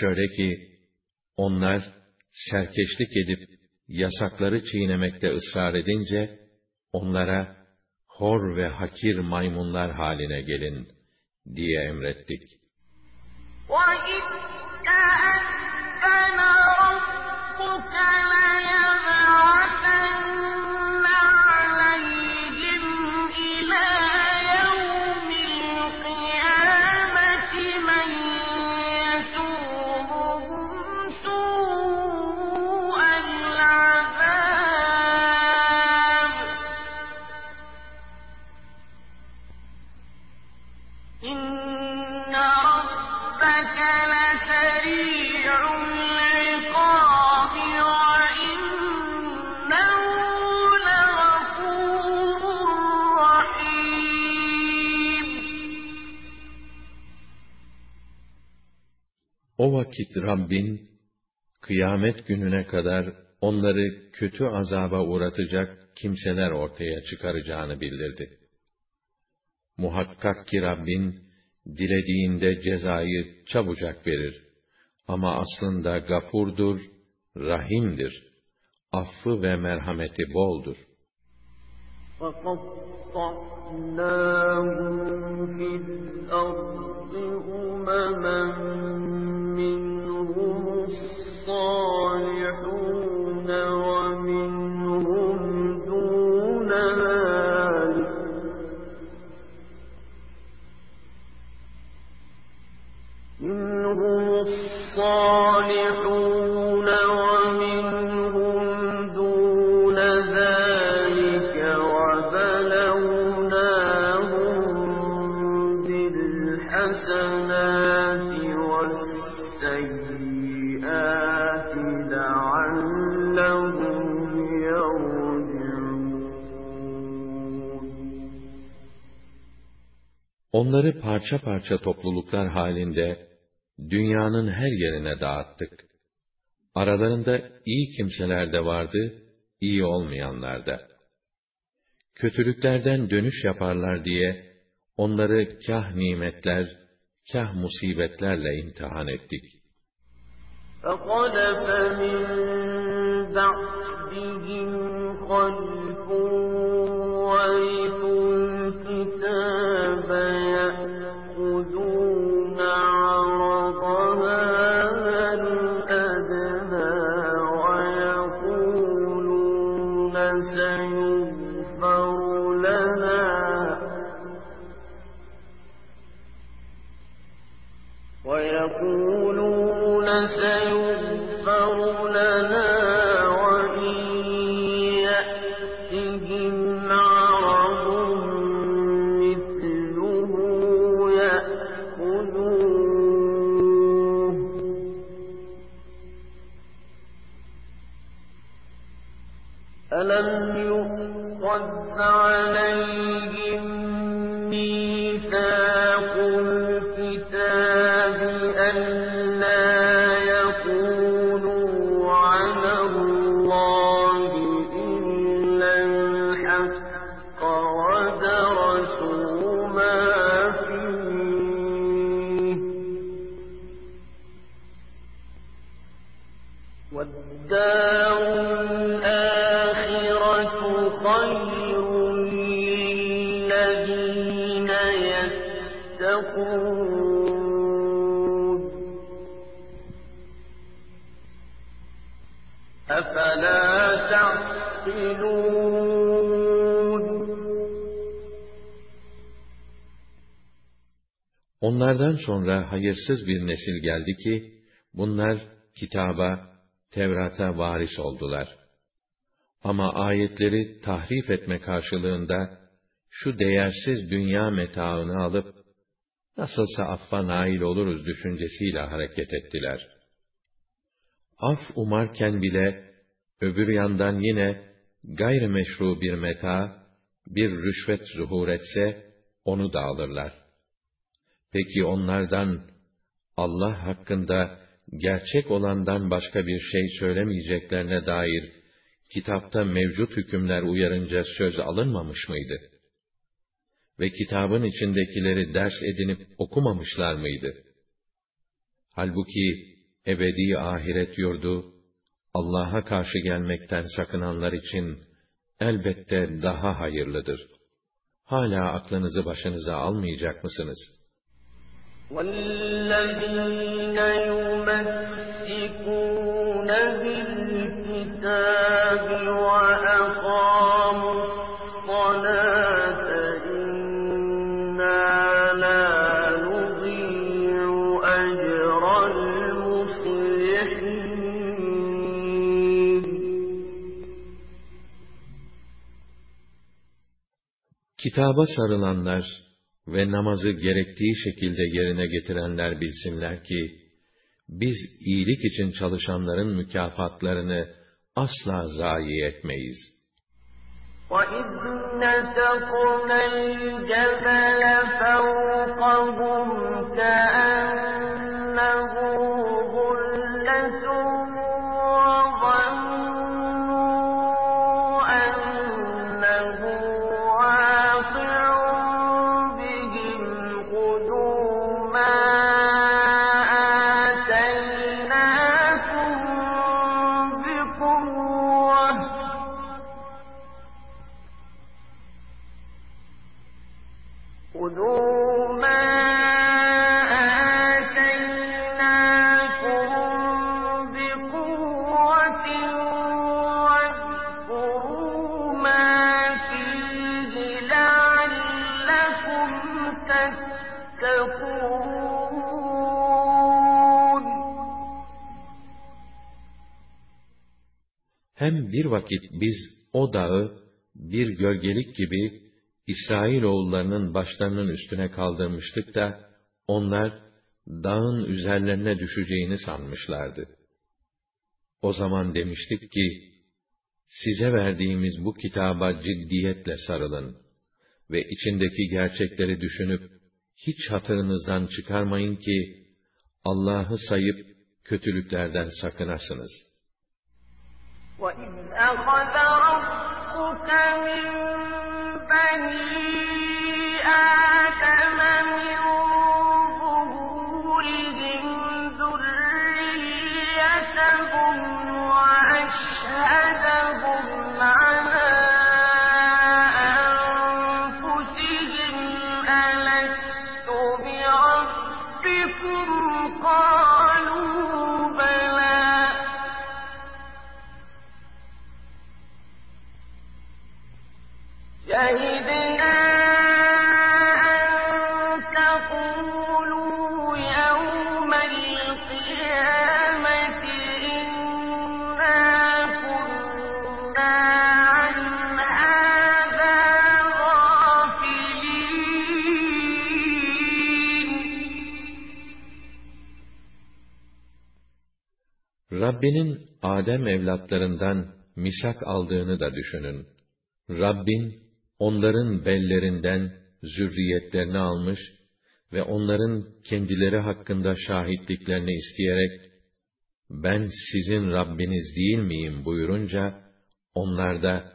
Şöyle ki, onlar serkeşlik edip yasakları çiğnemekte ısrar edince, onlara hor ve hakir maymunlar haline gelin diye emrettik. وَإِذْ تَأَذَّنَ رَبُّكَ لَيَبْعَثَنَّ O vakit Rabbin, kıyamet gününe kadar onları kötü azaba uğratacak kimseler ortaya çıkaracağını bildirdi. Muhakkak ki Rabbin, dilediğinde cezayı çabucak verir. Ama aslında gafurdur, rahimdir. Affı ve merhameti boldur. وَقَطَّعْنَاهُمْ فِي الْأَرْضِ أُمَمًا منهم الصالحون Onları parça parça topluluklar halinde dünyanın her yerine dağıttık. Aralarında iyi kimseler de vardı, iyi olmayanlar da. Kötülüklerden dönüş yaparlar diye onları kah nimetler, kah musibetlerle imtihan ettik. فَخَلَفَ مِن بَعْدِهِمْ خَلْفٌ وَرِثُوا حقت Onlardan sonra hayırsız bir nesil geldi ki, bunlar kitaba, Tevrat'a varis oldular. Ama ayetleri tahrif etme karşılığında, şu değersiz dünya metaını alıp, nasılsa affa nail oluruz düşüncesiyle hareket ettiler. Af umarken bile, öbür yandan yine, gayrimeşru bir meta, bir rüşvet zuhur etse, onu da alırlar. Peki onlardan Allah hakkında gerçek olandan başka bir şey söylemeyeceklerine dair kitapta mevcut hükümler uyarınca söz alınmamış mıydı? Ve kitabın içindekileri ders edinip okumamışlar mıydı? Halbuki ebedi ahiret yurdu Allah'a karşı gelmekten sakınanlar için elbette daha hayırlıdır. Hala aklınızı başınıza almayacak mısınız?' والذين يمسكون بالكتاب وأقاموا الصلاة إنا لا نضيع أجر المصلحين. Kitaba sarılanlar ve namazı gerektiği şekilde yerine getirenler bilsinler ki, biz iyilik için çalışanların mükafatlarını asla zayi etmeyiz. وَإِذْ نَتَقْنَا الْجَبَلَ فَوْقَهُمْ كَأَنَّهُ ظُلَّةٌ bir vakit biz o dağı bir gölgelik gibi İsrailoğullarının başlarının üstüne kaldırmıştık da onlar dağın üzerlerine düşeceğini sanmışlardı. O zaman demiştik ki size verdiğimiz bu kitaba ciddiyetle sarılın ve içindeki gerçekleri düşünüp hiç hatırınızdan çıkarmayın ki Allah'ı sayıp kötülüklerden sakınasınız. وَإِذْ أَخَذَ رَبُّكَ مِن بَنِي آدَمَ مِن Rabbinin Adem evlatlarından misak aldığını da düşünün. Rabbin onların bellerinden zürriyetlerini almış ve onların kendileri hakkında şahitliklerini isteyerek ben sizin Rabbiniz değil miyim buyurunca onlar da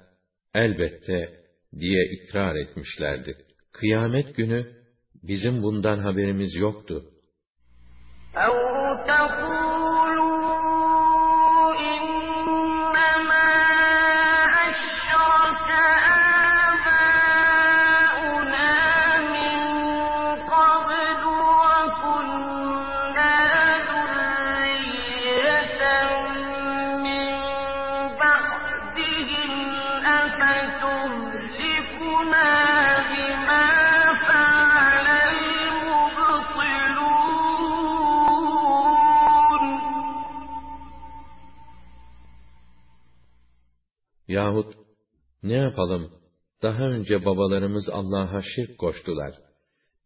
elbette diye ikrar etmişlerdi. Kıyamet günü bizim bundan haberimiz yoktu. Yahut ne yapalım? Daha önce babalarımız Allah'a şirk koştular.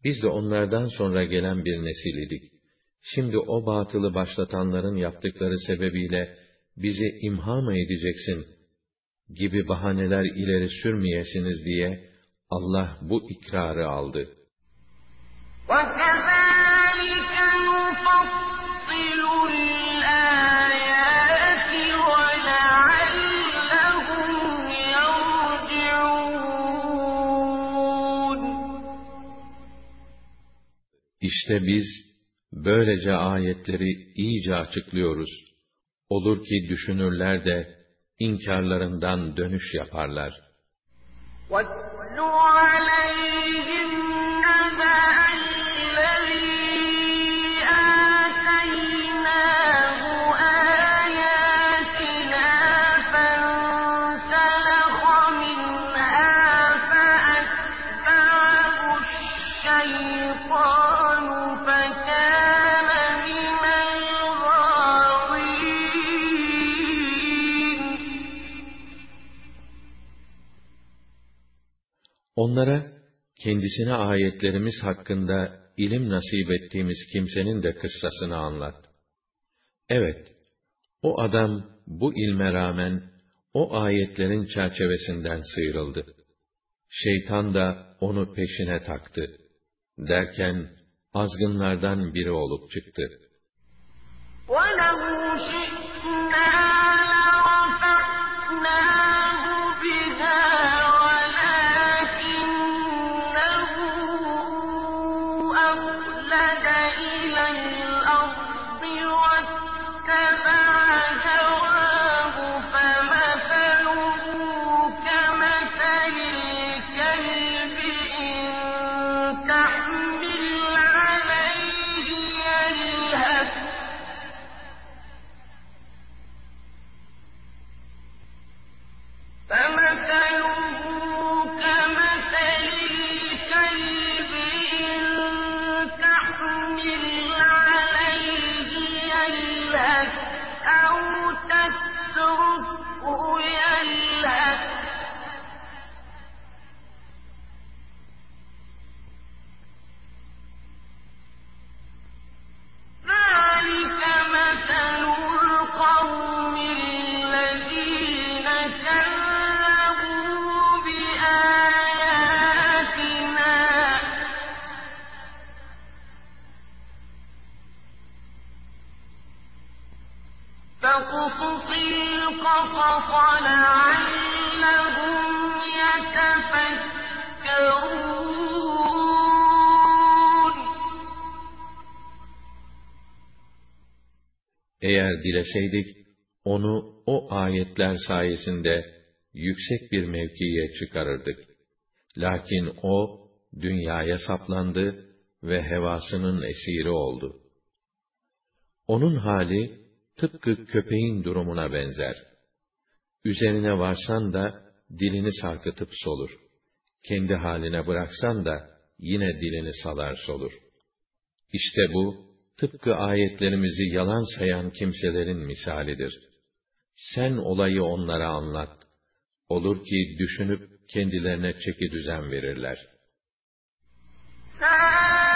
Biz de onlardan sonra gelen bir nesil idik. Şimdi o batılı başlatanların yaptıkları sebebiyle bizi imha mı edeceksin gibi bahaneler ileri sürmeyesiniz diye Allah bu ikrarı aldı. وَكَذَٰلِكَ نُفَصِّلُ İşte biz böylece ayetleri iyice açıklıyoruz. Olur ki düşünürler de inkarlarından dönüş yaparlar. What? Onlara kendisine ayetlerimiz hakkında ilim nasip ettiğimiz kimsenin de kıssasını anlat. Evet, o adam bu ilme rağmen o ayetlerin çerçevesinden sıyrıldı. Şeytan da onu peşine taktı. Derken azgınlardan biri olup çıktı. وَلَوْ شِئْنَا لَرَفَعْنَاهُ Eğer dileseydik, onu o ayetler sayesinde yüksek bir mevkiye çıkarırdık. Lakin o, dünyaya saplandı ve hevasının esiri oldu. Onun hali, tıpkı köpeğin durumuna benzer. Üzerine varsan da dilini sarkıtıp solur. Kendi haline bıraksan da yine dilini salar solur. İşte bu, tıpkı ayetlerimizi yalan sayan kimselerin misalidir. Sen olayı onlara anlat. Olur ki düşünüp kendilerine çeki düzen verirler. Sen...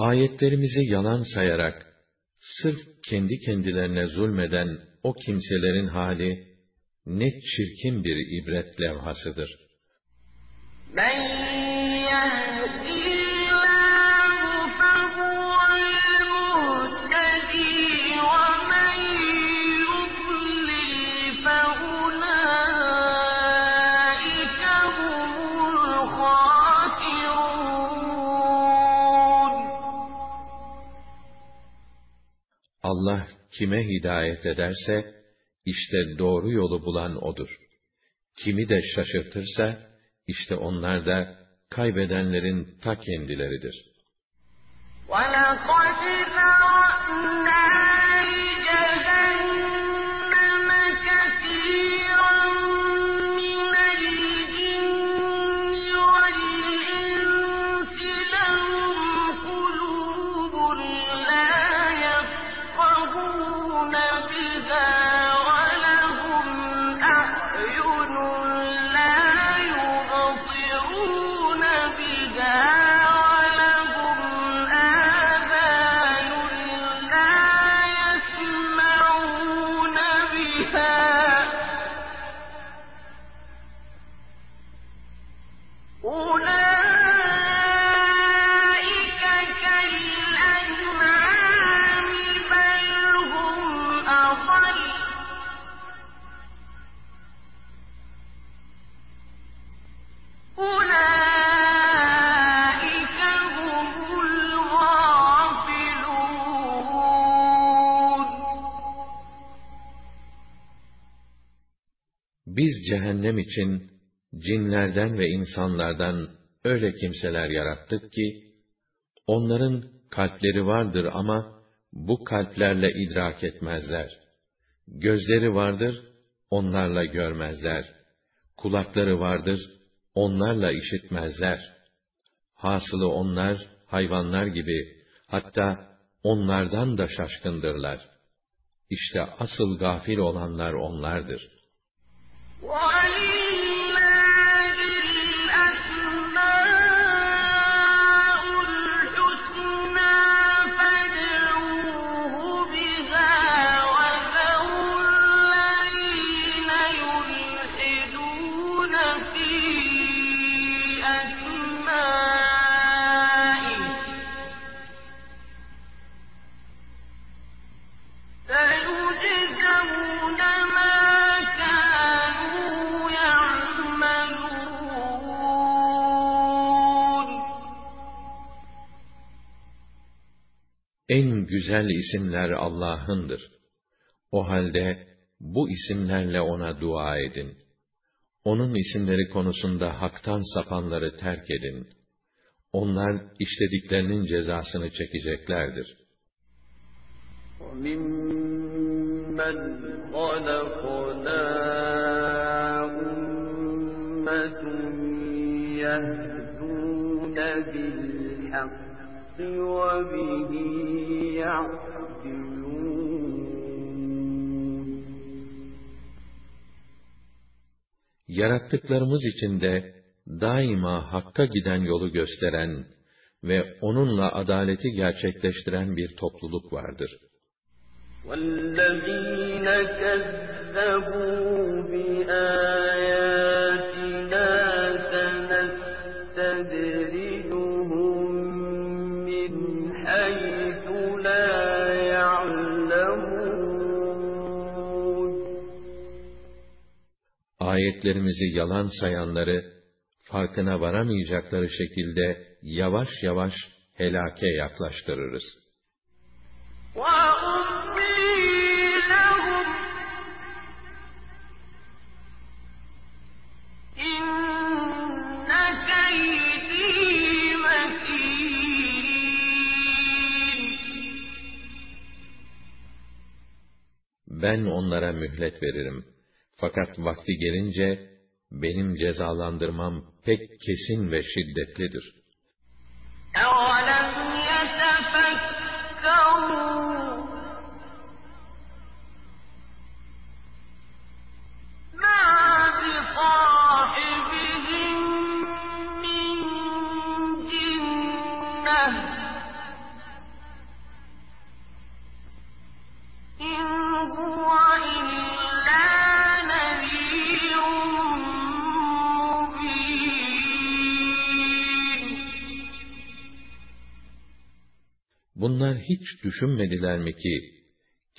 Ayetlerimizi yalan sayarak, sırf kendi kendilerine zulmeden o kimselerin hali, ne çirkin bir ibret levhasıdır. Men Allah kime hidayet ederse, işte doğru yolu bulan odur. Kimi de şaşırtırsa, işte onlar da kaybedenlerin ta kendileridir. وَلَقَدْ Biz cehennem için cinlerden ve insanlardan öyle kimseler yarattık ki, onların kalpleri vardır ama bu kalplerle idrak etmezler. Gözleri vardır, onlarla görmezler. Kulakları vardır, onlarla işitmezler. Hasılı onlar, hayvanlar gibi, hatta onlardan da şaşkındırlar. İşte asıl gafil olanlar onlardır.'' وعلي güzel isimler Allah'ındır. O halde bu isimlerle ona dua edin. Onun isimleri konusunda haktan sapanları terk edin. Onlar işlediklerinin cezasını çekeceklerdir. وَمِمَّنْ خَلَقْنَا أُمَّةٌ يَهْدُونَ بِالْحَقِّ Yarattıklarımız içinde daima hakka giden yolu gösteren ve onunla adaleti gerçekleştiren bir topluluk vardır. وَالَّذ۪ينَ كَذَّبُوا بِآيَاتِنَا ayetlerimizi yalan sayanları, farkına varamayacakları şekilde yavaş yavaş helake yaklaştırırız. Ben onlara mühlet veririm. Fakat vakti gelince benim cezalandırmam pek kesin ve şiddetlidir. هُوَ Bunlar hiç düşünmediler mi ki,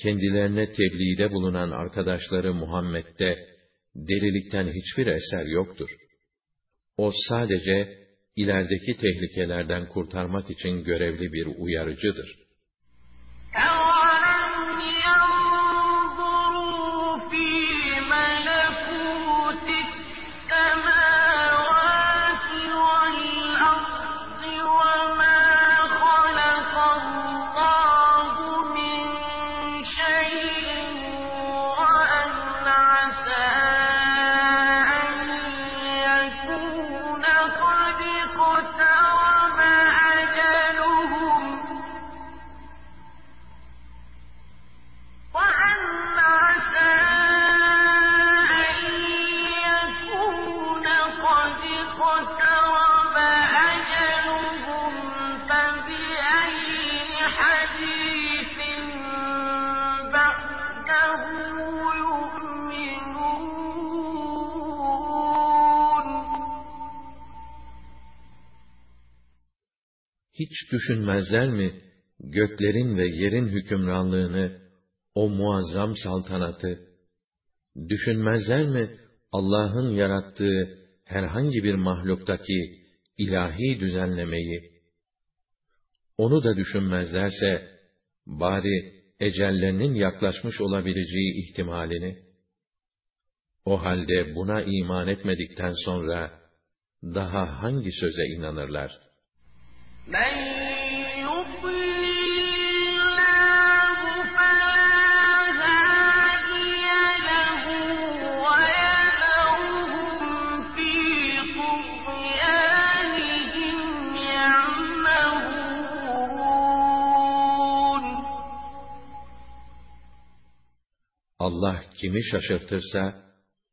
kendilerine tebliğde bulunan arkadaşları Muhammed'de delilikten hiçbir eser yoktur. O sadece ilerideki tehlikelerden kurtarmak için görevli bir uyarıcıdır. Hiç düşünmezler mi, göklerin ve yerin hükümranlığını, o muazzam saltanatı, düşünmezler mi, Allah'ın yarattığı herhangi bir mahluktaki ilahi düzenlemeyi, onu da düşünmezlerse, bari ecellerinin yaklaşmış olabileceği ihtimalini, o halde buna iman etmedikten sonra, daha hangi söze inanırlar? Allah kimi şaşırtırsa,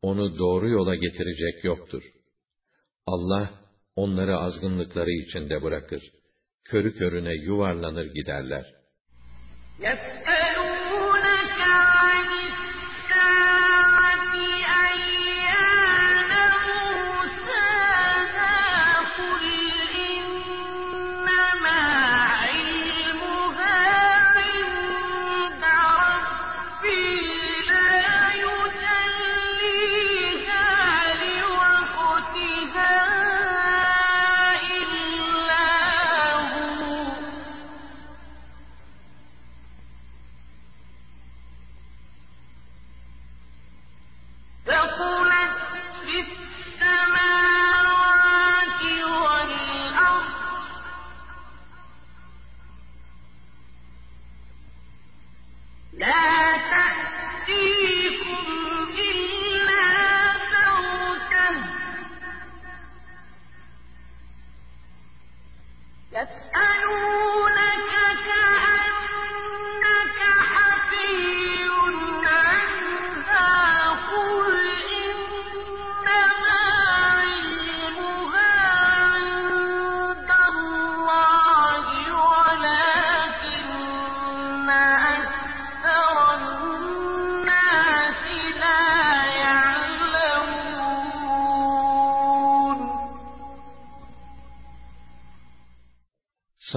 onu doğru yola getirecek yoktur. Allah, onları azgınlıkları içinde bırakır körü körüne yuvarlanır giderler. Yes,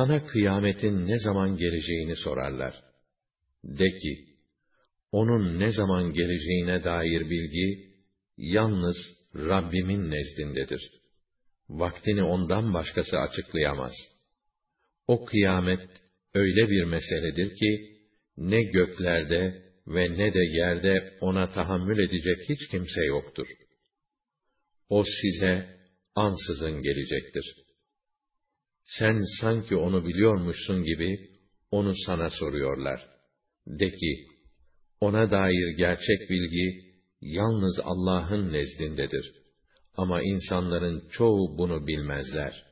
Sana kıyametin ne zaman geleceğini sorarlar. De ki, onun ne zaman geleceğine dair bilgi, yalnız Rabbimin nezdindedir. Vaktini ondan başkası açıklayamaz. O kıyamet, öyle bir meseledir ki, ne göklerde ve ne de yerde ona tahammül edecek hiç kimse yoktur. O size ansızın gelecektir. Sen sanki onu biliyormuşsun gibi onu sana soruyorlar. De ki, ona dair gerçek bilgi yalnız Allah'ın nezdindedir. Ama insanların çoğu bunu bilmezler.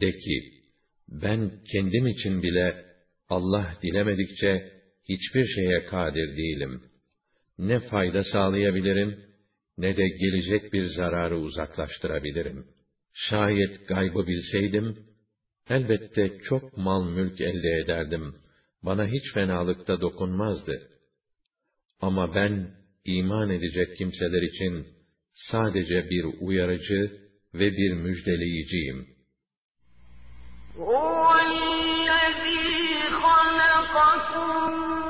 De ki, ben kendim için bile Allah dilemedikçe hiçbir şeye kadir değilim. Ne fayda sağlayabilirim, ne de gelecek bir zararı uzaklaştırabilirim. Şayet gaybı bilseydim, elbette çok mal mülk elde ederdim. Bana hiç fenalıkta dokunmazdı. Ama ben, iman edecek kimseler için, sadece bir uyarıcı ve bir müjdeleyiciyim. هُوَ الَّذِي خَلَقَكُم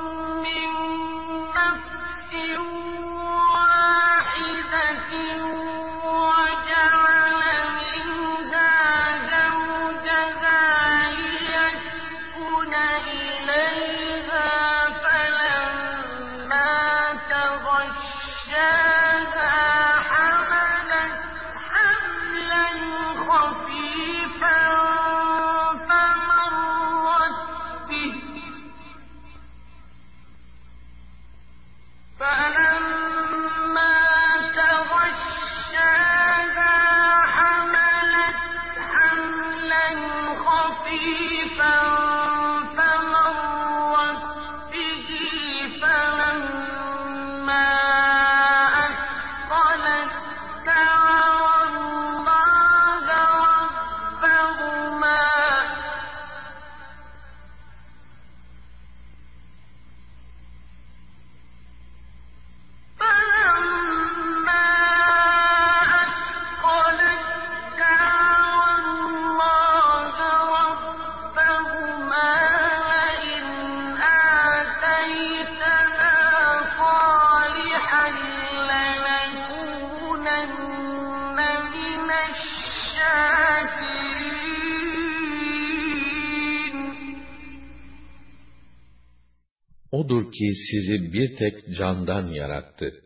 Odur ki sizi bir tek candan yarattı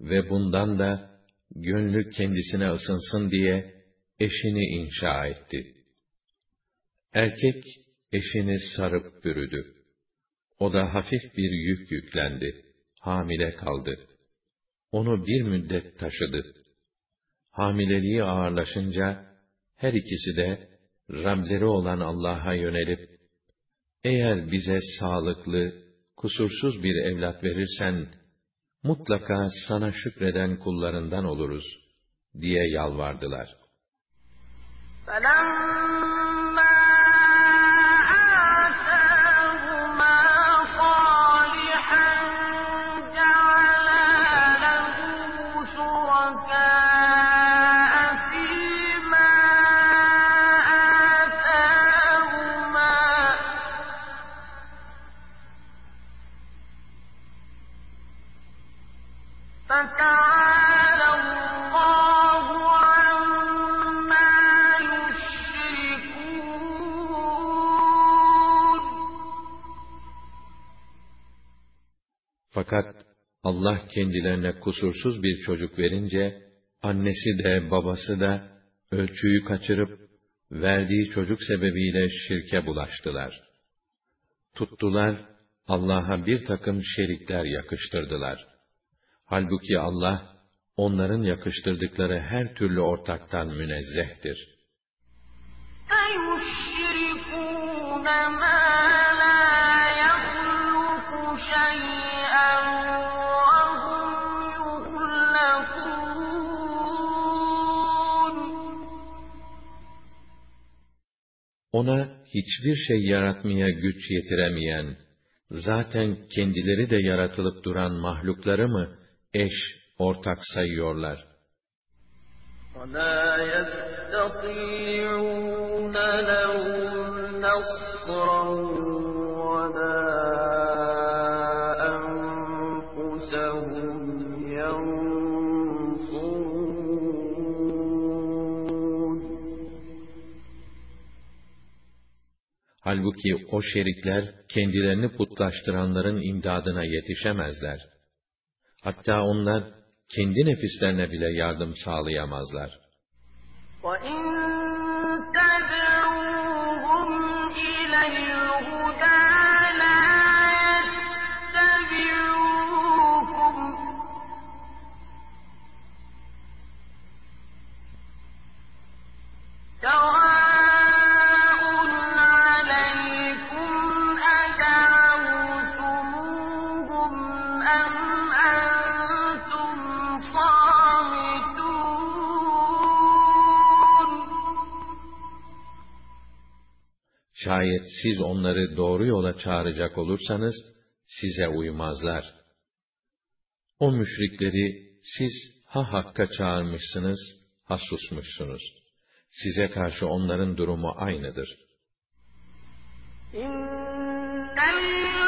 ve bundan da gönlü kendisine ısınsın diye eşini inşa etti. Erkek eşini sarıp bürüdü. O da hafif bir yük yüklendi. Hamile kaldı. Onu bir müddet taşıdı. Hamileliği ağırlaşınca her ikisi de Rableri olan Allah'a yönelip eğer bize sağlıklı, kusursuz bir evlat verirsen, mutlaka sana şükreden kullarından oluruz, diye yalvardılar. فَلَمَّا Fakat Allah kendilerine kusursuz bir çocuk verince, annesi de babası da ölçüyü kaçırıp, verdiği çocuk sebebiyle şirke bulaştılar. Tuttular, Allah'a bir takım şerikler yakıştırdılar. Halbuki Allah, onların yakıştırdıkları her türlü ortaktan münezzehtir. أَيُشْرِكُونَ مَا لَا يَخْلُقُ شَيْئًا Ona hiçbir şey yaratmaya güç yetiremeyen, zaten kendileri de yaratılıp duran mahlukları mı eş, ortak sayıyorlar? ولا يستطيعون لهم نصرا ولا Halbuki o şerikler kendilerini putlaştıranların imdadına yetişemezler. Hatta onlar kendi nefislerine bile yardım sağlayamazlar. وَإِن Şayet siz onları doğru yola çağıracak olursanız, size uymazlar. O müşrikleri siz ha hakka çağırmışsınız, ha susmuşsunuz. Size karşı onların durumu aynıdır. إن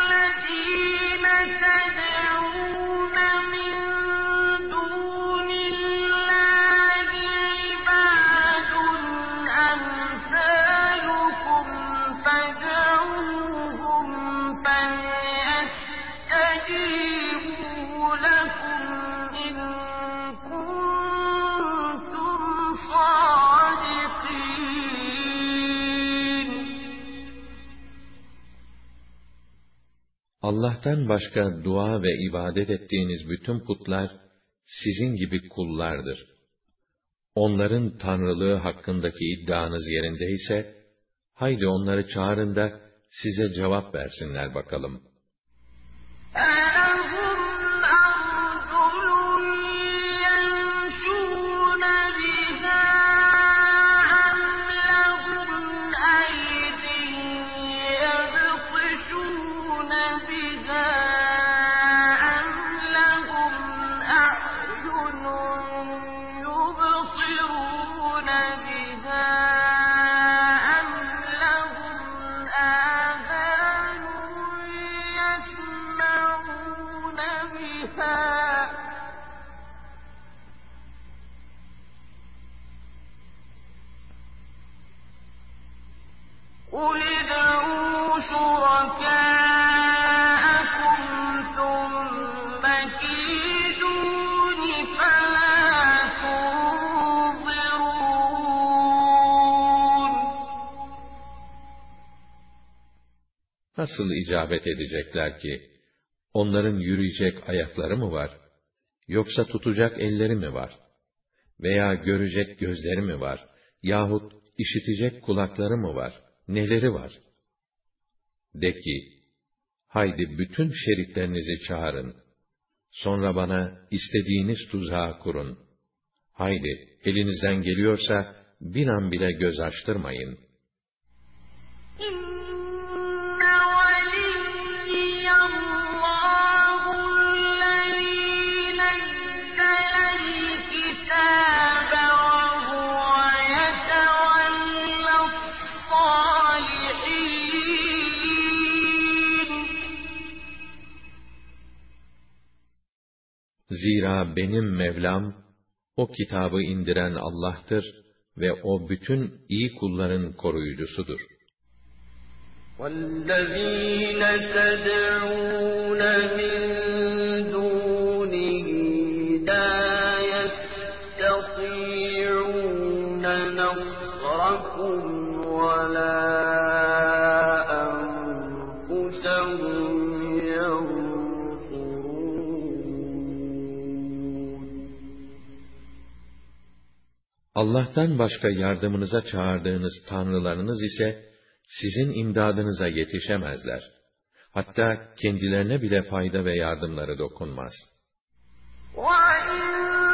Allah'tan başka dua ve ibadet ettiğiniz bütün putlar, sizin gibi kullardır. Onların tanrılığı hakkındaki iddianız yerindeyse, haydi onları çağırın da size cevap versinler bakalım. Aa! Nasıl icabet edecekler ki, onların yürüyecek ayakları mı var? Yoksa tutacak elleri mi var? Veya görecek gözleri mi var? Yahut işitecek kulakları mı var? Neleri var? De ki, haydi bütün şeriklerinizi çağırın. Sonra bana istediğiniz tuzağı kurun. Haydi, elinizden geliyorsa, bir an bile göz açtırmayın.'' Zira benim Mevlam, o kitabı indiren Allah'tır ve o bütün iyi kulların koruyucusudur. والذين تدعون من Allah'tan başka yardımınıza çağırdığınız tanrılarınız ise sizin imdadınıza yetişemezler. Hatta kendilerine bile fayda ve yardımları dokunmaz. وَإِن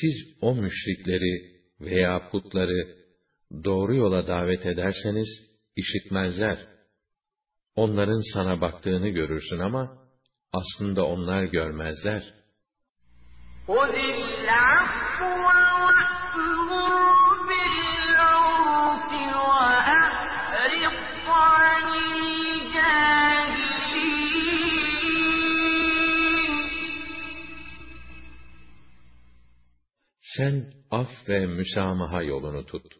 Siz o müşrikleri veya putları doğru yola davet ederseniz işitmezler. Onların sana baktığını görürsün ama aslında onlar görmezler. خُذِ الْعَفْوَ وَأْمُرْ بِالْعُرْفِ Sen af ve müsamaha yolunu tut.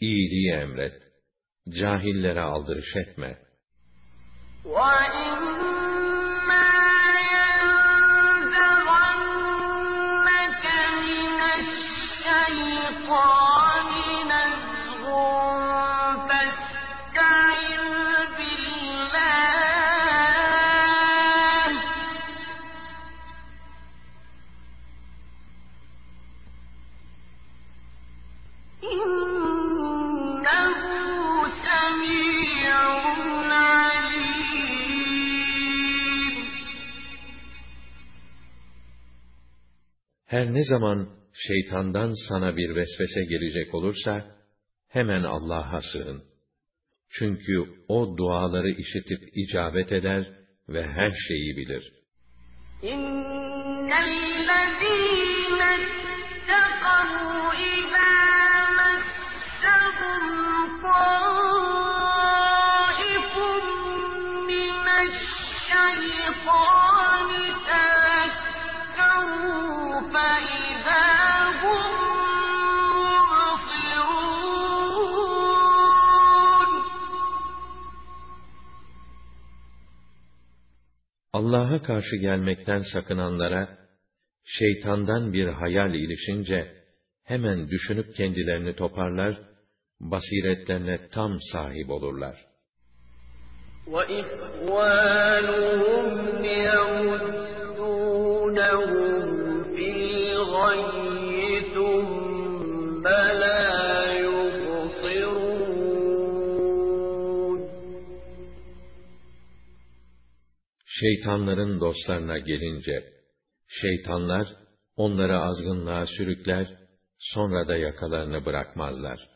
İyiliği emret. Cahillere aldırış etme. وَإِمَّا Her ne zaman şeytandan sana bir vesvese gelecek olursa, hemen Allah'a sığın. Çünkü o duaları işitip icabet eder ve her şeyi bilir. إِنَّ الَّذِينَ اتَّقَوْا إِذَا مَسَّهُمْ طَائِفٌ Allah'a karşı gelmekten sakınanlara, şeytandan bir hayal ilişince, hemen düşünüp kendilerini toparlar, basiretlerine tam sahip olurlar. وإخوانهم يمدونهم Şeytanların dostlarına gelince, şeytanlar onları azgınlığa sürükler, sonra da yakalarını bırakmazlar.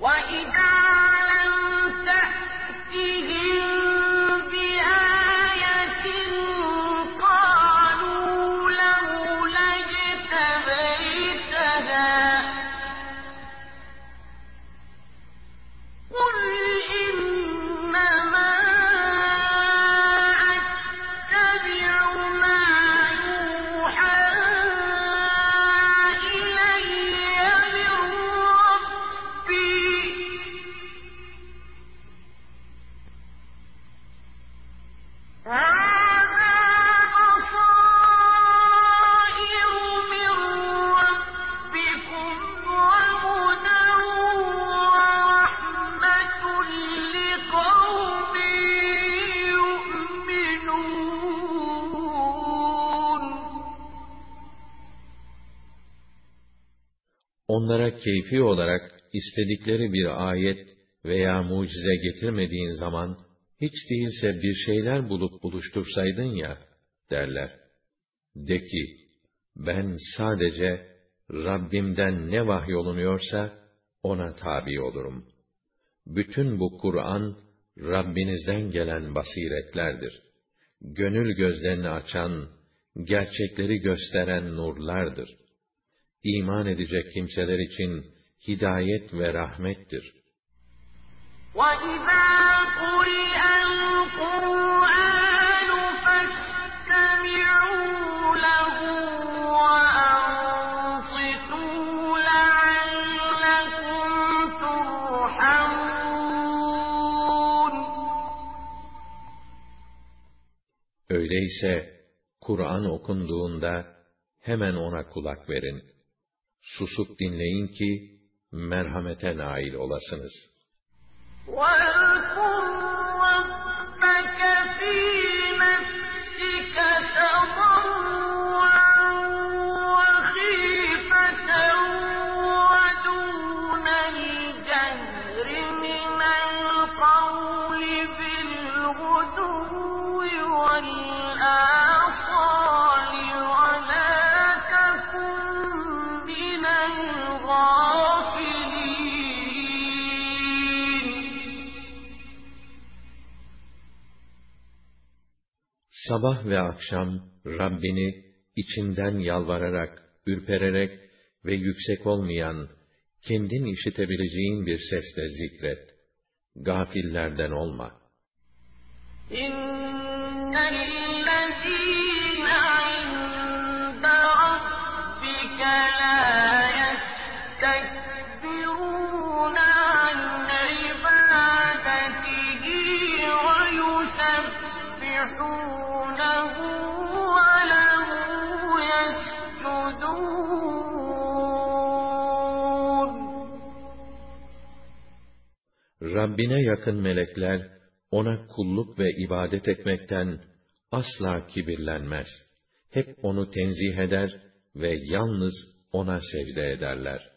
وَإِذَا Onlara keyfi olarak istedikleri bir ayet veya mucize getirmediğin zaman, hiç değilse bir şeyler bulup buluştursaydın ya, derler. De ki, ben sadece Rabbimden ne vahyolunuyorsa, ona tabi olurum. Bütün bu Kur'an, Rabbinizden gelen basiretlerdir. Gönül gözlerini açan, gerçekleri gösteren nurlardır İman edecek kimseler için hidayet ve rahmettir. وَإِذَا قُرِئَ الْقُرْآنُ فَاسْتَمِعُوا لَهُ وَأَنصِتُوا لَعَلَّكُمْ تُرْحَمُونَ Öyleyse Kur'an okunduğunda hemen ona kulak verin. Susup dinleyin ki merhamete nail olasınız. وَاذْكُر رَّبَّكَ فِي Sabah ve akşam Rabbini içinden yalvararak, ürpererek ve yüksek olmayan, kendin işitebileceğin bir sesle zikret. Gafillerden olma. إِنَّ الَّذِينَ عِندَ رَبِّكَ لَا يَسْتَكْبِرُونَ Rabbine yakın melekler, ona kulluk ve ibadet etmekten asla kibirlenmez. Hep onu tenzih eder ve yalnız ona secde ederler.